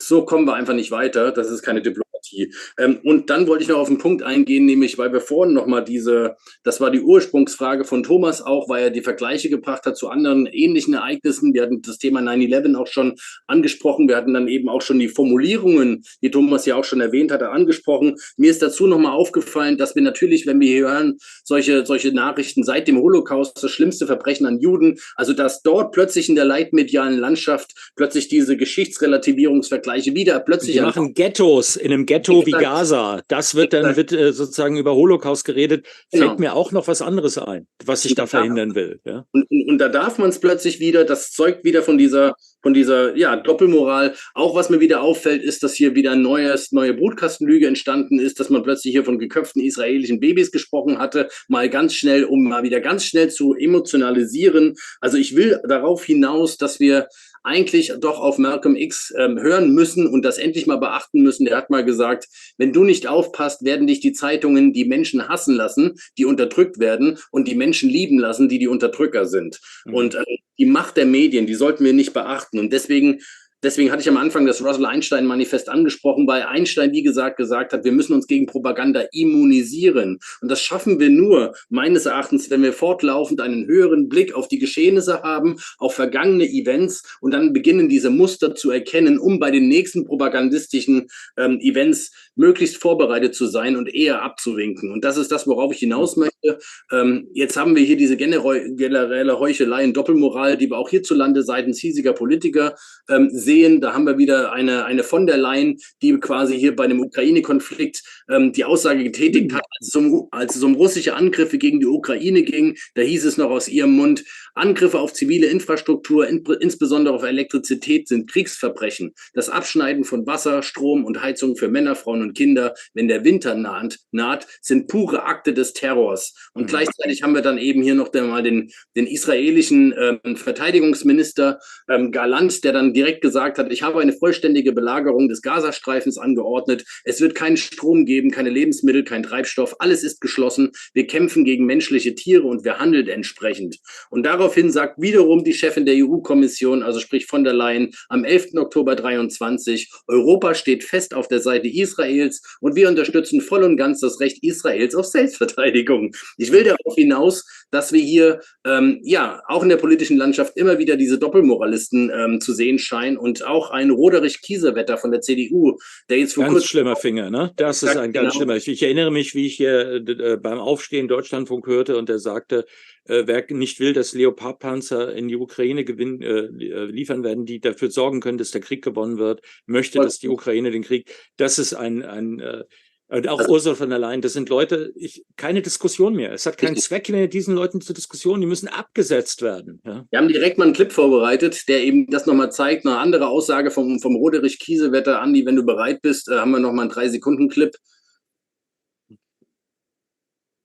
So kommen wir einfach nicht weiter. Das ist keine Diplomatie. Ähm, und dann wollte ich noch auf einen Punkt eingehen, nämlich, weil wir vorhin nochmal diese, das war die Ursprungsfrage von Thomas auch, weil er die Vergleiche gebracht hat zu anderen ähnlichen Ereignissen. Wir hatten das Thema 9-11 auch schon angesprochen. Wir hatten dann eben auch schon die Formulierungen, die Thomas ja auch schon erwähnt hatte, angesprochen. Mir ist dazu nochmal aufgefallen, dass wir natürlich, wenn wir hier hören, solche, solche Nachrichten seit dem Holocaust, das schlimmste Verbrechen an Juden, also dass dort plötzlich in der leitmedialen Landschaft plötzlich diese Geschichtsrelativierungsvergleiche wieder plötzlich. Wir machen Ghettos in einem Ghetto wie Gaza. Das wird dann wird, äh, sozusagen über Holocaust geredet. Fällt genau. mir auch noch was anderes ein, was ich da verhindern will. Ja? Und, und, und da darf man es plötzlich wieder, das zeugt wieder von dieser von dieser ja, Doppelmoral. Auch was mir wieder auffällt, ist, dass hier wieder ein neues, neue Brutkastenlüge entstanden ist, dass man plötzlich hier von geköpften israelischen Babys gesprochen hatte, mal ganz schnell, um mal wieder ganz schnell zu emotionalisieren. Also ich will darauf hinaus, dass wir eigentlich doch auf Malcolm X ähm, hören müssen und das endlich mal beachten müssen. Der hat mal gesagt, wenn du nicht aufpasst, werden dich die Zeitungen die Menschen hassen lassen, die unterdrückt werden und die Menschen lieben lassen, die die Unterdrücker sind. Mhm. Und äh, die Macht der Medien, die sollten wir nicht beachten. Und deswegen Deswegen hatte ich am Anfang das Russell Einstein Manifest angesprochen, weil Einstein, wie gesagt, gesagt hat, wir müssen uns gegen Propaganda immunisieren. Und das schaffen wir nur, meines Erachtens, wenn wir fortlaufend einen höheren Blick auf die Geschehnisse haben, auf vergangene Events und dann beginnen, diese Muster zu erkennen, um bei den nächsten propagandistischen ähm, Events möglichst vorbereitet zu sein und eher abzuwinken. Und das ist das, worauf ich hinaus möchte. Ähm, jetzt haben wir hier diese generelle Heuchelei und Doppelmoral, die wir auch hierzulande seitens hiesiger Politiker ähm, sehen sehen, da haben wir wieder eine, eine von der Leyen, die quasi hier bei dem Ukraine-Konflikt ähm, die Aussage getätigt hat, als es, um, als es um russische Angriffe gegen die Ukraine ging. Da hieß es noch aus ihrem Mund, Angriffe auf zivile Infrastruktur, in, insbesondere auf Elektrizität, sind Kriegsverbrechen. Das Abschneiden von Wasser, Strom und Heizung für Männer, Frauen und Kinder, wenn der Winter naht, naht sind pure Akte des Terrors. Und mhm. gleichzeitig haben wir dann eben hier noch mal den, den israelischen ähm, Verteidigungsminister ähm, Galant, der dann direkt gesagt hat, ich habe eine vollständige Belagerung des Gazastreifens angeordnet. Es wird keinen Strom geben, keine Lebensmittel, kein Treibstoff. Alles ist geschlossen. Wir kämpfen gegen menschliche Tiere und wir handeln entsprechend. Und daraufhin sagt wiederum die Chefin der EU-Kommission, also sprich von der Leyen, am 11. Oktober 23, Europa steht fest auf der Seite Israels und wir unterstützen voll und ganz das Recht Israels auf Selbstverteidigung. Ich will darauf hinaus, dass wir hier ähm, ja auch in der politischen Landschaft immer wieder diese Doppelmoralisten ähm, zu sehen scheinen und auch ein Roderich Kiesewetter von der CDU, der jetzt vor Ganz schlimmer Finger, ne? Das ist ein ganz genau. schlimmer. Ich erinnere mich, wie ich hier äh, beim Aufstehen Deutschlandfunk hörte und er sagte, äh, wer nicht will, dass Leopardpanzer in die Ukraine gewinn, äh, äh, liefern werden, die dafür sorgen können, dass der Krieg gewonnen wird, möchte, dass die Ukraine den Krieg. Das ist ein, ein äh, und auch also, Ursula von der Leyen, das sind Leute, ich, keine Diskussion mehr. Es hat keinen Zweck mehr, diesen Leuten zur Diskussion. Die müssen abgesetzt werden. Ja. Wir haben direkt mal einen Clip vorbereitet, der eben das nochmal zeigt. Eine andere Aussage vom, vom Roderich Kiesewetter. Andi, wenn du bereit bist, äh, haben wir nochmal einen Drei-Sekunden-Clip.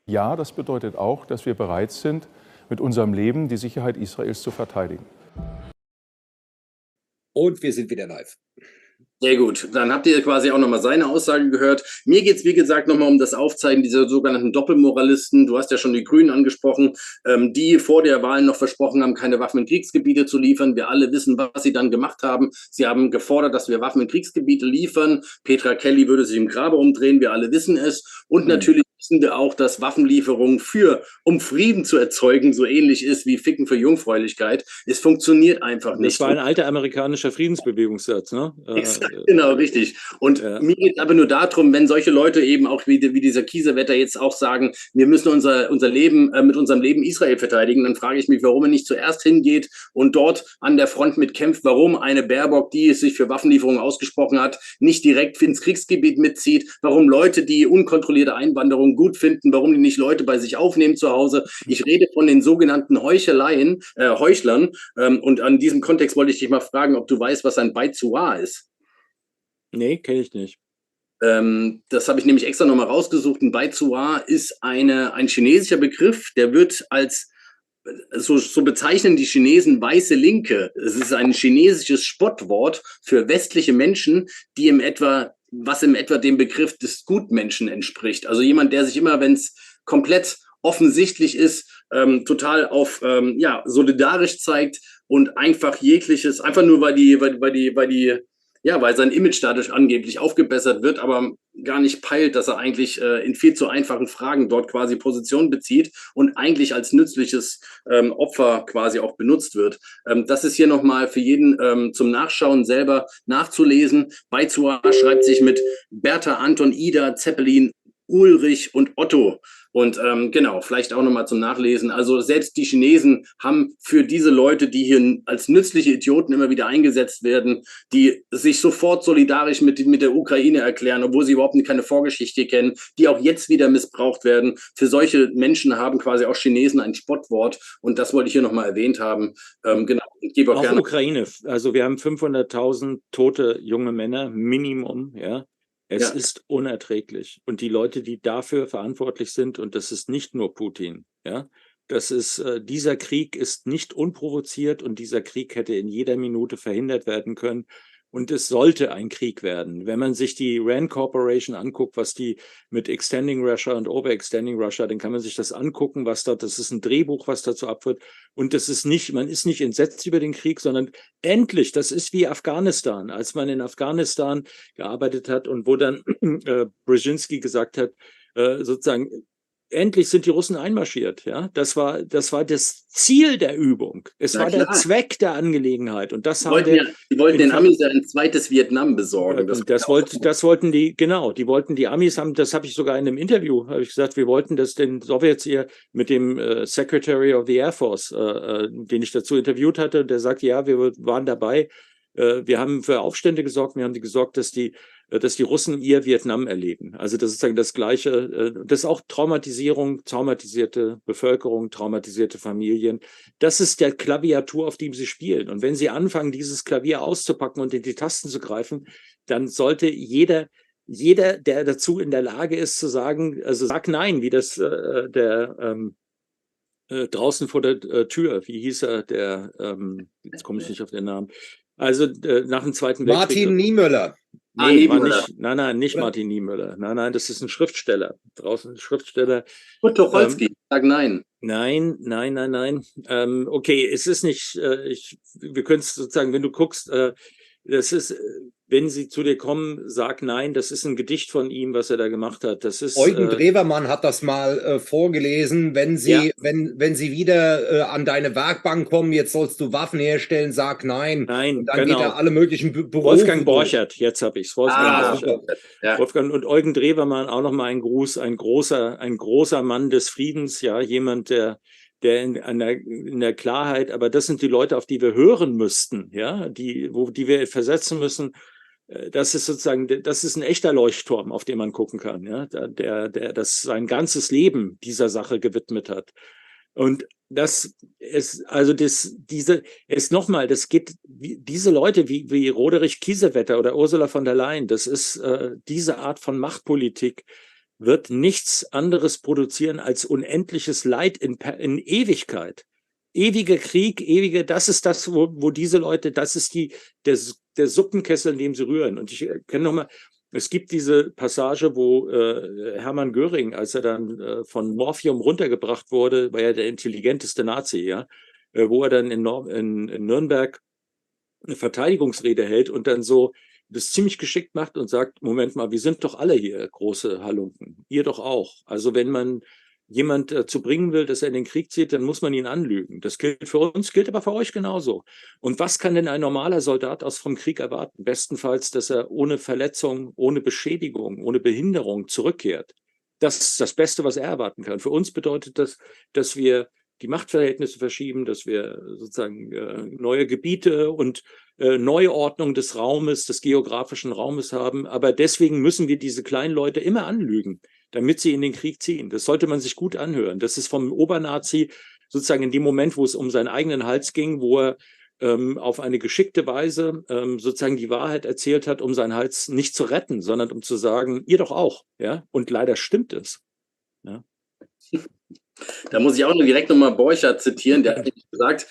Ja, das bedeutet auch, dass wir bereit sind, mit unserem Leben die Sicherheit Israels zu verteidigen. Und wir sind wieder live. Sehr gut, dann habt ihr quasi auch nochmal seine Aussage gehört. Mir geht es, wie gesagt, nochmal um das Aufzeigen dieser sogenannten Doppelmoralisten. Du hast ja schon die Grünen angesprochen, ähm, die vor der Wahl noch versprochen haben, keine Waffen in Kriegsgebiete zu liefern. Wir alle wissen, was sie dann gemacht haben. Sie haben gefordert, dass wir Waffen in Kriegsgebiete liefern. Petra Kelly würde sich im Grabe umdrehen, wir alle wissen es. Und mhm. natürlich wir auch, dass Waffenlieferung für, um Frieden zu erzeugen, so ähnlich ist wie Ficken für Jungfräulichkeit. Es funktioniert einfach nicht. Das war ein alter amerikanischer Friedensbewegungssatz, ne? Exakt, genau, richtig. Und ja. mir geht es aber nur darum, wenn solche Leute eben auch wie, wie dieser Kiesewetter jetzt auch sagen, wir müssen unser, unser Leben äh, mit unserem Leben Israel verteidigen, dann frage ich mich, warum er nicht zuerst hingeht und dort an der Front mitkämpft, warum eine Baerbock, die sich für Waffenlieferungen ausgesprochen hat, nicht direkt ins Kriegsgebiet mitzieht, warum Leute, die unkontrollierte Einwanderung gut finden, warum die nicht Leute bei sich aufnehmen zu Hause. Ich rede von den sogenannten Heucheleien, äh, Heuchlern. Ähm, und an diesem Kontext wollte ich dich mal fragen, ob du weißt, was ein Baizuwa ist. Nee, kenne ich nicht. Ähm, das habe ich nämlich extra nochmal rausgesucht. Ein Baizuwa ist eine, ein chinesischer Begriff, der wird als so, so bezeichnen die Chinesen weiße Linke. Es ist ein chinesisches Spottwort für westliche Menschen, die im etwa was im etwa dem Begriff des Gutmenschen entspricht. Also jemand, der sich immer, wenn es komplett offensichtlich ist, ähm, total auf ähm, ja solidarisch zeigt und einfach jegliches, einfach nur weil die, weil, weil die, weil die ja, weil sein Image dadurch angeblich aufgebessert wird, aber gar nicht peilt, dass er eigentlich äh, in viel zu einfachen Fragen dort quasi Position bezieht und eigentlich als nützliches ähm, Opfer quasi auch benutzt wird. Ähm, das ist hier nochmal für jeden ähm, zum Nachschauen selber nachzulesen. Beizua schreibt sich mit Bertha, Anton, Ida, Zeppelin, Ulrich und Otto. Und ähm, genau, vielleicht auch nochmal zum Nachlesen. Also selbst die Chinesen haben für diese Leute, die hier als nützliche Idioten immer wieder eingesetzt werden, die sich sofort solidarisch mit, mit der Ukraine erklären, obwohl sie überhaupt keine Vorgeschichte kennen, die auch jetzt wieder missbraucht werden. Für solche Menschen haben quasi auch Chinesen ein Spottwort. Und das wollte ich hier nochmal erwähnt haben. Ähm, genau. Ich gebe auch, auch gerne. Ukraine. Also wir haben 500.000 tote junge Männer, Minimum, ja. Es ja. ist unerträglich. Und die Leute, die dafür verantwortlich sind, und das ist nicht nur Putin, ja, das ist, äh, dieser Krieg ist nicht unprovoziert und dieser Krieg hätte in jeder Minute verhindert werden können. Und es sollte ein Krieg werden. Wenn man sich die RAND Corporation anguckt, was die mit Extending Russia und Overextending Russia, dann kann man sich das angucken, was dort, das ist ein Drehbuch, was dazu abführt. Und das ist nicht, man ist nicht entsetzt über den Krieg, sondern endlich, das ist wie Afghanistan, als man in Afghanistan gearbeitet hat und wo dann äh, Brzezinski gesagt hat, äh, sozusagen, endlich sind die Russen einmarschiert. Ja, das war das war das Ziel der Übung. Es Na war klar. der Zweck der Angelegenheit und das die haben wir. Ja, die wollten den Amis ja ein zweites Vietnam besorgen. Das, das, wollte, das wollten die genau. Die wollten die Amis haben. Das habe ich sogar in einem Interview habe ich gesagt. Wir wollten das den Sowjets hier mit dem äh, Secretary of the Air Force, äh, äh den ich dazu interviewt hatte. Der sagte, ja, wir waren dabei äh, wir haben für Aufstände gesorgt, wir haben die gesorgt, dass die, dass die Russen ihr Vietnam erleben. Also das ist sozusagen das Gleiche. Äh, das ist auch Traumatisierung, traumatisierte Bevölkerung, traumatisierte Familien. Das ist der Klaviatur, auf dem sie spielen. Und wenn sie anfangen, dieses Klavier auszupacken und in die Tasten zu greifen, dann sollte jeder jeder, der dazu in der Lage ist zu sagen, also sag nein, wie das äh, der ähm, äh, draußen vor der äh, Tür, wie hieß er, der, ähm, jetzt komme ich nicht auf den Namen, also äh, nach dem Zweiten Weltkrieg. Martin Niemöller. Ah, nee, war nicht, nein, nein, nicht Oder? Martin Niemöller. Nein, nein, das ist ein Schriftsteller. Draußen ein Schriftsteller. Und Tucholsky, ähm, sag nein. Nein, nein, nein, nein. Ähm, okay, es ist nicht, äh, ich, wir können es sozusagen, wenn du guckst, äh, das ist, äh, wenn sie zu dir kommen, sag nein, das ist ein Gedicht von ihm, was er da gemacht hat. Das ist, Eugen äh, Drewermann hat das mal äh, vorgelesen, wenn sie, ja. wenn, wenn sie wieder äh, an deine Werkbank kommen, jetzt sollst du Waffen herstellen, sag nein. Nein, und dann genau. geht er alle möglichen Berufe. Wolfgang Borchert, jetzt habe ich es. Wolfgang, ah, ja. Wolfgang und Eugen Drewermann auch nochmal ein Gruß, ein großer, ein großer Mann des Friedens, ja, jemand, der der in, in, der, in der Klarheit, aber das sind die Leute, auf die wir hören müssten, ja, die, wo, die wir versetzen müssen. Äh, das ist sozusagen, das ist ein echter Leuchtturm, auf den man gucken kann, ja, der, der das sein ganzes Leben dieser Sache gewidmet hat. Und das ist, also das, diese, ist nochmal, das geht, diese Leute wie, wie Roderich Kiesewetter oder Ursula von der Leyen, das ist äh, diese Art von Machtpolitik, wird nichts anderes produzieren als unendliches Leid in, in Ewigkeit. Ewiger Krieg, ewige, das ist das, wo, wo diese Leute, das ist die, der, der Suppenkessel, in dem sie rühren. Und ich äh, kenne nochmal, es gibt diese Passage, wo äh, Hermann Göring, als er dann äh, von Morphium runtergebracht wurde, war ja der intelligenteste Nazi, ja, äh, wo er dann in, in, in Nürnberg eine Verteidigungsrede hält und dann so das ziemlich geschickt macht und sagt, Moment mal, wir sind doch alle hier große Halunken, ihr doch auch. Also wenn man jemand dazu bringen will, dass er in den Krieg zieht, dann muss man ihn anlügen. Das gilt für uns, gilt aber für euch genauso. Und was kann denn ein normaler Soldat aus vom Krieg erwarten? Bestenfalls, dass er ohne Verletzung, ohne Beschädigung, ohne Behinderung zurückkehrt. Das ist das Beste, was er erwarten kann. Für uns bedeutet das, dass wir die Machtverhältnisse verschieben, dass wir sozusagen äh, neue Gebiete und äh, Neuordnung des Raumes, des geografischen Raumes haben. Aber deswegen müssen wir diese kleinen Leute immer anlügen, damit sie in den Krieg ziehen. Das sollte man sich gut anhören. Das ist vom Obernazi sozusagen in dem Moment, wo es um seinen eigenen Hals ging, wo er ähm, auf eine geschickte Weise ähm, sozusagen die Wahrheit erzählt hat, um seinen Hals nicht zu retten, sondern um zu sagen, ihr doch auch. Ja, und leider stimmt es. Ja. Da muss ich auch nur direkt nochmal Borcher zitieren, der hat gesagt,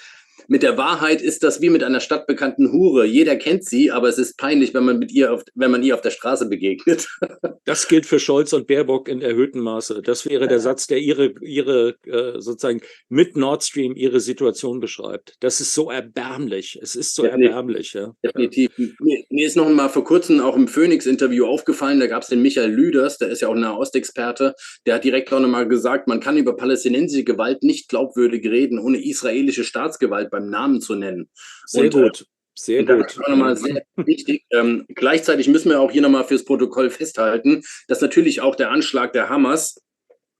mit der Wahrheit ist das wie mit einer stadtbekannten Hure. Jeder kennt sie, aber es ist peinlich, wenn man mit ihr auf, wenn man ihr auf der Straße begegnet. Das gilt für Scholz und Baerbock in erhöhtem Maße. Das wäre der Satz, der ihre, ihre äh, sozusagen mit Nord Stream ihre Situation beschreibt. Das ist so erbärmlich. Es ist so Definitiv. erbärmlich. Ja. Definitiv. Mir, mir ist noch mal vor kurzem auch im Phoenix-Interview aufgefallen, da gab es den Michael Lüders, der ist ja auch ein Nahostexperte, der hat direkt auch noch mal gesagt, man kann über palästinensische Gewalt nicht glaubwürdig reden, ohne israelische Staatsgewalt beim Namen zu nennen. Sehr und, gut. Sehr gut. Das ist nochmal sehr wichtig. Ähm, gleichzeitig müssen wir auch hier nochmal fürs Protokoll festhalten, dass natürlich auch der Anschlag der Hamas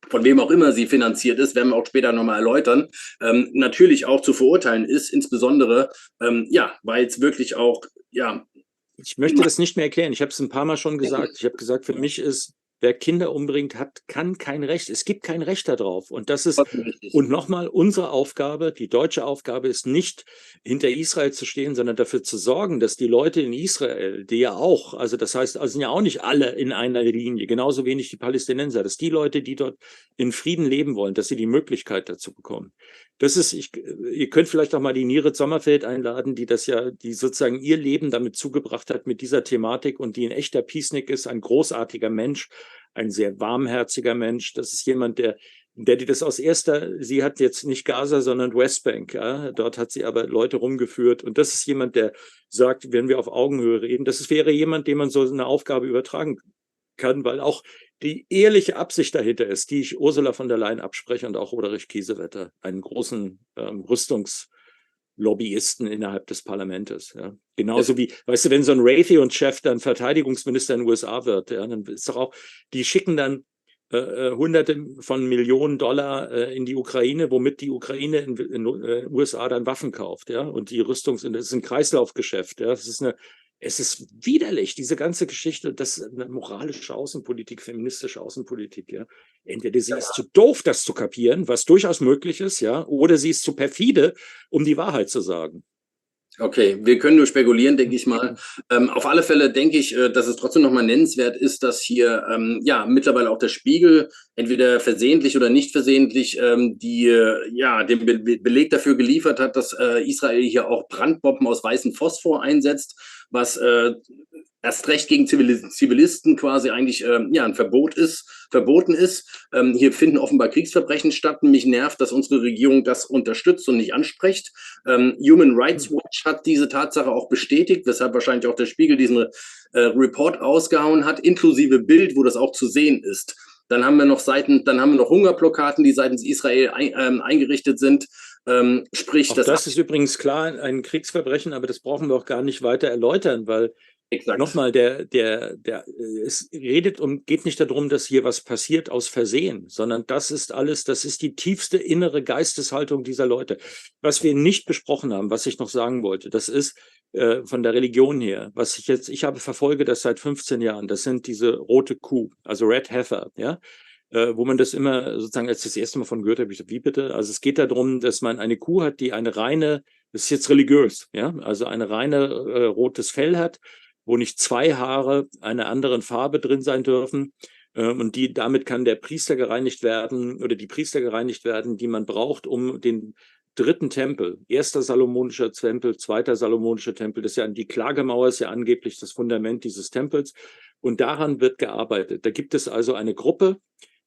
von wem auch immer sie finanziert ist, werden wir auch später nochmal erläutern, ähm, natürlich auch zu verurteilen ist, insbesondere, ähm, ja, weil es wirklich auch, ja. Ich möchte das nicht mehr erklären. Ich habe es ein paar Mal schon gesagt. Ich habe gesagt, für mich ist wer Kinder umbringt, hat, kann kein Recht. Es gibt kein Recht darauf. Und das ist, und nochmal, unsere Aufgabe, die deutsche Aufgabe ist nicht, hinter Israel zu stehen, sondern dafür zu sorgen, dass die Leute in Israel, die ja auch, also das heißt, also sind ja auch nicht alle in einer Linie, genauso wenig die Palästinenser, dass die Leute, die dort in Frieden leben wollen, dass sie die Möglichkeit dazu bekommen. Das ist, ich, ihr könnt vielleicht auch mal die Niere Sommerfeld einladen, die das ja, die sozusagen ihr Leben damit zugebracht hat mit dieser Thematik und die ein echter Peacenik ist, ein großartiger Mensch, ein sehr warmherziger Mensch. Das ist jemand, der, der die das aus erster, sie hat jetzt nicht Gaza, sondern Westbank. Ja? Dort hat sie aber Leute rumgeführt. Und das ist jemand, der sagt, wenn wir auf Augenhöhe reden, das wäre jemand, dem man so eine Aufgabe übertragen kann, weil auch die ehrliche Absicht dahinter ist, die ich Ursula von der Leyen abspreche und auch Roderich Kiesewetter, einen großen ähm, Rüstungslobbyisten innerhalb des Parlaments. Ja. Genauso ja. wie, weißt du, wenn so ein Raytheon-Chef dann Verteidigungsminister in den USA wird, ja, dann ist doch auch, die schicken dann äh, äh, Hunderte von Millionen Dollar äh, in die Ukraine, womit die Ukraine in den äh, USA dann Waffen kauft, ja. Und die Rüstungs, das ist ein Kreislaufgeschäft, ja. Das ist eine, es ist widerlich, diese ganze Geschichte, das ist eine moralische Außenpolitik, feministische Außenpolitik, ja. Entweder sie ist zu doof, das zu kapieren, was durchaus möglich ist, ja, oder sie ist zu perfide, um die Wahrheit zu sagen. Okay, wir können nur spekulieren, denke ich mal. Ähm, auf alle Fälle denke ich, äh, dass es trotzdem nochmal nennenswert ist, dass hier ähm, ja mittlerweile auch der Spiegel entweder versehentlich oder nicht versehentlich ähm, die äh, ja den Be Beleg dafür geliefert hat, dass äh, Israel hier auch Brandbomben aus weißem Phosphor einsetzt, was äh, erst recht gegen Zivilisten quasi eigentlich ähm, ja ein Verbot ist, verboten ist. Ähm, hier finden offenbar Kriegsverbrechen statt. Mich nervt, dass unsere Regierung das unterstützt und nicht anspricht. Ähm, Human Rights hm. Watch hat diese Tatsache auch bestätigt, weshalb wahrscheinlich auch der Spiegel diesen äh, Report ausgehauen hat, inklusive Bild, wo das auch zu sehen ist. Dann haben wir noch Seiten, dann haben wir noch Hungerblockaden, die seitens Israel ein, ähm, eingerichtet sind. Ähm, sprich, das, das ist übrigens klar ein Kriegsverbrechen, aber das brauchen wir auch gar nicht weiter erläutern, weil. Nochmal, der, der, der, es redet um, geht nicht darum, dass hier was passiert aus Versehen, sondern das ist alles, das ist die tiefste innere Geisteshaltung dieser Leute. Was wir nicht besprochen haben, was ich noch sagen wollte, das ist äh, von der Religion her, was ich jetzt, ich habe verfolge das seit 15 Jahren, das sind diese rote Kuh, also Red Heifer, ja, äh, wo man das immer sozusagen als das erste Mal von gehört habe, ich dachte, wie bitte? Also es geht darum, dass man eine Kuh hat, die eine reine, das ist jetzt religiös, ja, also eine reine äh, rotes Fell hat wo nicht zwei Haare einer anderen Farbe drin sein dürfen. Ähm, und die, damit kann der Priester gereinigt werden oder die Priester gereinigt werden, die man braucht, um den dritten Tempel, erster salomonischer Tempel, zweiter salomonischer Tempel, das ist ja die Klagemauer ist ja angeblich das Fundament dieses Tempels. Und daran wird gearbeitet. Da gibt es also eine Gruppe,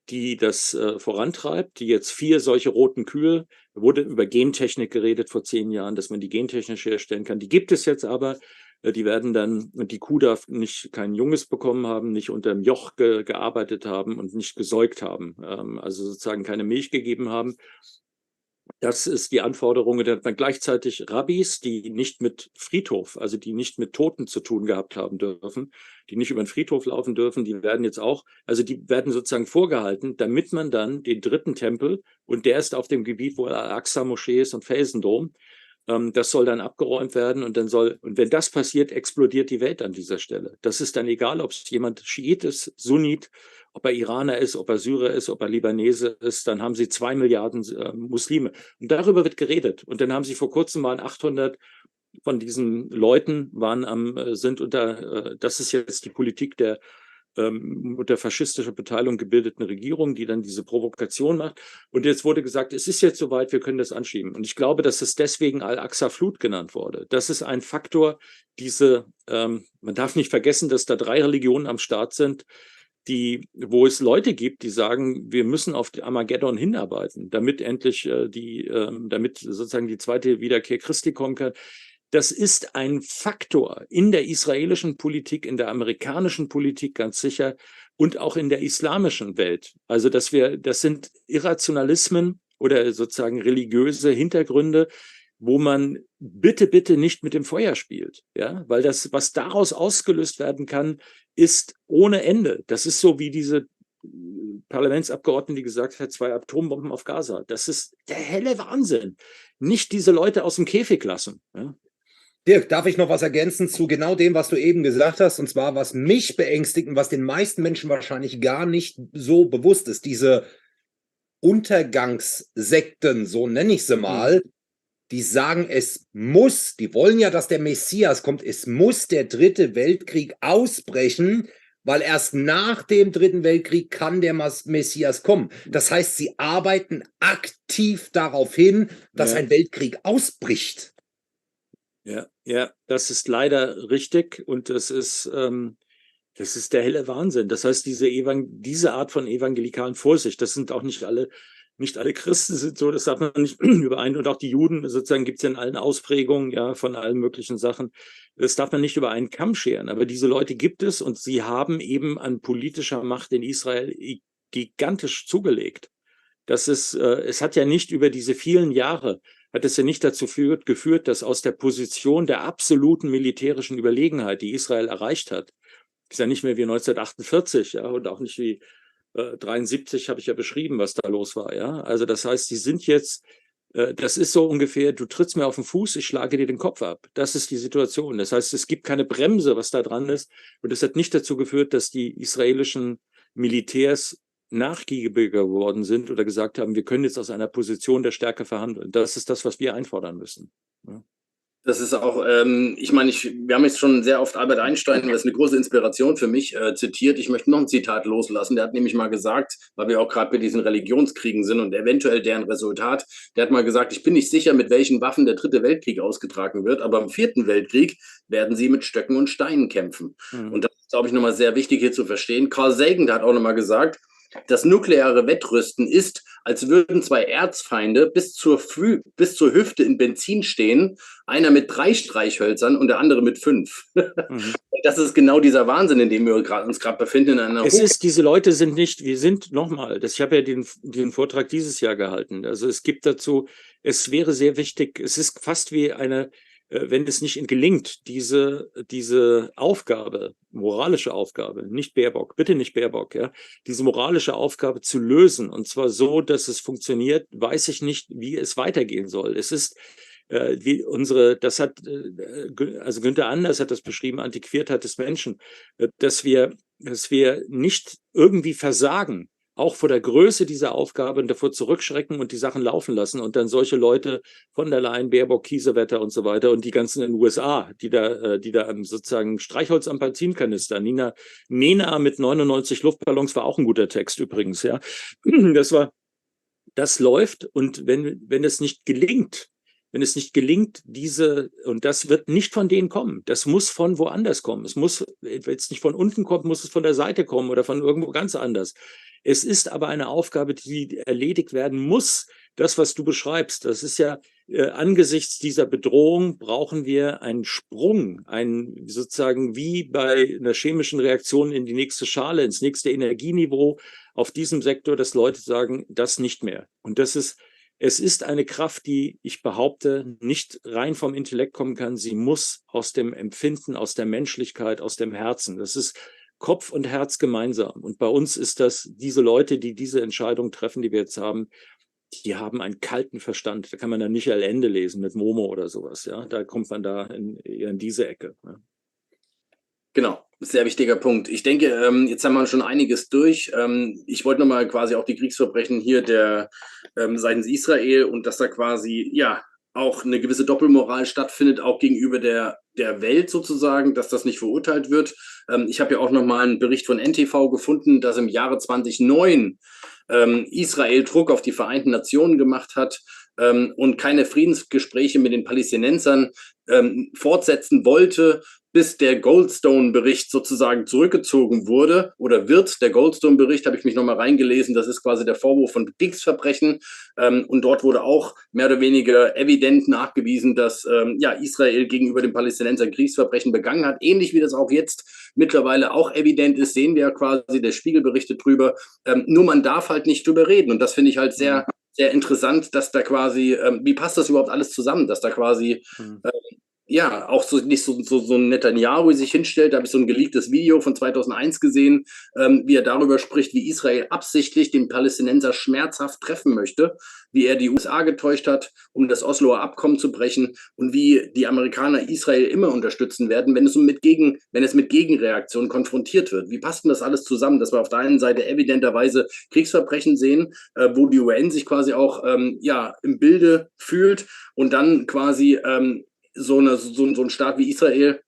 die das äh, vorantreibt, die jetzt vier solche roten Kühe, wurde über Gentechnik geredet vor zehn Jahren, dass man die gentechnisch herstellen kann. Die gibt es jetzt aber äh, die werden dann, die Kuh darf nicht kein Junges bekommen haben, nicht unter dem Joch ge, gearbeitet haben und nicht gesäugt haben, ähm, also sozusagen keine Milch gegeben haben. Das ist die Anforderung. Da hat man gleichzeitig Rabbis, die nicht mit Friedhof, also die nicht mit Toten zu tun gehabt haben dürfen, die nicht über den Friedhof laufen dürfen, die werden jetzt auch, also die werden sozusagen vorgehalten, damit man dann den dritten Tempel, und der ist auf dem Gebiet, wo Al-Aqsa-Moschee ist und Felsendom, das soll dann abgeräumt werden und dann soll, und wenn das passiert, explodiert die Welt an dieser Stelle. Das ist dann egal, ob es jemand Schiit ist, Sunnit, ob er Iraner ist, ob er Syrer ist, ob er Libanese ist, dann haben sie zwei Milliarden äh, Muslime. Und darüber wird geredet. Und dann haben sie vor kurzem mal 800 von diesen Leuten waren am, äh, sind unter, äh, das ist jetzt die Politik der ähm, unter faschistischer Beteiligung gebildeten Regierung, die dann diese Provokation macht. Und jetzt wurde gesagt, es ist jetzt soweit, wir können das anschieben. Und ich glaube, dass es deswegen Al-Aqsa-Flut genannt wurde. Das ist ein Faktor, diese, ähm, man darf nicht vergessen, dass da drei Religionen am Start sind, die, wo es Leute gibt, die sagen, wir müssen auf Armageddon hinarbeiten, damit endlich äh, die, äh, damit sozusagen die zweite Wiederkehr Christi kommen kann das ist ein Faktor in der israelischen Politik, in der amerikanischen Politik ganz sicher und auch in der islamischen Welt. Also, dass wir, das sind Irrationalismen oder sozusagen religiöse Hintergründe, wo man bitte, bitte nicht mit dem Feuer spielt. Ja, weil das, was daraus ausgelöst werden kann, ist ohne Ende. Das ist so wie diese Parlamentsabgeordneten, die gesagt hat, zwei Atombomben auf Gaza. Das ist der helle Wahnsinn. Nicht diese Leute aus dem Käfig lassen. Ja? Dirk, darf ich noch was ergänzen zu genau dem, was du eben gesagt hast? Und zwar, was mich beängstigt und was den meisten Menschen wahrscheinlich gar nicht so bewusst ist. Diese Untergangssekten, so nenne ich sie mhm. mal, die sagen, es muss, die wollen ja, dass der Messias kommt, es muss der dritte Weltkrieg ausbrechen, weil erst nach dem dritten Weltkrieg kann der Messias kommen. Das heißt, sie arbeiten aktiv darauf hin, dass ja. ein Weltkrieg ausbricht. Ja, ja, das ist leider richtig und das ist, ähm, das ist der helle Wahnsinn. Das heißt, diese, Evang diese Art von evangelikalen Vorsicht, das sind auch nicht alle, nicht alle Christen sind so, das sagt man nicht überein und auch die Juden sozusagen gibt es ja in allen Ausprägungen ja von allen möglichen Sachen. Das darf man nicht über einen Kamm scheren, aber diese Leute gibt es und sie haben eben an politischer Macht in Israel gigantisch zugelegt. Das ist, äh, es hat ja nicht über diese vielen Jahre hat es ja nicht dazu führt, geführt, dass aus der Position der absoluten militärischen Überlegenheit, die Israel erreicht hat, ist ja nicht mehr wie 1948, ja, und auch nicht wie Äh, 73 habe ich ja beschrieben, was da los war. Ja, also das heißt, die sind jetzt äh, das ist so ungefähr, du trittst mir auf den Fuß, ich schlage dir den Kopf ab. Das ist die Situation. Das heißt, es gibt keine Bremse, was da dran ist. Und das hat nicht dazu geführt, dass die israelischen Militärs nachgiebiger geworden sind oder gesagt haben, wir können jetzt aus einer Position der Stärke verhandeln. Das ist das, was wir einfordern müssen. Ja. Das ist auch, ähm, ich meine, ich, wir haben jetzt schon sehr oft Albert Einstein, das ist eine große Inspiration für mich, äh, zitiert. Ich möchte noch ein Zitat loslassen. Der hat nämlich mal gesagt, weil wir auch gerade bei diesen Religionskriegen sind und eventuell deren Resultat, der hat mal gesagt, ich bin nicht sicher, mit welchen Waffen der dritte Weltkrieg ausgetragen wird, aber im vierten Weltkrieg werden sie mit Stöcken und Steinen kämpfen. Mhm. Und das ist, glaube ich, nochmal sehr wichtig hier zu verstehen. Carl Sagan, der hat auch nochmal gesagt, das nukleare Wettrüsten ist, als würden zwei Erzfeinde bis zur, Fü bis zur Hüfte in Benzin stehen, einer mit drei Streichhölzern und der andere mit fünf. Mhm. das ist genau dieser Wahnsinn, in dem wir uns gerade befinden. In einer es ist, diese Leute sind nicht, wir sind nochmal, ich habe ja den, den Vortrag dieses Jahr gehalten. Also es gibt dazu, es wäre sehr wichtig, es ist fast wie eine, wenn es nicht gelingt, diese, diese Aufgabe, moralische Aufgabe, nicht Baerbock, bitte nicht Baerbock, ja, diese moralische Aufgabe zu lösen, und zwar so, dass es funktioniert, weiß ich nicht, wie es weitergehen soll. Es ist, äh, wie unsere, das hat, äh, also Günther Anders hat das beschrieben, Antiquiertheit des Menschen, äh, dass wir, dass wir nicht irgendwie versagen, auch vor der Größe dieser Aufgabe davor zurückschrecken und die Sachen laufen lassen und dann solche Leute von der Leyen, Baerbock, Kiesewetter und so weiter und die ganzen in den USA, die da, äh, die da sozusagen Streichholz am Benzinkanister, Nina, Nena mit 99 Luftballons war auch ein guter Text übrigens, ja. Das war, das läuft und wenn, wenn es nicht gelingt, wenn es nicht gelingt, diese, und das wird nicht von denen kommen, das muss von woanders kommen. Es muss, wenn es nicht von unten kommt, muss es von der Seite kommen oder von irgendwo ganz anders. Es ist aber eine Aufgabe, die erledigt werden muss. Das, was du beschreibst, das ist ja äh, angesichts dieser Bedrohung brauchen wir einen Sprung, ein sozusagen wie bei einer chemischen Reaktion in die nächste Schale, ins nächste Energieniveau auf diesem Sektor, dass Leute sagen, das nicht mehr. Und das ist es ist eine Kraft, die, ich behaupte, nicht rein vom Intellekt kommen kann. Sie muss aus dem Empfinden, aus der Menschlichkeit, aus dem Herzen. Das ist Kopf und Herz gemeinsam. Und bei uns ist das, diese Leute, die diese Entscheidung treffen, die wir jetzt haben, die haben einen kalten Verstand. Da kann man dann nicht Michael Ende lesen mit Momo oder sowas. Ja, da kommt man da in, in diese Ecke. Ja. Genau, sehr wichtiger Punkt. Ich denke, ähm, jetzt haben wir schon einiges durch. Ähm, ich wollte nochmal quasi auch die Kriegsverbrechen hier der ähm, seitens Israel und dass da quasi ja auch eine gewisse Doppelmoral stattfindet, auch gegenüber der, der Welt sozusagen, dass das nicht verurteilt wird. Ähm, ich habe ja auch nochmal einen Bericht von NTV gefunden, dass im Jahre 2009 ähm, Israel Druck auf die Vereinten Nationen gemacht hat ähm, und keine Friedensgespräche mit den Palästinensern ähm, fortsetzen wollte, bis der Goldstone-Bericht sozusagen zurückgezogen wurde oder wird. Der Goldstone-Bericht habe ich mich nochmal reingelesen. Das ist quasi der Vorwurf von Kriegsverbrechen. Ähm, und dort wurde auch mehr oder weniger evident nachgewiesen, dass ähm, ja, Israel gegenüber den Palästinensern Kriegsverbrechen begangen hat. Ähnlich wie das auch jetzt mittlerweile auch evident ist, sehen wir ja quasi, der Spiegel berichtet drüber. Ähm, nur man darf halt nicht drüber reden. Und das finde ich halt sehr, mhm. sehr interessant, dass da quasi, ähm, wie passt das überhaupt alles zusammen, dass da quasi mhm. ähm, ja, auch so nicht so, so, so ein Netanyahu sich hinstellt. Da habe ich so ein geleaktes Video von 2001 gesehen, ähm, wie er darüber spricht, wie Israel absichtlich den Palästinenser schmerzhaft treffen möchte, wie er die USA getäuscht hat, um das Osloer Abkommen zu brechen und wie die Amerikaner Israel immer unterstützen werden, wenn es mit, Gegen, wenn es mit Gegenreaktionen konfrontiert wird. Wie passt denn das alles zusammen, dass wir auf der einen Seite evidenterweise Kriegsverbrechen sehen, äh, wo die UN sich quasi auch ähm, ja, im Bilde fühlt und dann quasi ähm, so, eine, so, so ein Staat wie Israel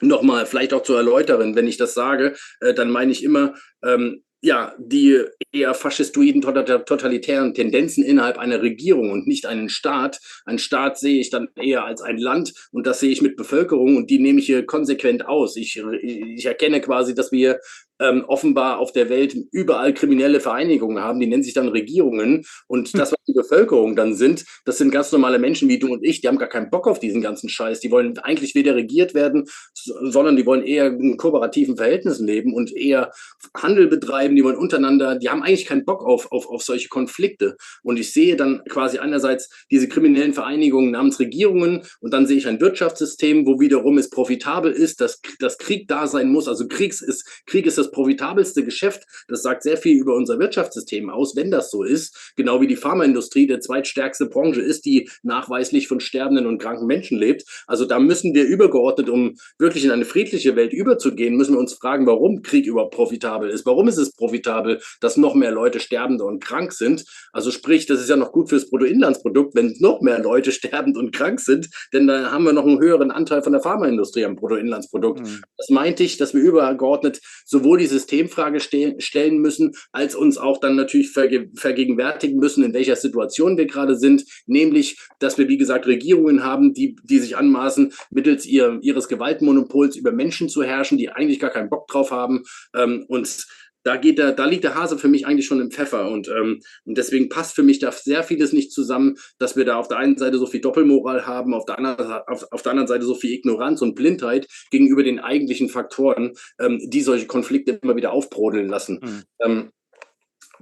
nochmal vielleicht auch zu erläutern, wenn ich das sage, äh, dann meine ich immer, ähm, ja, die eher faschistoiden, totalitären Tendenzen innerhalb einer Regierung und nicht einen Staat. Ein Staat sehe ich dann eher als ein Land und das sehe ich mit Bevölkerung und die nehme ich hier konsequent aus. Ich, ich erkenne quasi, dass wir ähm, offenbar auf der Welt überall kriminelle Vereinigungen haben, die nennen sich dann Regierungen. Und hm. das, was die Bevölkerung dann sind, das sind ganz normale Menschen wie du und ich, die haben gar keinen Bock auf diesen ganzen Scheiß. Die wollen eigentlich weder regiert werden, sondern die wollen eher in kooperativen Verhältnissen leben und eher Handel betreiben, die wollen untereinander, die haben eigentlich keinen Bock auf, auf, auf solche Konflikte. Und ich sehe dann quasi einerseits diese kriminellen Vereinigungen namens Regierungen und dann sehe ich ein Wirtschaftssystem, wo wiederum es profitabel ist, dass, dass Krieg da sein muss. Also Kriegs ist, Krieg ist das profitabelste Geschäft. Das sagt sehr viel über unser Wirtschaftssystem aus, wenn das so ist. Genau wie die Pharmaindustrie der zweitstärkste Branche ist, die nachweislich von sterbenden und kranken Menschen lebt. Also da müssen wir übergeordnet, um wirklich in eine friedliche Welt überzugehen, müssen wir uns fragen, warum Krieg überhaupt profitabel ist. Warum ist es profitabel, dass noch mehr Leute sterbende und krank sind? Also sprich, das ist ja noch gut fürs Bruttoinlandsprodukt, wenn noch mehr Leute sterbend und krank sind, denn da haben wir noch einen höheren Anteil von der Pharmaindustrie am Bruttoinlandsprodukt. Mhm. Das meinte ich, dass wir übergeordnet sowohl die Systemfrage ste stellen müssen, als uns auch dann natürlich verge vergegenwärtigen müssen, in welcher Situation wir gerade sind, nämlich, dass wir, wie gesagt, Regierungen haben, die, die sich anmaßen, mittels ihr, ihres Gewaltmonopols über Menschen zu herrschen, die eigentlich gar keinen Bock drauf haben ähm, und da geht der, da liegt der Hase für mich eigentlich schon im Pfeffer und, ähm, und deswegen passt für mich da sehr vieles nicht zusammen, dass wir da auf der einen Seite so viel Doppelmoral haben, auf der anderen, auf, auf der anderen Seite so viel Ignoranz und Blindheit gegenüber den eigentlichen Faktoren, ähm, die solche Konflikte immer wieder aufbrodeln lassen. Mhm. Ähm,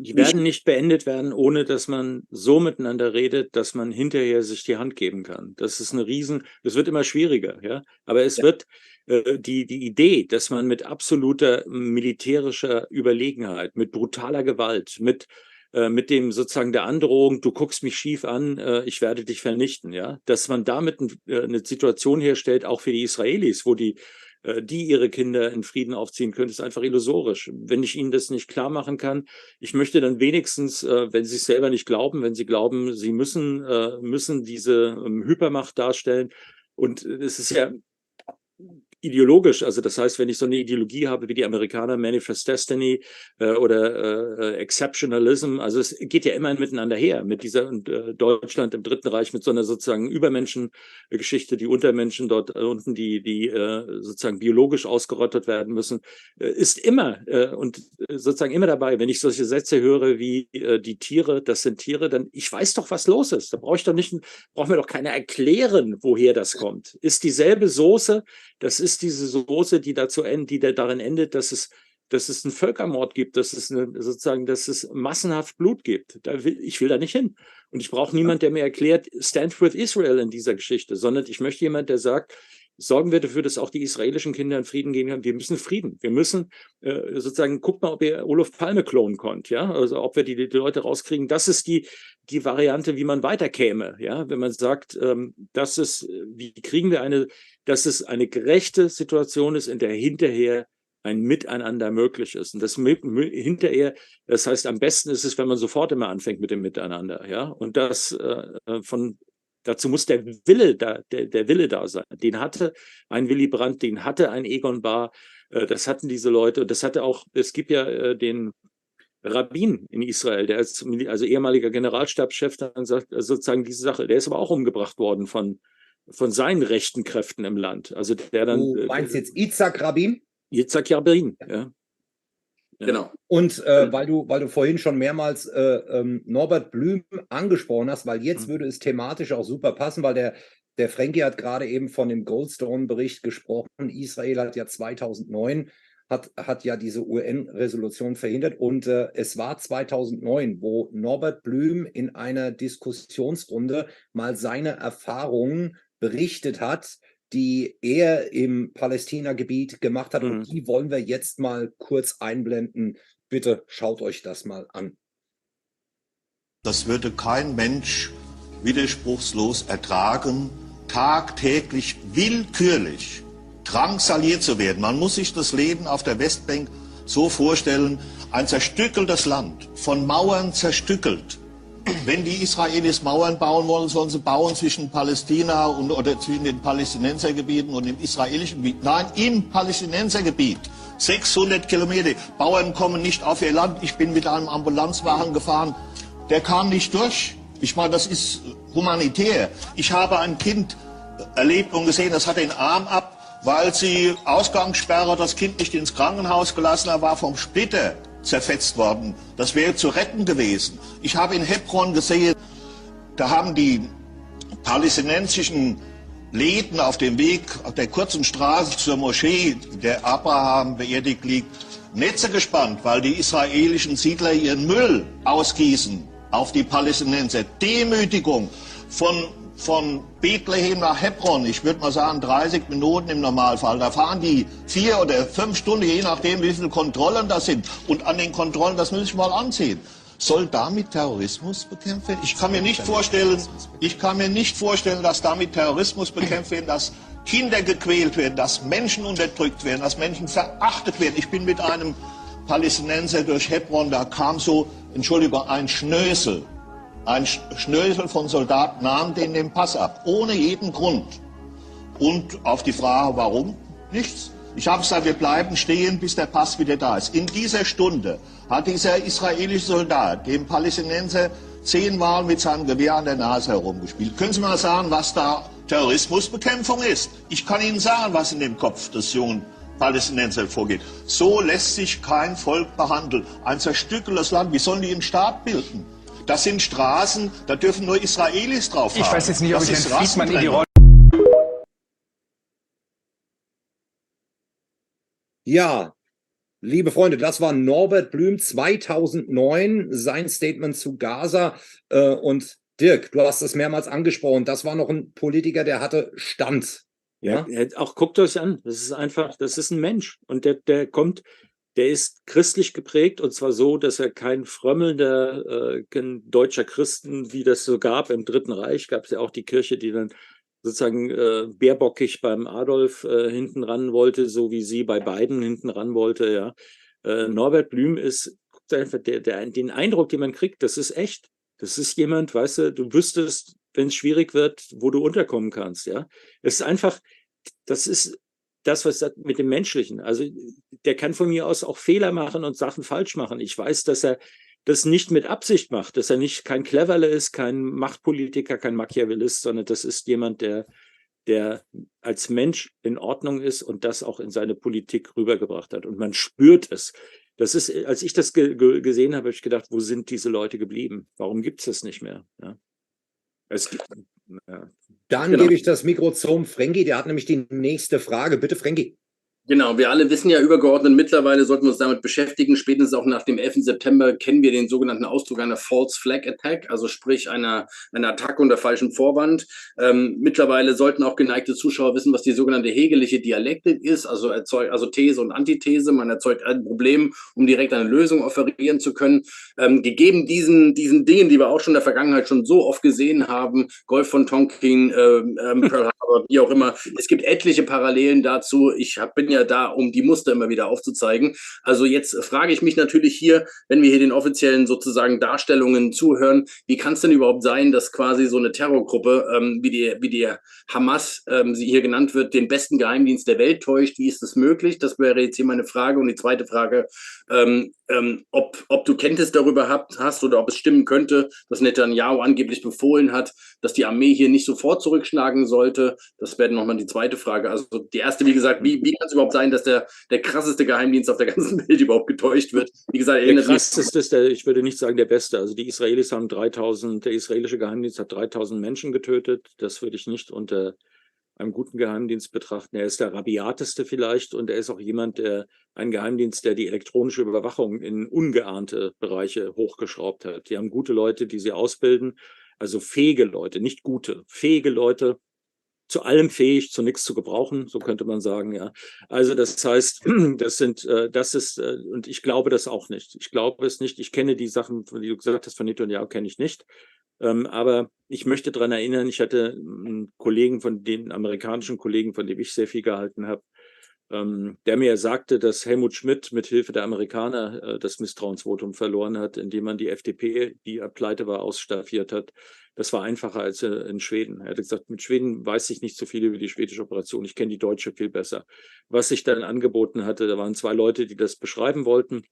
die werden nicht beendet werden, ohne dass man so miteinander redet, dass man hinterher sich die Hand geben kann. Das ist eine Riesen, es wird immer schwieriger, ja. Aber es ja. wird äh, die, die Idee, dass man mit absoluter militärischer Überlegenheit, mit brutaler Gewalt, mit äh, mit dem sozusagen der Androhung, du guckst mich schief an, äh, ich werde dich vernichten, ja, dass man damit eine Situation herstellt, auch für die Israelis, wo die äh, die ihre Kinder in Frieden aufziehen können, ist einfach illusorisch. Wenn ich ihnen das nicht klar machen kann, ich möchte dann wenigstens, äh, wenn sie es selber nicht glauben, wenn sie glauben, sie müssen, äh, müssen diese ähm, Hypermacht darstellen. Und es ist ja ideologisch. Also das heißt, wenn ich so eine Ideologie habe wie die Amerikaner, Manifest Destiny äh, oder äh, Exceptionalism, also es geht ja immer miteinander her mit dieser äh, Deutschland im Dritten Reich mit so einer sozusagen Übermenschengeschichte, die Untermenschen dort äh, unten, die die äh, sozusagen biologisch ausgerottet werden müssen, äh, ist immer äh, und äh, sozusagen immer dabei. Wenn ich solche Sätze höre wie äh, die Tiere, das sind Tiere, dann ich weiß doch, was los ist. Da brauche ich doch nicht, braucht mir doch keiner erklären, woher das kommt. Ist dieselbe Soße, das ist diese Soße, die dazu endet, die darin endet, dass es, dass es einen Völkermord gibt, dass es eine, sozusagen, dass es massenhaft Blut gibt. Da will, ich will da nicht hin. Und ich brauche niemand, der mir erklärt, stand with Israel in dieser Geschichte, sondern ich möchte jemand, der sagt, sorgen wir dafür, dass auch die israelischen Kinder in Frieden gehen können. Wir müssen Frieden. Wir müssen äh, sozusagen, guckt mal, ob ihr Olof Palme klonen könnt, ja, also ob wir die, die Leute rauskriegen. Das ist die, die Variante, wie man weiterkäme, ja, wenn man sagt, ähm, das ist, wie kriegen wir eine, dass es eine gerechte Situation ist, in der hinterher ein Miteinander möglich ist. Und das hinterher, das heißt, am besten ist es, wenn man sofort immer anfängt mit dem Miteinander, ja. Und das äh, äh von Dazu muss der Wille da, der, der Wille da sein. Den hatte ein Willy Brandt, den hatte ein Egon Bahr, äh, das hatten diese Leute. Und das hatte auch, es gibt ja äh, den Rabbin in Israel, der als also ehemaliger Generalstabschef dann sagt, äh, sozusagen diese Sache, der ist aber auch umgebracht worden von, von seinen rechten Kräften im Land. Also der dann. Du meinst jetzt Itzhak Rabin? Itzhak Rabin, ja. Genau. Und äh, weil du, weil du vorhin schon mehrmals äh, ähm, Norbert Blüm angesprochen hast, weil jetzt mhm. würde es thematisch auch super passen, weil der, der Frankie hat gerade eben von dem Goldstone-Bericht gesprochen. Israel hat ja 2009 hat, hat ja diese UN-Resolution verhindert und äh, es war 2009, wo Norbert Blüm in einer Diskussionsrunde mal seine Erfahrungen berichtet hat, die er im Palästina-Gebiet gemacht hat. Mhm. Und die wollen wir jetzt mal kurz einblenden. Bitte schaut euch das mal an. Das würde kein Mensch widerspruchslos ertragen, tagtäglich willkürlich drangsaliert zu werden. Man muss sich das Leben auf der Westbank so vorstellen, ein zerstückeltes Land, von Mauern zerstückelt, wenn die Israelis Mauern bauen wollen, sollen sie bauen zwischen Palästina und, oder zwischen den Palästinensergebieten und dem israelischen Gebiet. Nein, im Palästinensergebiet. 600 Kilometer. Bauern kommen nicht auf ihr Land. Ich bin mit einem Ambulanzwagen gefahren. Der kam nicht durch. Ich meine, das ist humanitär. Ich habe ein Kind erlebt und gesehen, das hat den Arm ab, weil sie Ausgangssperre das Kind nicht ins Krankenhaus gelassen hat, war vom Splitter zerfetzt worden. Das wäre zu retten gewesen. Ich habe in Hebron gesehen, da haben die palästinensischen Läden auf dem Weg, auf der kurzen Straße zur Moschee, der Abraham beerdigt liegt, Netze gespannt, weil die israelischen Siedler ihren Müll ausgießen auf die Palästinenser. Demütigung von von Bethlehem nach Hebron, ich würde mal sagen 30 Minuten im Normalfall. Da fahren die vier oder fünf Stunden, je nachdem, wie viele Kontrollen das sind. Und an den Kontrollen, das muss ich mal ansehen. Soll damit Terrorismus bekämpft werden? Ich kann mir nicht vorstellen, ich kann mir nicht vorstellen, dass damit Terrorismus bekämpft werden, dass Kinder gequält werden, dass Menschen unterdrückt werden, dass Menschen verachtet werden. Ich bin mit einem Palästinenser durch Hebron, da kam so, Entschuldigung, ein Schnösel ein Schnösel von Soldaten nahm den den Pass ab, ohne jeden Grund. Und auf die Frage, warum? Nichts. Ich habe gesagt, wir bleiben stehen, bis der Pass wieder da ist. In dieser Stunde hat dieser israelische Soldat dem Palästinenser zehnmal mit seinem Gewehr an der Nase herumgespielt. Können Sie mal sagen, was da Terrorismusbekämpfung ist? Ich kann Ihnen sagen, was in dem Kopf des jungen Palästinenser vorgeht. So lässt sich kein Volk behandeln. Ein zerstückeltes Land, wie sollen die einen Staat bilden? Das sind Straßen, da dürfen nur Israelis drauf Ich fahren. weiß jetzt nicht, ob das ich ist Herrn Friedmann in die. Rolle Ja, liebe Freunde, das war Norbert Blüm 2009, sein Statement zu Gaza. Äh, und Dirk, du hast es mehrmals angesprochen, das war noch ein Politiker, der hatte Stand. Ja, Ja, auch guckt euch an. Das ist einfach, das ist ein Mensch. Und der, der kommt, der ist christlich geprägt und zwar so, dass er kein frömmelnder äh, kein deutscher Christen, wie das so gab im Dritten Reich, gab es ja auch die Kirche, die dann sozusagen äh, bärbockig beim Adolf äh, hinten ran wollte, so wie sie bei beiden hinten ran wollte, ja. Äh, Norbert Blüm ist guckt einfach der, der, den Eindruck, den man kriegt, das ist echt. Das ist jemand, weißt du, du wüsstest, wenn es schwierig wird, wo du unterkommen kannst, ja. Es ist einfach, das ist das, was mit dem Menschlichen. Also der kann von mir aus auch Fehler machen und Sachen falsch machen. Ich weiß, dass er das nicht mit Absicht macht, dass er nicht kein Cleverle ist, kein Machtpolitiker, kein Machiavellist, sondern das ist jemand, der, der als Mensch in Ordnung ist und das auch in seine Politik rübergebracht hat. Und man spürt es. Das ist, als ich das ge ge gesehen habe, habe ich gedacht, wo sind diese Leute geblieben? Warum gibt es das nicht mehr? Ja. Es gibt. Dann Genau. gebe ich das Mikro zum Frenki, der hat nämlich die nächste Frage. Bitte, Frenki. Genau, wir alle wissen ja übergeordnet, mittlerweile sollten wir uns damit beschäftigen. Spätestens auch nach dem 11. September kennen wir den sogenannten Ausdruck einer False Flag Attack, also sprich einer, einer Attacke unter falschem Vorwand. Ähm, mittlerweile sollten auch geneigte Zuschauer wissen, was die sogenannte hegelische Dialektik ist, also, erzeugt, also These und Antithese. Man erzeugt ein Problem, um direkt eine Lösung offerieren zu können. Ähm, gegeben diesen, diesen Dingen, die wir auch schon in der Vergangenheit schon so oft gesehen haben, Golf von Tonkin, ähm, ähm, Pearl Harbor, wie auch immer, es gibt etliche Parallelen dazu. Ich hab, bin ja da, um die Muster immer wieder aufzuzeigen. Also jetzt frage ich mich natürlich hier, wenn wir hier den offiziellen sozusagen Darstellungen zuhören, wie kann es denn überhaupt sein, dass quasi so eine Terrorgruppe, ähm, wie, die, wie die Hamas, ähm, sie hier genannt wird, den besten Geheimdienst der Welt täuscht? Wie ist das möglich? Das wäre jetzt hier meine Frage. Und die zweite Frage, ähm, ähm, ob, ob du Kenntnis darüber habt, hast oder ob es stimmen könnte, dass Netanyahu angeblich befohlen hat, dass die Armee hier nicht sofort zurückschlagen sollte. Das wäre nochmal die zweite Frage. Also die erste, wie gesagt, wie, wie kann es überhaupt sein, dass der, der krasseste Geheimdienst auf der ganzen Welt überhaupt getäuscht wird? Wie gesagt, Der krasseste ist der, ich würde nicht sagen der beste. Also die Israelis haben 3000, der israelische Geheimdienst hat 3000 Menschen getötet. Das würde ich nicht unter einem guten Geheimdienst betrachten. Er ist der rabiateste vielleicht und er ist auch jemand, der ein Geheimdienst, der die elektronische Überwachung in ungeahnte Bereiche hochgeschraubt hat. Die haben gute Leute, die sie ausbilden, also fähige Leute, nicht gute, fähige Leute, zu allem fähig, zu nichts zu gebrauchen, so könnte man sagen, ja. Also das heißt, das sind, äh, das ist, äh, und ich glaube das auch nicht. Ich glaube es nicht. Ich kenne die Sachen, die du gesagt hast von Netanyahu, kenne ich nicht. Ähm, aber ich möchte daran erinnern, ich hatte einen Kollegen von den amerikanischen Kollegen, von dem ich sehr viel gehalten habe, ähm, der mir sagte, dass Helmut Schmidt mit Hilfe der Amerikaner äh, das Misstrauensvotum verloren hat, indem man die FDP, die pleite war, ausstaffiert hat. Das war einfacher als äh, in Schweden. Er hat gesagt, mit Schweden weiß ich nicht so viel über die schwedische Operation. Ich kenne die deutsche viel besser. Was sich dann angeboten hatte, da waren zwei Leute, die das beschreiben wollten.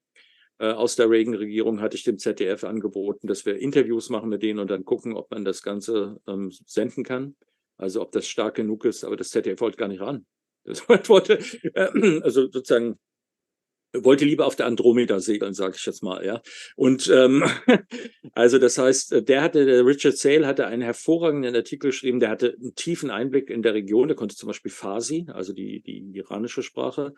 Äh, aus der Reagan-Regierung hatte ich dem ZDF angeboten, dass wir Interviews machen mit denen und dann gucken, ob man das Ganze ähm, senden kann. Also ob das stark genug ist, aber das ZDF wollte gar nicht ran. Das wollte, äh, also sozusagen wollte lieber auf der Andromeda segeln, sage ich jetzt mal, ja. Und ähm, also das heißt, der hatte, der Richard Sale hatte einen hervorragenden Artikel geschrieben, der hatte einen tiefen Einblick in der Region, der konnte zum Beispiel Farsi, also die, die iranische Sprache,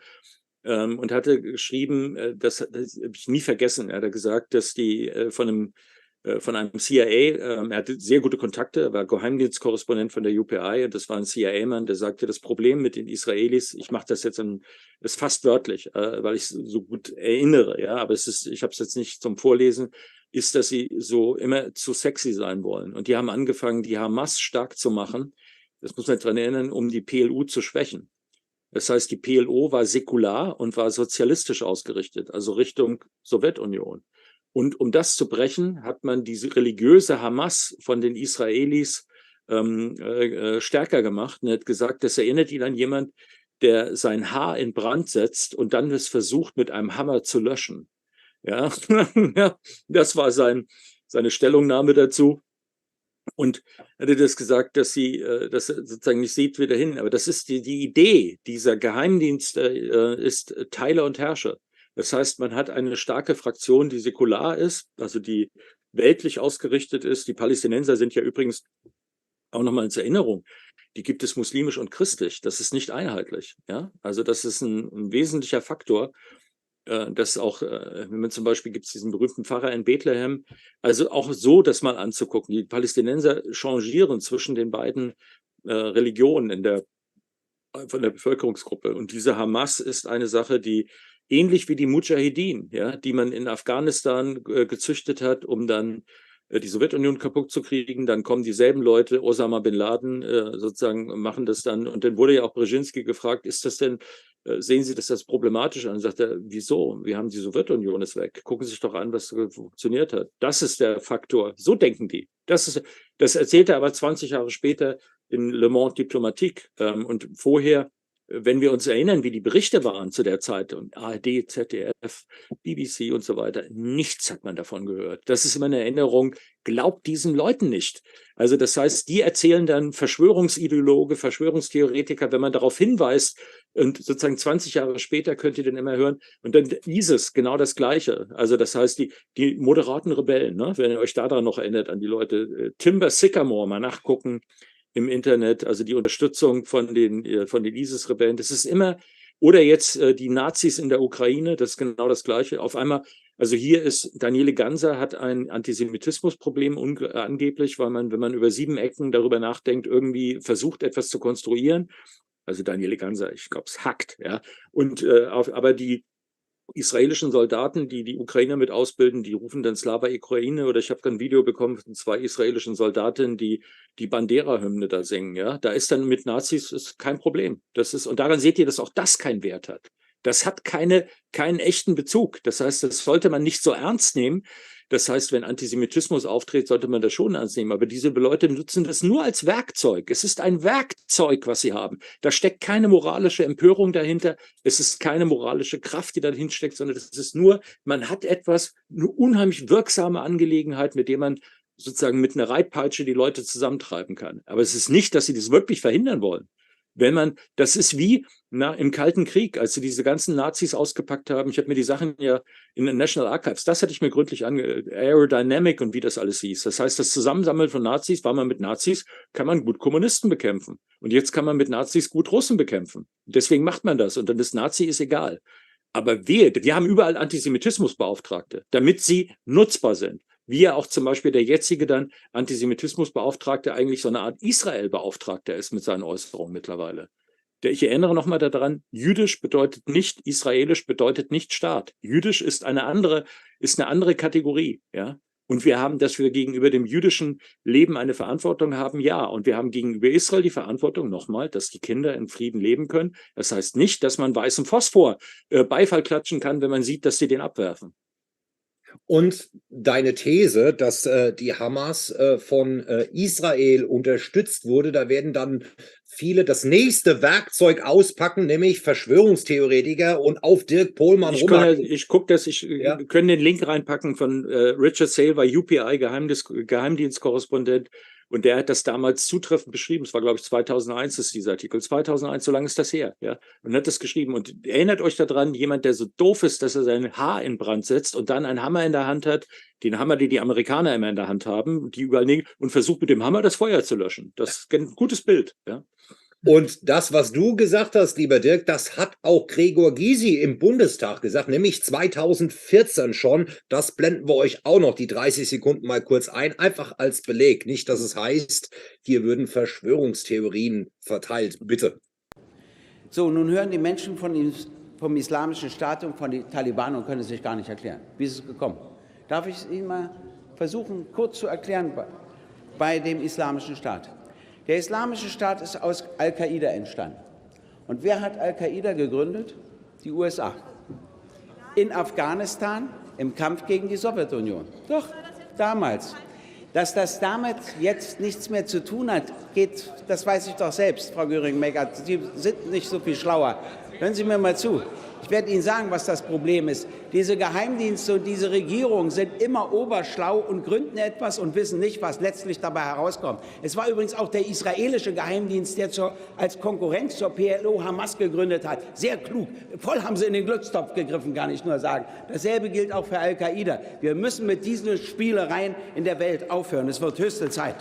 ähm, und hatte geschrieben, äh, das, das habe ich nie vergessen, er hat gesagt, dass die äh, von einem äh, von einem CIA. Ähm, er hatte sehr gute Kontakte, er war Geheimdienstkorrespondent von der UPI und das war ein CIA-Mann, der sagte, das Problem mit den Israelis, ich mache das jetzt in, ist fast wörtlich, äh, weil ich es so gut erinnere, ja, aber es ist, ich habe es jetzt nicht zum Vorlesen, ist, dass sie so immer zu sexy sein wollen. Und die haben angefangen, die Hamas stark zu machen, das muss man daran erinnern, um die PLU zu schwächen. Das heißt, die PLO war säkular und war sozialistisch ausgerichtet, also Richtung Sowjetunion. Und um das zu brechen, hat man diese religiöse Hamas von den Israelis ähm, äh, äh, stärker gemacht und hat gesagt, das erinnert ihn an jemand, der sein Haar in Brand setzt und dann es versucht, mit einem Hammer zu löschen. Ja, das war sein, seine Stellungnahme dazu. Und hatte das gesagt, dass sie äh, das sozusagen nicht sieht wieder hin. Aber das ist die, die Idee dieser Geheimdienste, äh, ist Teile und Herrsche. Das heißt, man hat eine starke Fraktion, die säkular ist, also die weltlich ausgerichtet ist. Die Palästinenser sind ja übrigens auch nochmal als Erinnerung, die gibt es muslimisch und christlich. Das ist nicht einheitlich. Ja? Also das ist ein, ein wesentlicher Faktor. Äh, dass auch, äh, wenn man zum Beispiel gibt es diesen berühmten Pfarrer in Bethlehem, also auch so das mal anzugucken. Die Palästinenser changieren zwischen den beiden äh, Religionen in der, von der Bevölkerungsgruppe. Und diese Hamas ist eine Sache, die ähnlich wie die Mujahideen, ja, die man in Afghanistan äh, gezüchtet hat, um dann die Sowjetunion kaputt zu kriegen. Dann kommen dieselben Leute, Osama bin Laden, äh, sozusagen machen das dann. Und dann wurde ja auch Brzezinski gefragt, ist das denn, äh, sehen Sie das als problematisch an? Und sagt er, wieso? Wir haben die Sowjetunion ist weg. Gucken Sie sich doch an, was funktioniert hat. Das ist der Faktor. So denken die. Das, ist, das erzählt er aber 20 Jahre später in Le Monde Diplomatique. Ähm, und vorher wenn wir uns erinnern, wie die Berichte waren zu der Zeit und ARD, ZDF, BBC und so weiter, nichts hat man davon gehört. Das ist immer eine Erinnerung, glaubt diesen Leuten nicht. Also das heißt, die erzählen dann Verschwörungsideologe, Verschwörungstheoretiker, wenn man darauf hinweist und sozusagen 20 Jahre später könnt ihr dann immer hören und dann ISIS, genau das Gleiche. Also das heißt, die, die moderaten Rebellen, ne? wenn ihr euch daran noch erinnert, an die Leute, äh, Timber Sycamore, mal nachgucken, im Internet, also die Unterstützung von den, äh, von den ISIS-Rebellen. Das ist immer, oder jetzt äh, die Nazis in der Ukraine, das ist genau das Gleiche. Auf einmal, also hier ist, Daniele Ganser hat ein Antisemitismusproblem angeblich, weil man, wenn man über sieben Ecken darüber nachdenkt, irgendwie versucht, etwas zu konstruieren. Also Daniele Ganser, ich glaube, es hackt, ja. Und äh, auf, aber die, israelischen Soldaten, die die Ukrainer mit ausbilden, die rufen dann Slava Ukraine oder ich habe ein Video bekommen von zwei israelischen Soldatinnen, die die Bandera-Hymne da singen. Ja, da ist dann mit Nazis ist kein Problem. Das ist und daran seht ihr, dass auch das keinen Wert hat. Das hat keine, keinen echten Bezug. Das heißt, das sollte man nicht so ernst nehmen. Das heißt, wenn Antisemitismus auftritt, sollte man das schon ernst nehmen. Aber diese Leute nutzen das nur als Werkzeug. Es ist ein Werkzeug, was sie haben. Da steckt keine moralische Empörung dahinter. Es ist keine moralische Kraft, die dahinter steckt, sondern es ist nur, man hat etwas, eine unheimlich wirksame Angelegenheit, mit dem man sozusagen mit einer Reitpeitsche die Leute zusammentreiben kann. Aber es ist nicht, dass sie das wirklich verhindern wollen. Wenn man, das ist wie na, im Kalten Krieg, als sie diese ganzen Nazis ausgepackt haben. Ich habe mir die Sachen ja in den National Archives, das hatte ich mir gründlich ange, Aerodynamic und wie das alles hieß. Das heißt, das Zusammensammeln von Nazis, war man mit Nazis, kann man gut Kommunisten bekämpfen. Und jetzt kann man mit Nazis gut Russen bekämpfen. Deswegen macht man das. Und dann ist Nazi ist egal. Aber wir, wir haben überall Antisemitismusbeauftragte, damit sie nutzbar sind wie ja auch zum Beispiel der jetzige dann Antisemitismusbeauftragte eigentlich so eine Art Israel-Beauftragter ist mit seinen Äußerungen mittlerweile. Ich erinnere nochmal daran, jüdisch bedeutet nicht, israelisch bedeutet nicht Staat. Jüdisch ist eine andere, ist eine andere Kategorie, ja. Und wir haben, dass wir gegenüber dem jüdischen Leben eine Verantwortung haben, ja. Und wir haben gegenüber Israel die Verantwortung nochmal, dass die Kinder in Frieden leben können. Das heißt nicht, dass man weißen Phosphor äh, Beifall klatschen kann, wenn man sieht, dass sie den abwerfen. Und deine These, dass äh, die Hamas äh, von äh, Israel unterstützt wurde, da werden dann viele das nächste Werkzeug auspacken, nämlich Verschwörungstheoretiker und auf Dirk Pohlmann rum. Ich gucke das, ich ja. können den Link reinpacken von äh, Richard Sale, war UPI Geheimdienstkorrespondent und der hat das damals zutreffend beschrieben. Es war, glaube ich, 2001 ist dieser Artikel. 2001, so lange ist das her. Ja? Und hat das geschrieben. Und erinnert euch daran, jemand, der so doof ist, dass er sein Haar in Brand setzt und dann einen Hammer in der Hand hat, den Hammer, den die Amerikaner immer in der Hand haben, die überall und versucht mit dem Hammer das Feuer zu löschen. Das ist ein gutes Bild. Ja? Und das, was du gesagt hast, lieber Dirk, das hat auch Gregor Gysi im Bundestag gesagt, nämlich 2014 schon. Das blenden wir euch auch noch die 30 Sekunden mal kurz ein, einfach als Beleg. Nicht, dass es heißt, hier würden Verschwörungstheorien verteilt. Bitte. So, nun hören die Menschen von, vom Islamischen Staat und von den Taliban und können es sich gar nicht erklären. Wie ist es gekommen? Darf ich Ihnen mal versuchen, kurz zu erklären bei, bei dem Islamischen Staat? Der Islamische Staat ist aus Al-Qaida entstanden. Und wer hat Al-Qaida gegründet? Die USA. In Afghanistan im Kampf gegen die Sowjetunion. Doch, damals. Dass das damit jetzt nichts mehr zu tun hat, geht, das weiß ich doch selbst, Frau Göring-Meckert. Sie sind nicht so viel schlauer. Hören Sie mir mal zu. Ich werde Ihnen sagen, was das Problem ist. Diese Geheimdienste und diese Regierung sind immer oberschlau und gründen etwas und wissen nicht, was letztlich dabei herauskommt. Es war übrigens auch der israelische Geheimdienst, der zur, als Konkurrenz zur PLO Hamas gegründet hat. Sehr klug. Voll haben sie in den Glückstopf gegriffen, kann ich nur sagen. Dasselbe gilt auch für Al-Qaida. Wir müssen mit diesen Spielereien in der Welt aufhören. Es wird höchste Zeit.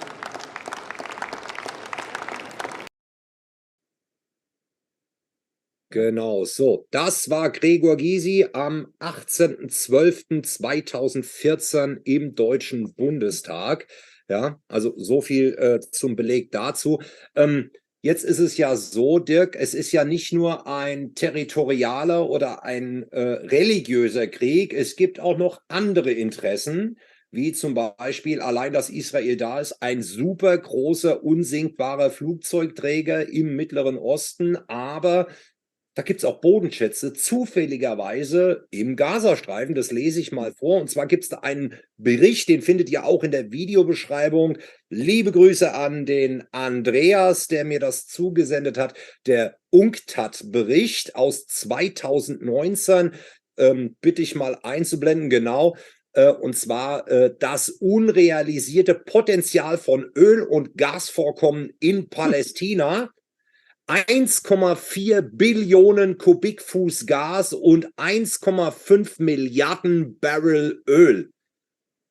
Genau, so. Das war Gregor Gysi am 18.12.2014 im Deutschen Bundestag. Ja, also so viel äh, zum Beleg dazu. Ähm, jetzt ist es ja so, Dirk, es ist ja nicht nur ein territorialer oder ein äh, religiöser Krieg, es gibt auch noch andere Interessen, wie zum Beispiel allein, dass Israel da ist, ein super großer, unsinkbarer Flugzeugträger im Mittleren Osten, aber da gibt es auch Bodenschätze, zufälligerweise im Gazastreifen. Das lese ich mal vor. Und zwar gibt es da einen Bericht, den findet ihr auch in der Videobeschreibung. Liebe Grüße an den Andreas, der mir das zugesendet hat. Der UNCTAD-Bericht aus 2019. Ähm, bitte ich mal einzublenden, genau. Äh, und zwar äh, das unrealisierte Potenzial von Öl- und Gasvorkommen in Palästina. 1,4 Billionen Kubikfuß Gas und 1,5 Milliarden Barrel Öl.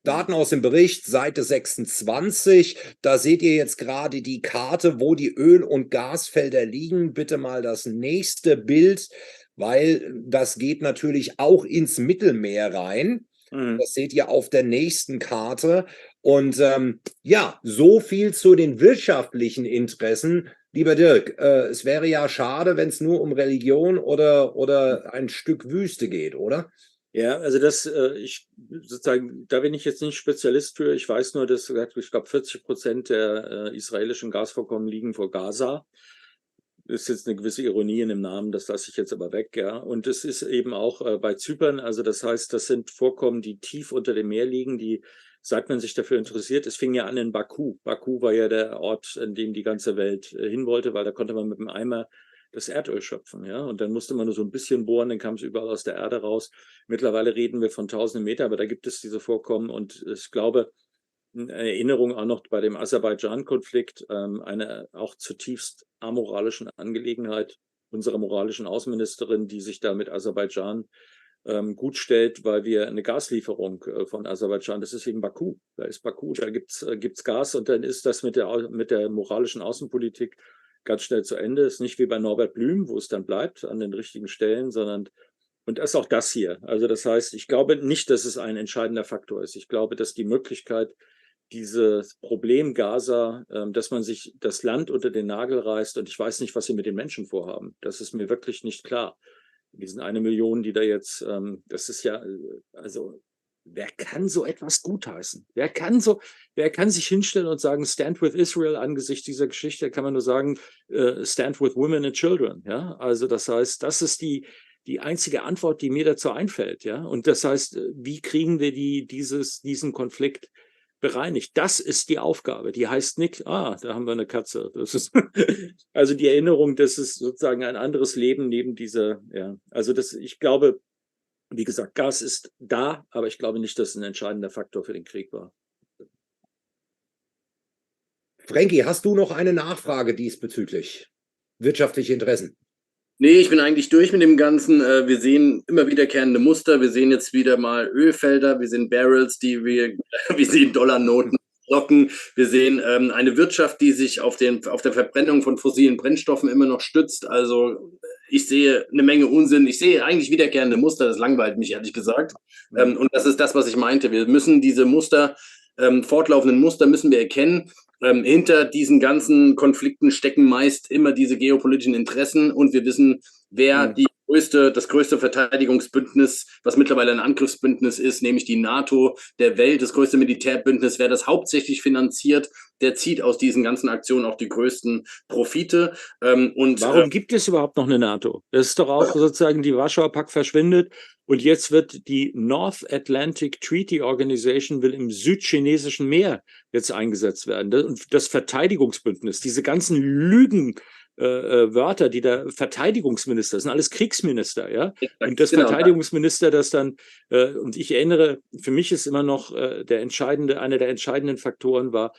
Daten aus dem Bericht, Seite 26. Da seht ihr jetzt gerade die Karte, wo die Öl- und Gasfelder liegen. Bitte mal das nächste Bild, weil das geht natürlich auch ins Mittelmeer rein. Mhm. Das seht ihr auf der nächsten Karte. Und ähm, ja, so viel zu den wirtschaftlichen Interessen. Lieber Dirk, äh, es wäre ja schade, wenn es nur um Religion oder, oder ein Stück Wüste geht, oder? Ja, also das, äh, ich sozusagen, da bin ich jetzt nicht Spezialist für. Ich weiß nur, dass ich glaube 40 Prozent der äh, israelischen Gasvorkommen liegen vor Gaza. Ist jetzt eine gewisse Ironie in dem Namen, das lasse ich jetzt aber weg, ja. Und es ist eben auch äh, bei Zypern, also das heißt, das sind Vorkommen, die tief unter dem Meer liegen, die seit man sich dafür interessiert, es fing ja an in Baku. Baku war ja der Ort, in dem die ganze Welt äh, hin wollte, weil da konnte man mit dem Eimer das Erdöl schöpfen, ja. Und dann musste man nur so ein bisschen bohren, dann kam es überall aus der Erde raus. Mittlerweile reden wir von tausenden Meter, aber da gibt es diese Vorkommen und ich glaube, eine Erinnerung auch noch bei dem Aserbaidschan-Konflikt, ähm, eine auch zutiefst amoralischen Angelegenheit unserer moralischen Außenministerin, die sich da mit Aserbaidschan ähm, gut stellt, weil wir eine Gaslieferung äh, von Aserbaidschan, das ist eben Baku, da ist Baku, da gibt's äh, gibt's Gas und dann ist das mit der, mit der moralischen Außenpolitik ganz schnell zu Ende. Ist nicht wie bei Norbert Blüm, wo es dann bleibt an den richtigen Stellen, sondern und das ist auch das hier. Also das heißt, ich glaube nicht, dass es ein entscheidender Faktor ist. Ich glaube, dass die Möglichkeit, dieses Problem Gaza, äh, dass man sich das Land unter den Nagel reißt und ich weiß nicht, was sie mit den Menschen vorhaben. Das ist mir wirklich nicht klar diesen eine Million, die da jetzt, ähm, das ist ja, äh, also wer kann so etwas gutheißen? Wer kann so, wer kann sich hinstellen und sagen, stand with Israel angesichts dieser Geschichte, kann man nur sagen, äh, stand with women and children. Ja, also das heißt, das ist die, die einzige Antwort, die mir dazu einfällt. Ja, und das heißt, äh, wie kriegen wir die, dieses, diesen Konflikt bereinigt. Das ist die Aufgabe. Die heißt nicht, ah, da haben wir eine Katze. Das ist also die Erinnerung, dass es sozusagen ein anderes Leben neben dieser, ja. Also das, ich glaube, wie gesagt, Gas ist da, aber ich glaube nicht, dass es ein entscheidender Faktor für den Krieg war. Frankie, hast du noch eine Nachfrage diesbezüglich? Wirtschaftliche Interessen? Nee, ich bin eigentlich durch mit dem Ganzen. Äh, wir sehen immer wiederkehrende Muster. Wir sehen jetzt wieder mal Ölfelder, wir sehen Barrels, die wir, wir sehen Dollarnoten. Locken. Wir sehen ähm, eine Wirtschaft, die sich auf, den, auf der Verbrennung von fossilen Brennstoffen immer noch stützt. Also ich sehe eine Menge Unsinn. Ich sehe eigentlich wiederkehrende Muster. Das langweilt mich ehrlich gesagt. Ähm, und das ist das, was ich meinte. Wir müssen diese Muster, ähm, fortlaufenden Muster müssen wir erkennen. Ähm, hinter diesen ganzen Konflikten stecken meist immer diese geopolitischen Interessen und wir wissen, wer mhm. die größte, das größte Verteidigungsbündnis, was mittlerweile ein Angriffsbündnis ist, nämlich die NATO der Welt, das größte Militärbündnis, wer das hauptsächlich finanziert, der zieht aus diesen ganzen Aktionen auch die größten Profite. Ähm, und, Warum äh, gibt es überhaupt noch eine NATO? Das ist doch auch sozusagen, die Warschauer Pakt verschwindet und jetzt wird die North Atlantic Treaty Organization will im südchinesischen Meer jetzt eingesetzt werden. Und das Verteidigungsbündnis, diese ganzen Lügen, äh, äh, Wörter, die da Verteidigungsminister, das sind alles Kriegsminister, ja. Und das genau, Verteidigungsminister, das dann, äh, und ich erinnere, für mich ist immer noch äh, der entscheidende, einer der entscheidenden Faktoren war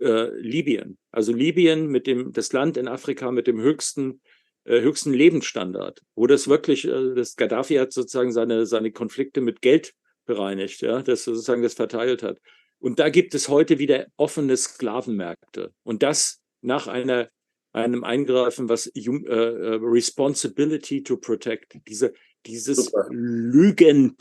äh, Libyen. Also Libyen mit dem, das Land in Afrika mit dem höchsten, höchsten Lebensstandard, wo das wirklich, äh, das Gaddafi hat sozusagen seine, seine Konflikte mit Geld bereinigt, ja, das sozusagen das verteilt hat. Und da gibt es heute wieder offene Sklavenmärkte. Und das nach einer einem eingreifen, was äh, äh, Responsibility to Protect, diese, dieses Super. Lügen,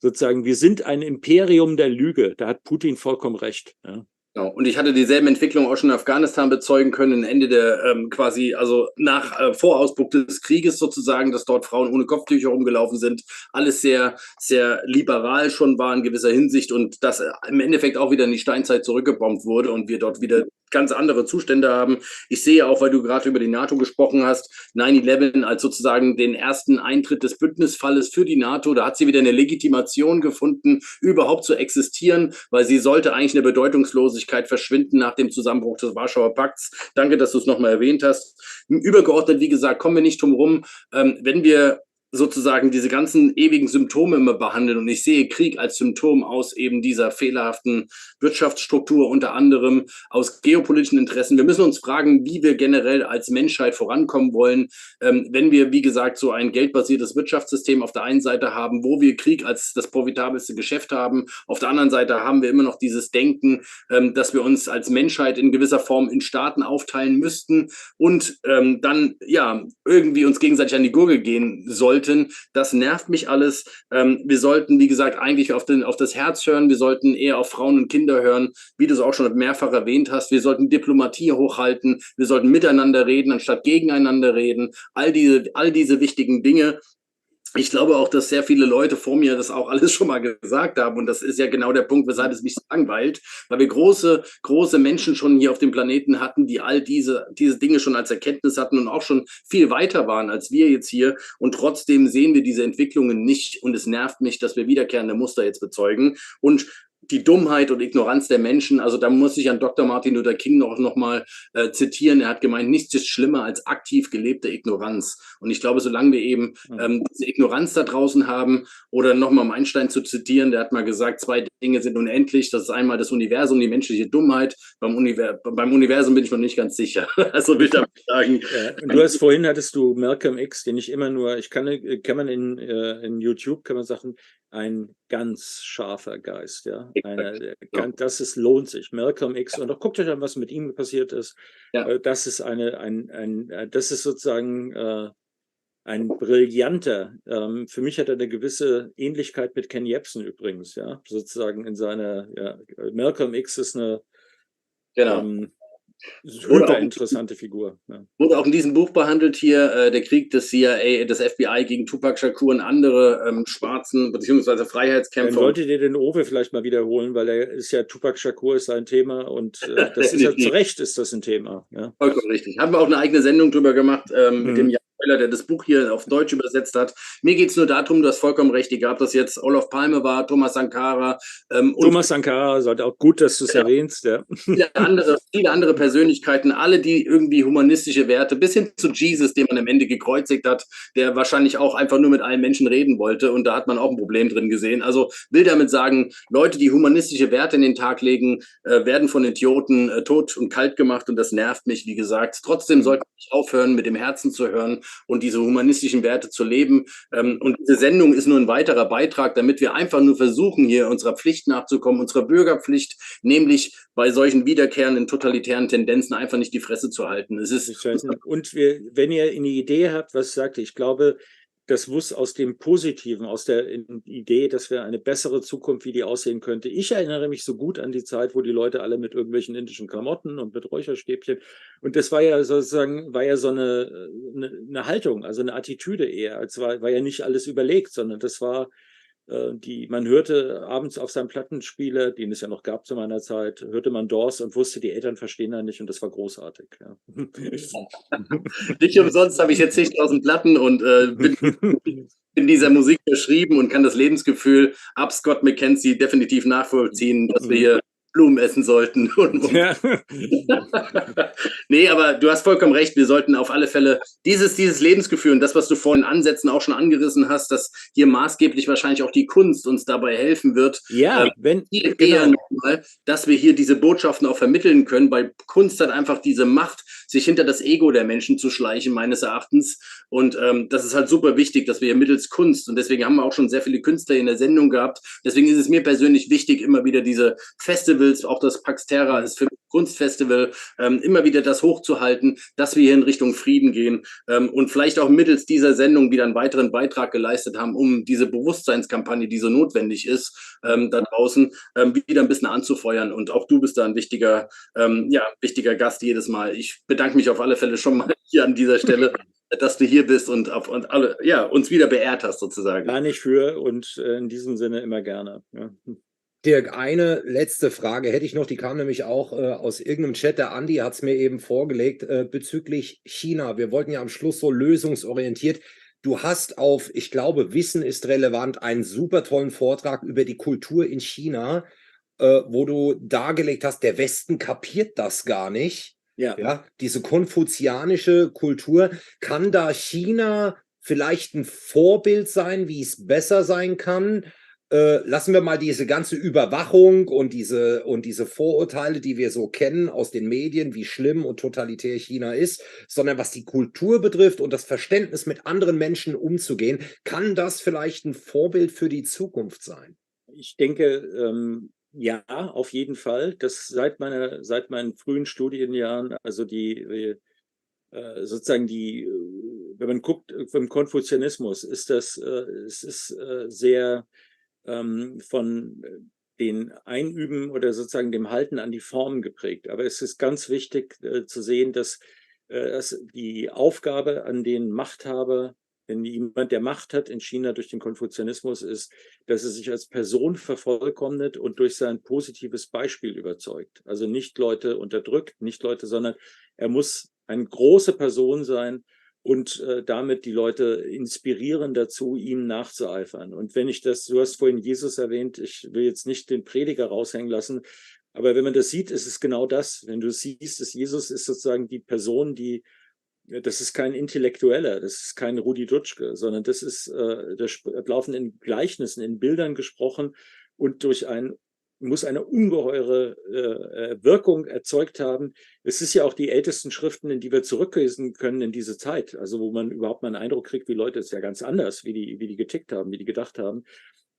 sozusagen, wir sind ein Imperium der Lüge, da hat Putin vollkommen recht. Ja. Genau. Und ich hatte dieselben Entwicklungen auch schon in Afghanistan bezeugen können, Ende der ähm, quasi, also nach äh, Vorausbruch des Krieges sozusagen, dass dort Frauen ohne Kopftücher rumgelaufen sind, alles sehr, sehr liberal schon war in gewisser Hinsicht und das äh, im Endeffekt auch wieder in die Steinzeit zurückgebombt wurde und wir dort wieder ganz andere Zustände haben. Ich sehe auch, weil du gerade über die NATO gesprochen hast, 9-11 als sozusagen den ersten Eintritt des Bündnisfalles für die NATO. Da hat sie wieder eine Legitimation gefunden, überhaupt zu existieren, weil sie sollte eigentlich eine Bedeutungslosigkeit verschwinden nach dem Zusammenbruch des Warschauer Pakts. Danke, dass du es nochmal erwähnt hast. Übergeordnet, wie gesagt, kommen wir nicht drum rum. Ähm, wenn wir sozusagen diese ganzen ewigen Symptome immer behandeln. Und ich sehe Krieg als Symptom aus eben dieser fehlerhaften Wirtschaftsstruktur, unter anderem aus geopolitischen Interessen. Wir müssen uns fragen, wie wir generell als Menschheit vorankommen wollen, ähm, wenn wir, wie gesagt, so ein geldbasiertes Wirtschaftssystem auf der einen Seite haben, wo wir Krieg als das profitabelste Geschäft haben. Auf der anderen Seite haben wir immer noch dieses Denken, ähm, dass wir uns als Menschheit in gewisser Form in Staaten aufteilen müssten und ähm, dann ja irgendwie uns gegenseitig an die Gurgel gehen sollen sollten. Das nervt mich alles. Ähm, wir sollten, wie gesagt, eigentlich auf, den, auf das Herz hören. Wir sollten eher auf Frauen und Kinder hören, wie du es auch schon mehrfach erwähnt hast. Wir sollten Diplomatie hochhalten. Wir sollten miteinander reden, anstatt gegeneinander reden. All diese, all diese wichtigen Dinge ich glaube auch, dass sehr viele Leute vor mir das auch alles schon mal gesagt haben. Und das ist ja genau der Punkt, weshalb es mich so langweilt, weil wir große, große Menschen schon hier auf dem Planeten hatten, die all diese, diese Dinge schon als Erkenntnis hatten und auch schon viel weiter waren als wir jetzt hier. Und trotzdem sehen wir diese Entwicklungen nicht. Und es nervt mich, dass wir wiederkehrende Muster jetzt bezeugen. Und die Dummheit und Ignoranz der Menschen. Also da muss ich an Dr. Martin Luther King noch, noch mal äh, zitieren. Er hat gemeint, nichts ist schlimmer als aktiv gelebte Ignoranz. Und ich glaube, solange wir eben ähm, diese Ignoranz da draußen haben, oder nochmal um Einstein zu zitieren, der hat mal gesagt, zwei Dinge sind unendlich. Das ist einmal das Universum, die menschliche Dummheit. Beim, Univers beim Universum bin ich mir nicht ganz sicher. also will ich damit sagen. Ja, du hast vorhin hattest du Malcolm X, den ich immer nur, ich kann, kann man in, äh, in YouTube, kann man sagen, ein ganz scharfer Geist, ja. Eine, ja. Das ist, lohnt sich. Malcolm X, ja. und auch guckt euch an, was mit ihm passiert ist. Ja. Äh, das ist eine, ein, ein, äh, das ist sozusagen äh, ein brillanter, ähm, für mich hat er eine gewisse Ähnlichkeit mit Ken Jebsen übrigens, ja, sozusagen in seiner, ja, Malcolm X ist eine, genau. Ähm, Super interessante Figur. Ja. Wurde auch in diesem Buch behandelt hier, äh, der Krieg des CIA, des FBI gegen Tupac Shakur und andere ähm, schwarzen bzw. Freiheitskämpfer. Dann solltet ihr den Owe vielleicht mal wiederholen, weil er ist ja, Tupac Shakur ist ein Thema und äh, das ist ja zu Recht ist das ein Thema. Ja. Vollkommen richtig. Haben wir auch eine eigene Sendung drüber gemacht ähm, mhm. mit dem Jahr der das Buch hier auf Deutsch übersetzt hat. Mir geht es nur darum, du hast vollkommen recht, egal ob das jetzt Olaf Palme war, Thomas Sankara. Ähm, Thomas Sankara, sollte auch gut, dass du es ja, erwähnst. Ja. Viele, andere, viele andere Persönlichkeiten, alle, die irgendwie humanistische Werte, bis hin zu Jesus, den man am Ende gekreuzigt hat, der wahrscheinlich auch einfach nur mit allen Menschen reden wollte und da hat man auch ein Problem drin gesehen. Also will damit sagen, Leute, die humanistische Werte in den Tag legen, äh, werden von Idioten äh, tot und kalt gemacht und das nervt mich, wie gesagt. Trotzdem sollte ich aufhören, mit dem Herzen zu hören und diese humanistischen Werte zu leben. Ähm, und diese Sendung ist nur ein weiterer Beitrag, damit wir einfach nur versuchen, hier unserer Pflicht nachzukommen, unserer Bürgerpflicht, nämlich bei solchen wiederkehrenden totalitären Tendenzen einfach nicht die Fresse zu halten. Es ist und wir, wenn ihr eine Idee habt, was sagt ihr, ich glaube, das muss aus dem Positiven, aus der Idee, dass wir eine bessere Zukunft, wie die aussehen könnte. Ich erinnere mich so gut an die Zeit, wo die Leute alle mit irgendwelchen indischen Klamotten und mit Räucherstäbchen und das war ja sozusagen, war ja so eine, eine, eine Haltung, also eine Attitüde eher. Es war, war ja nicht alles überlegt, sondern das war äh, die, man hörte abends auf seinem Plattenspieler, den es ja noch gab zu meiner Zeit, hörte man Doors und wusste, die Eltern verstehen da nicht und das war großartig. Ja. nicht umsonst habe ich jetzt 10.000 Platten und äh, bin in dieser Musik beschrieben und kann das Lebensgefühl ab Scott McKenzie definitiv nachvollziehen, dass wir hier Blumen essen sollten. Ja. nee, aber du hast vollkommen recht. Wir sollten auf alle Fälle dieses, dieses Lebensgefühl und das, was du vorhin Ansätzen auch schon angerissen hast, dass hier maßgeblich wahrscheinlich auch die Kunst uns dabei helfen wird. Ja, äh, wenn eher genau. nochmal, dass wir hier diese Botschaften auch vermitteln können, weil Kunst hat einfach diese Macht, sich hinter das Ego der Menschen zu schleichen, meines Erachtens. Und ähm, das ist halt super wichtig, dass wir hier mittels Kunst, und deswegen haben wir auch schon sehr viele Künstler in der Sendung gehabt. Deswegen ist es mir persönlich wichtig, immer wieder diese Festivals, auch das Pax Terra ist für mich Kunstfestival, ähm, immer wieder das hochzuhalten, dass wir hier in Richtung Frieden gehen ähm, und vielleicht auch mittels dieser Sendung wieder einen weiteren Beitrag geleistet haben, um diese Bewusstseinskampagne, die so notwendig ist, ähm, da draußen ähm, wieder ein bisschen anzufeuern. Und auch du bist da ein wichtiger, ähm, ja, wichtiger Gast jedes Mal. Ich bedanke mich auf alle Fälle schon mal hier an dieser Stelle. dass du hier bist und, auf, und alle, ja, uns wieder beehrt hast, sozusagen. Gar nicht für und äh, in diesem Sinne immer gerne. Ja. Dirk, eine letzte Frage hätte ich noch, die kam nämlich auch äh, aus irgendeinem Chat. Der Andi hat es mir eben vorgelegt äh, bezüglich China. Wir wollten ja am Schluss so lösungsorientiert. Du hast auf, ich glaube, Wissen ist relevant, einen super tollen Vortrag über die Kultur in China, äh, wo du dargelegt hast, der Westen kapiert das gar nicht. Ja. ja. Diese konfuzianische Kultur. Kann da China vielleicht ein Vorbild sein, wie es besser sein kann? Äh, lassen wir mal diese ganze Überwachung und diese, und diese Vorurteile, die wir so kennen aus den Medien, wie schlimm und totalitär China ist, sondern was die Kultur betrifft und das Verständnis mit anderen Menschen umzugehen, kann das vielleicht ein Vorbild für die Zukunft sein? Ich denke, ähm, ja, auf jeden Fall. Das seit meiner, seit meinen frühen Studienjahren, also die, äh, sozusagen die, wenn man guckt, beim Konfuzianismus ist das, äh, es ist äh, sehr, ähm, von äh, den Einüben oder sozusagen dem Halten an die Formen geprägt. Aber es ist ganz wichtig äh, zu sehen, dass, äh, dass die Aufgabe an den Machthaber, wenn jemand, der Macht hat in China durch den Konfuzianismus, ist, dass er sich als Person vervollkommnet und durch sein positives Beispiel überzeugt. Also nicht Leute unterdrückt, nicht Leute, sondern er muss eine große Person sein, und äh, damit die Leute inspirieren dazu, ihm nachzueifern. Und wenn ich das, du hast vorhin Jesus erwähnt, ich will jetzt nicht den Prediger raushängen lassen, aber wenn man das sieht, ist es genau das. Wenn du siehst, dass Jesus ist sozusagen die Person, die, das ist kein Intellektueller, das ist kein Rudi Dutschke, sondern das ist, äh, das laufen in Gleichnissen, in Bildern gesprochen und durch ein muss eine ungeheure äh, äh, Wirkung erzeugt haben. Es ist ja auch die ältesten Schriften, in die wir zurücklesen können in diese Zeit, also wo man überhaupt mal einen Eindruck kriegt, wie Leute es ja ganz anders, wie die, wie die getickt haben, wie die gedacht haben.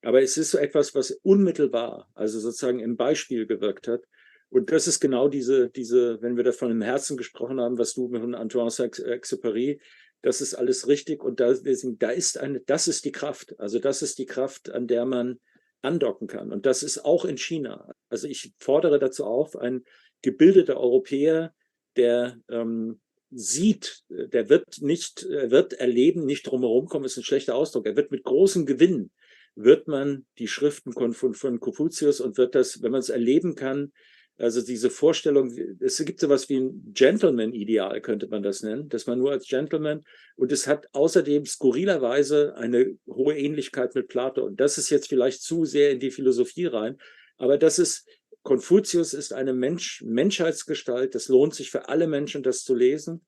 Aber es ist so etwas, was unmittelbar, also sozusagen im Beispiel gewirkt hat. Und das ist genau diese, diese, wenn wir da von dem Herzen gesprochen haben, was du mit Antoine Exupéry, das ist alles richtig. Und da, da ist eine, das ist die Kraft. Also das ist die Kraft, an der man andocken kann. Und das ist auch in China. Also ich fordere dazu auf, ein gebildeter Europäer, der ähm, sieht, der wird nicht, er wird erleben, nicht drumherum kommen, ist ein schlechter Ausdruck. Er wird mit großem Gewinn, wird man die Schriften von, von, von Konfuzius und wird das, wenn man es erleben kann, also diese Vorstellung, es gibt sowas wie ein Gentleman-Ideal, könnte man das nennen, dass man nur als Gentleman und es hat außerdem skurrilerweise eine hohe Ähnlichkeit mit Plato. Und das ist jetzt vielleicht zu sehr in die Philosophie rein, aber das ist, Konfuzius ist eine Mensch, Menschheitsgestalt, das lohnt sich für alle Menschen, das zu lesen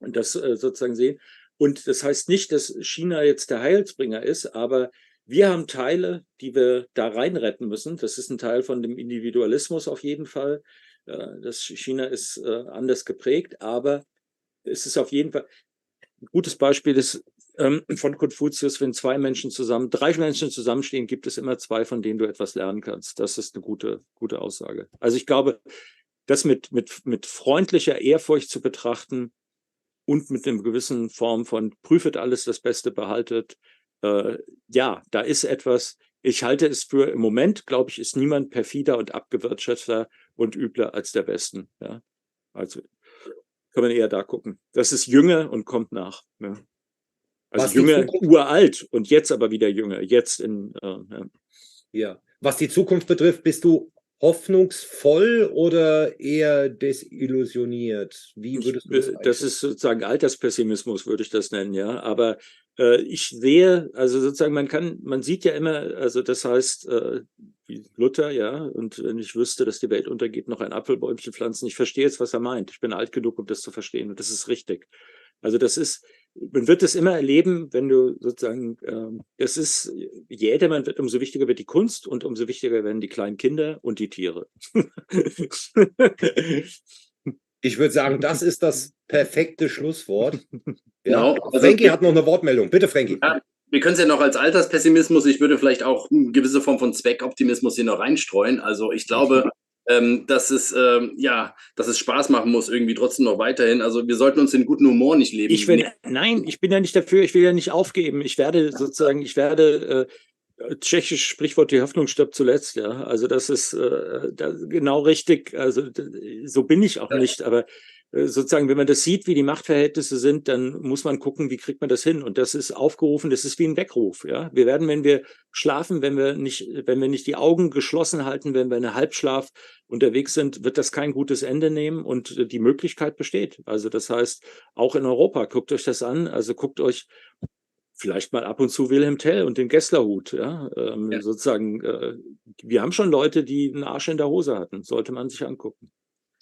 und das äh, sozusagen sehen. Und das heißt nicht, dass China jetzt der Heilsbringer ist, aber wir haben Teile, die wir da rein retten müssen. Das ist ein Teil von dem Individualismus auf jeden Fall. Das China ist äh, anders geprägt, aber es ist auf jeden Fall, ein gutes Beispiel ist ähm, von Konfuzius, wenn zwei Menschen zusammen, drei Menschen zusammenstehen, gibt es immer zwei, von denen du etwas lernen kannst. Das ist eine gute, gute Aussage. Also ich glaube, das mit, mit, mit freundlicher Ehrfurcht zu betrachten und mit einer gewissen Form von prüfet alles, das Beste behaltet, äh, ja, da ist etwas, ich halte es für, im Moment, glaube ich, ist niemand perfider und abgewirtschafter und übler als der Westen. Ja? Also kann man eher da gucken. Das ist jünger und kommt nach. Ja? Also Was jünger, uralt und jetzt aber wieder jünger. Jetzt in, äh, ja. Ja. Was die Zukunft betrifft, bist du hoffnungsvoll oder eher desillusioniert? Wie würdest du das, das ist sozusagen Alterspessimismus, würde ich das nennen, ja. Aber ich sehe, also sozusagen, man kann, man sieht ja immer, also das heißt, äh, wie Luther, ja, und wenn ich wüsste, dass die Welt untergeht, noch ein Apfelbäumchen pflanzen. Ich verstehe jetzt, was er meint. Ich bin alt genug, um das zu verstehen. Und das ist richtig. Also das ist, man wird es immer erleben, wenn du sozusagen, ähm, das ist, je älter man wird, umso wichtiger wird die Kunst und umso wichtiger werden die kleinen Kinder und die Tiere. Ich würde sagen, das ist das perfekte Schlusswort. Ja. Genau. Also- Frankie hat noch eine Wortmeldung. Bitte, Frankie. Ja, wir können es ja noch als Alterspessimismus, ich würde vielleicht auch eine gewisse Form von Zweckoptimismus hier noch reinstreuen. Also ich glaube, ähm, dass es ähm, ja, dass es Spaß machen muss, irgendwie trotzdem noch weiterhin. Also wir sollten uns den guten Humor nicht leben. Ich will, nein, ich bin ja nicht dafür, ich will ja nicht aufgeben. Ich werde sozusagen, ich werde, äh, tschechisches Sprichwort, die Hoffnung stirbt zuletzt, ja. Also das ist äh, da, genau richtig. Also so bin ich auch nicht, aber äh, sozusagen, wenn man das sieht, wie die Machtverhältnisse sind, dann muss man gucken, wie kriegt man das hin. Und das ist aufgerufen, das ist wie ein Weckruf, ja. Wir werden, wenn wir schlafen, wenn wir nicht, wenn wir nicht die Augen geschlossen halten, wenn wir in einem Halbschlaf unterwegs sind, wird das kein gutes Ende nehmen und äh, die Möglichkeit besteht. Also das heißt, auch in Europa, guckt euch das an, also guckt euch vielleicht mal ab und zu Wilhelm Tell und den Gesslerhut, ja, ähm, Ja. sozusagen, äh, wir haben schon Leute, die einen Arsch in der Hose hatten, sollte man sich angucken.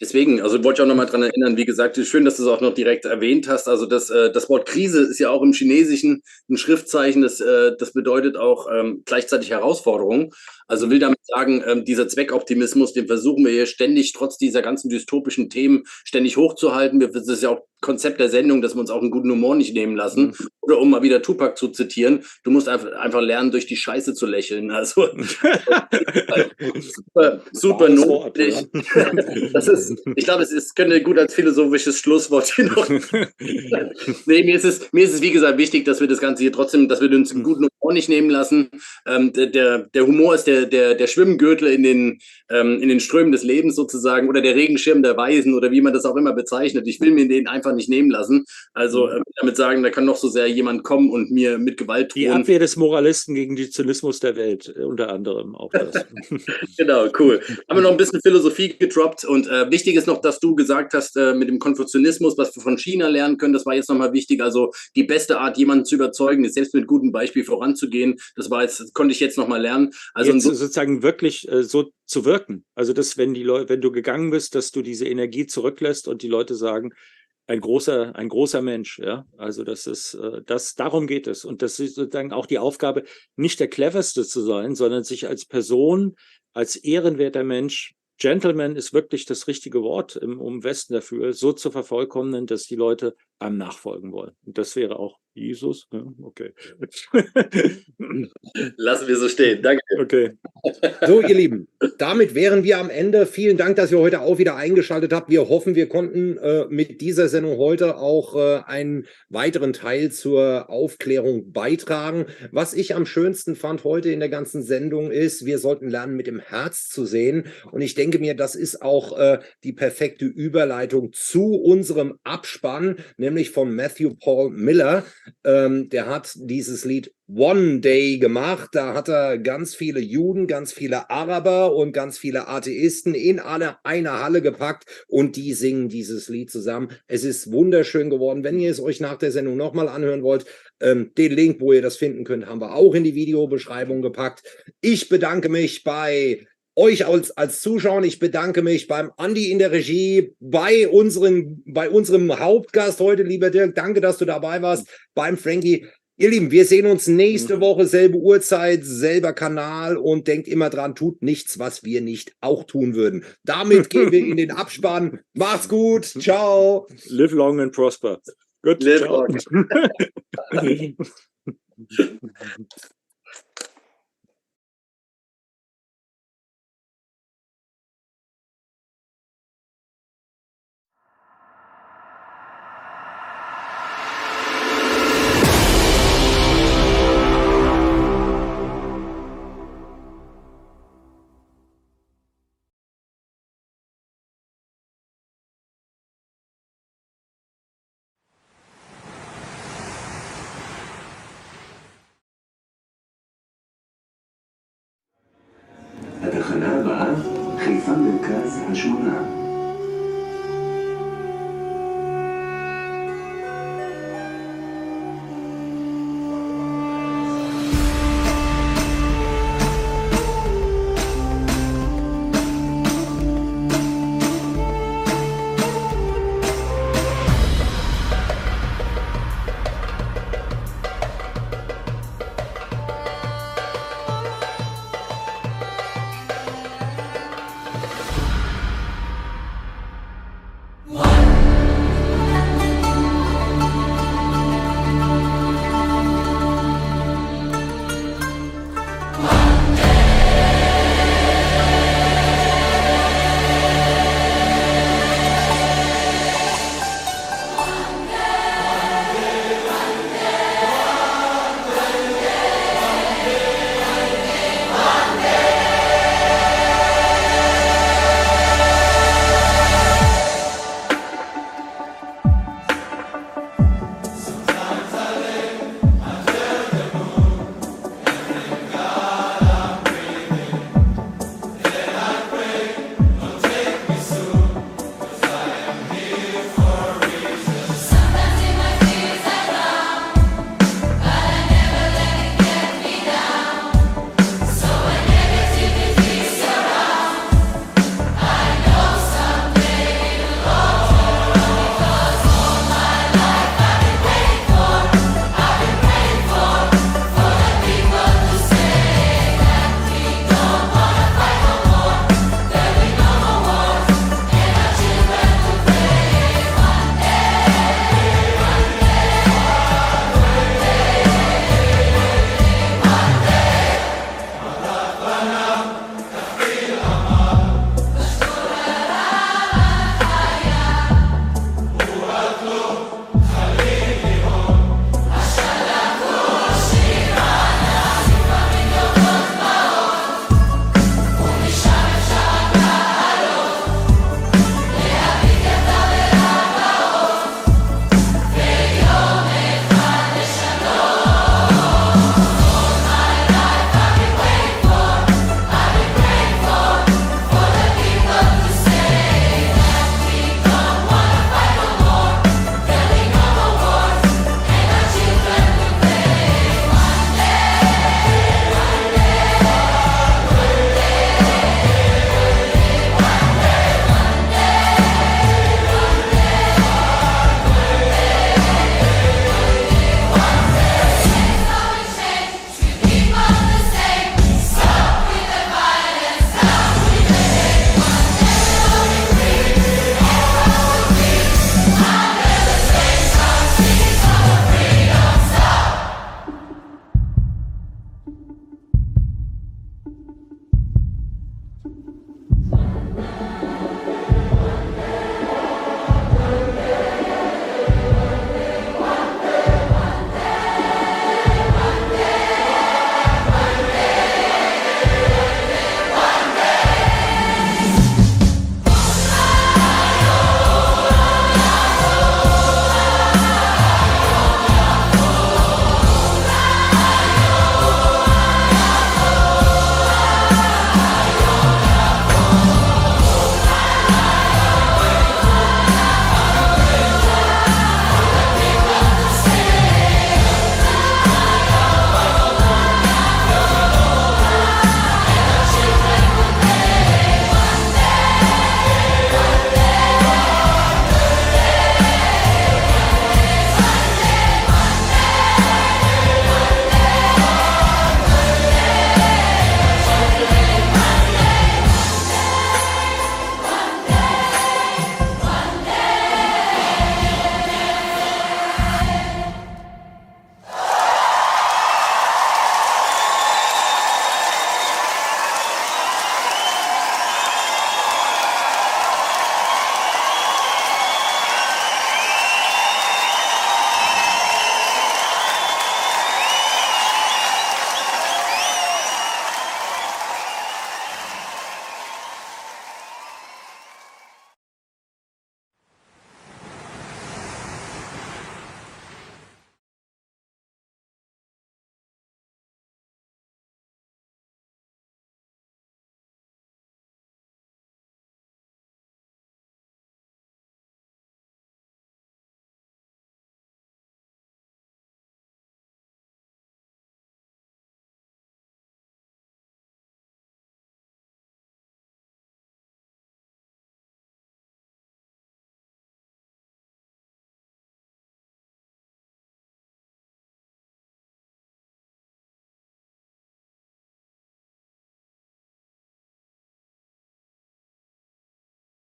Deswegen, also wollte ich auch nochmal dran erinnern, wie gesagt, schön, dass du es auch noch direkt erwähnt hast. Also das, äh, das Wort Krise ist ja auch im Chinesischen ein Schriftzeichen, das, äh, das bedeutet auch ähm, gleichzeitig Herausforderung. Also will damit sagen, ähm, dieser Zweckoptimismus, den versuchen wir hier ständig, trotz dieser ganzen dystopischen Themen, ständig hochzuhalten. Wir, das ist ja auch Konzept der Sendung, dass wir uns auch einen guten Humor nicht nehmen lassen. Oder um mal wieder Tupac zu zitieren, du musst einfach, lernen, durch die Scheiße zu lächeln. Also super, super notwendig. Das ist, ich glaube, es ist, könnte gut als philosophisches Schlusswort hier noch. nee, mir ist, es, mir ist es, wie gesagt, wichtig, dass wir das Ganze hier trotzdem, dass wir uns einen guten Humor nicht nehmen lassen. Ähm, der, der, Humor ist der, der, der Schwimmgürtel in den, ähm, in den Strömen des Lebens sozusagen oder der Regenschirm der Weisen oder wie man das auch immer bezeichnet. Ich will mir den einfach nicht nehmen lassen. Also äh, damit sagen, da kann noch so sehr jemand kommen und mir mit Gewalt Die drohen. Abwehr des Moralisten gegen den Zynismus der Welt, äh, unter anderem auch das. Genau, cool. Haben wir noch ein bisschen Philosophie gedroppt und äh, wichtig ist noch, dass du gesagt hast, äh, mit dem Konfuzianismus, was wir von China lernen können, das war jetzt nochmal wichtig. Also die beste Art, jemanden zu überzeugen, ist selbst mit gutem Beispiel voranzugehen. Das war jetzt, konnte ich jetzt nochmal lernen. Also jetzt so, sozusagen wirklich äh, so zu wirken. Also dass wenn die Leute, wenn du gegangen bist, dass du diese Energie zurücklässt und die Leute sagen, ein großer, ein großer Mensch, ja. Also das ist, äh, das, darum geht es. Und das ist sozusagen auch die Aufgabe, nicht der cleverste zu sein, sondern sich als Person, als ehrenwerter Mensch, Gentleman ist wirklich das richtige Wort im, im Westen dafür, so zu vervollkommnen, dass die Leute einem nachfolgen wollen. Und das wäre auch Jesus. Ja, okay. lassen wir so stehen. Danke. okay. So, ihr Lieben, damit wären wir am Ende. Vielen Dank, dass ihr heute auch wieder eingeschaltet habt. Wir hoffen, wir konnten äh, mit dieser Sendung heute auch äh, einen weiteren Teil zur Aufklärung beitragen. Was ich am schönsten fand heute in der ganzen Sendung ist, wir sollten lernen, mit dem Herz zu sehen. Und ich denke mir, das ist auch äh, die perfekte Überleitung zu unserem Abspann, nämlich von Matthew Paul Miller. Ähm, der hat dieses Lied One Day gemacht. Da hat er ganz viele Juden, ganz viele Araber und ganz viele Atheisten in alle eine Halle gepackt und die singen dieses Lied zusammen. Es ist wunderschön geworden. Wenn ihr es euch nach der Sendung nochmal anhören wollt, ähm, den Link, wo ihr das finden könnt, haben wir auch in die Videobeschreibung gepackt. Ich bedanke mich bei euch als, als Zuschauer. Ich bedanke mich beim Andi in der Regie, bei, unseren, bei unserem Hauptgast heute, lieber Dirk. Danke, dass du dabei warst. Beim Frankie. Ihr Lieben, wir sehen uns nächste Woche, selbe Uhrzeit, selber Kanal und denkt immer dran, tut nichts, was wir nicht auch tun würden. Damit gehen wir in den Abspann. Macht's gut. Ciao. Live long and prosper. Gut, Live ciao. rock.